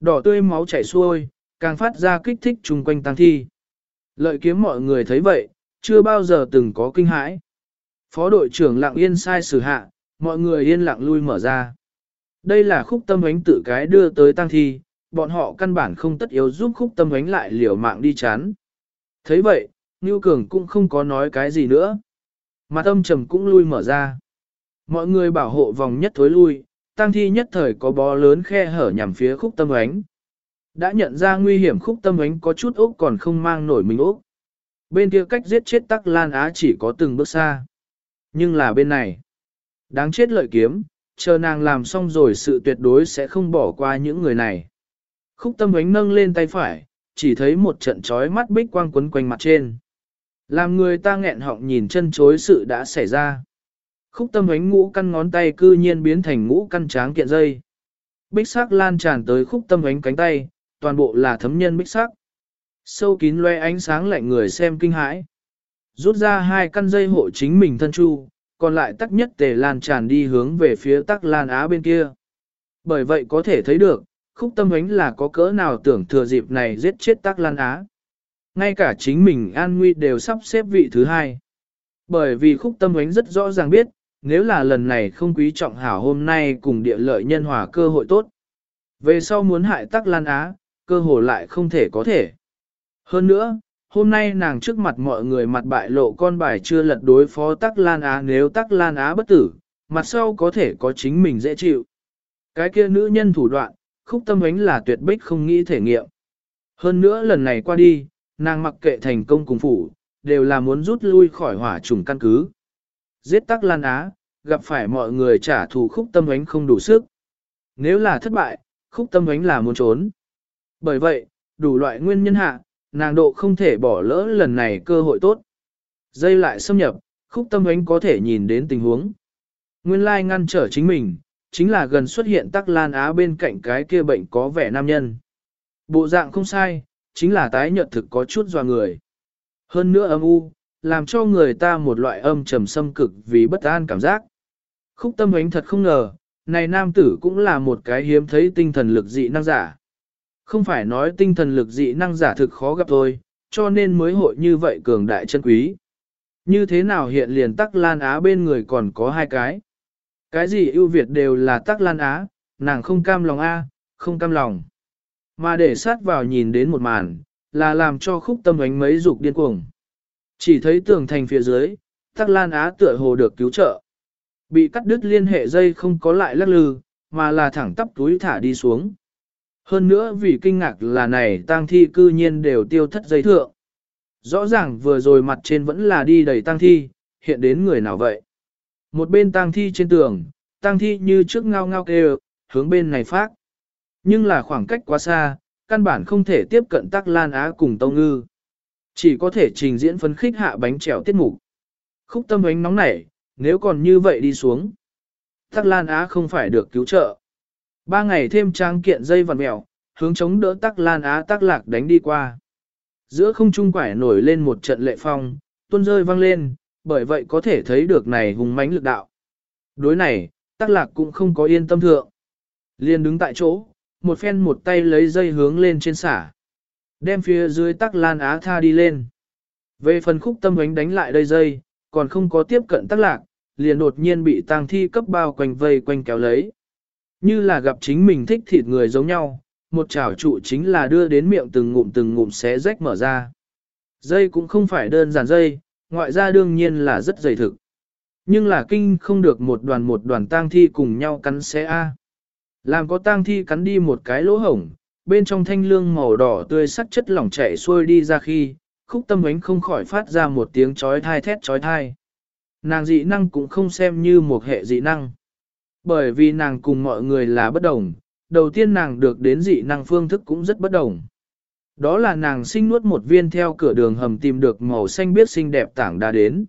Đỏ tươi máu chảy xuôi, càng phát ra kích thích chung quanh tăng thi. Lợi kiếm mọi người thấy vậy, chưa bao giờ từng có kinh hãi. Phó đội trưởng lặng yên sai xử hạ, mọi người yên lặng lui mở ra. Đây là khúc tâm ánh tự cái đưa tới tăng thi, bọn họ căn bản không tất yếu giúp khúc tâm ánh lại liều mạng đi chán. thấy vậy, Ngưu Cường cũng không có nói cái gì nữa. mặt âm trầm cũng lui mở ra. Mọi người bảo hộ vòng nhất thối lui, tăng thi nhất thời có bó lớn khe hở nhằm phía khúc tâm ánh. Đã nhận ra nguy hiểm khúc tâm ánh có chút ốc còn không mang nổi mình ốc. Bên kia cách giết chết tắc Lan Á chỉ có từng bước xa. Nhưng là bên này. Đáng chết lợi kiếm, chờ nàng làm xong rồi sự tuyệt đối sẽ không bỏ qua những người này. Khúc tâm ánh nâng lên tay phải, chỉ thấy một trận trói mắt bích quang quấn quanh mặt trên. Làm người ta nghẹn họng nhìn chân chối sự đã xảy ra. Khúc tâm ánh ngũ căn ngón tay cư nhiên biến thành ngũ căn tráng kiện dây. Bích sắc lan tràn tới khúc tâm ánh cánh tay, toàn bộ là thấm nhân bích sắc. Sâu kín loe ánh sáng lạnh người xem kinh hãi. Rút ra hai căn dây hộ chính mình thân chu, còn lại tắc nhất tề lan tràn đi hướng về phía tắc lan á bên kia. Bởi vậy có thể thấy được, khúc tâm ánh là có cỡ nào tưởng thừa dịp này giết chết tắc lan á. Ngay cả chính mình an nguy đều sắp xếp vị thứ hai. Bởi vì khúc tâm ánh rất rõ ràng biết, nếu là lần này không quý trọng hảo hôm nay cùng địa lợi nhân hòa cơ hội tốt. Về sau muốn hại tắc lan á, cơ hội lại không thể có thể. Hơn nữa, hôm nay nàng trước mặt mọi người mặt bại lộ con bài chưa lật đối phó tắc lan á nếu tắc lan á bất tử, mặt sau có thể có chính mình dễ chịu. Cái kia nữ nhân thủ đoạn, khúc tâm ánh là tuyệt bích không nghĩ thể nghiệm. Hơn nữa lần này qua đi, nàng mặc kệ thành công cùng phủ, đều là muốn rút lui khỏi hỏa trùng căn cứ. Giết tắc lan á, gặp phải mọi người trả thù khúc tâm ánh không đủ sức. Nếu là thất bại, khúc tâm ánh là muốn trốn. Bởi vậy, đủ loại nguyên nhân hạ, nàng độ không thể bỏ lỡ lần này cơ hội tốt. Dây lại xâm nhập, khúc tâm ánh có thể nhìn đến tình huống. Nguyên lai ngăn trở chính mình, chính là gần xuất hiện tắc lan á bên cạnh cái kia bệnh có vẻ nam nhân. Bộ dạng không sai, chính là tái nhợt thực có chút doa người. Hơn nữa âm u, làm cho người ta một loại âm trầm xâm cực vì bất an cảm giác. Khúc tâm ánh thật không ngờ, này nam tử cũng là một cái hiếm thấy tinh thần lực dị năng giả. Không phải nói tinh thần lực dị năng giả thực khó gặp thôi, cho nên mới hội như vậy cường đại chân quý. Như thế nào hiện liền tắc lan á bên người còn có hai cái. Cái gì ưu việt đều là tắc lan á, nàng không cam lòng A, không cam lòng. Mà để sát vào nhìn đến một màn, là làm cho khúc tâm ánh mấy dục điên cuồng. Chỉ thấy tường thành phía dưới, tắc lan á tựa hồ được cứu trợ. Bị cắt đứt liên hệ dây không có lại lắc lư, mà là thẳng tắp túi thả đi xuống. Hơn nữa vì kinh ngạc là này tang thi cư nhiên đều tiêu thất dây thượng. Rõ ràng vừa rồi mặt trên vẫn là đi đầy tang thi, hiện đến người nào vậy? Một bên tang thi trên tường, tang thi như trước ngao ngao kêu, hướng bên này phát. Nhưng là khoảng cách quá xa, căn bản không thể tiếp cận tắc lan á cùng tông ngư. Chỉ có thể trình diễn phấn khích hạ bánh trèo tiết mục. Khúc tâm ánh nóng nảy, nếu còn như vậy đi xuống. Tắc lan á không phải được cứu trợ. Ba ngày thêm trang kiện dây vằn mèo, hướng chống đỡ tắc lan á tắc lạc đánh đi qua. Giữa không trung quải nổi lên một trận lệ phong, tuôn rơi vang lên, bởi vậy có thể thấy được này hùng mãnh lực đạo. Đối này, tắc lạc cũng không có yên tâm thượng. Liên đứng tại chỗ, một phen một tay lấy dây hướng lên trên xả. Đem phía dưới tắc lan á tha đi lên. Về phần khúc tâm ánh đánh lại đây dây, còn không có tiếp cận tắc lạc, liền đột nhiên bị tang thi cấp bao quanh vây quanh kéo lấy. Như là gặp chính mình thích thịt người giống nhau, một chảo trụ chính là đưa đến miệng từng ngụm từng ngụm xé rách mở ra. Dây cũng không phải đơn giản dây, ngoại ra đương nhiên là rất dày thực. Nhưng là kinh không được một đoàn một đoàn tang thi cùng nhau cắn xé A. Làm có tang thi cắn đi một cái lỗ hổng, bên trong thanh lương màu đỏ tươi sắc chất lỏng chảy xuôi đi ra khi, khúc tâm ánh không khỏi phát ra một tiếng chói thai thét chói thai. Nàng dị năng cũng không xem như một hệ dị năng. Bởi vì nàng cùng mọi người là bất đồng, đầu tiên nàng được đến dị năng phương thức cũng rất bất đồng. Đó là nàng sinh nuốt một viên theo cửa đường hầm tìm được màu xanh biết xinh đẹp tảng đá đến.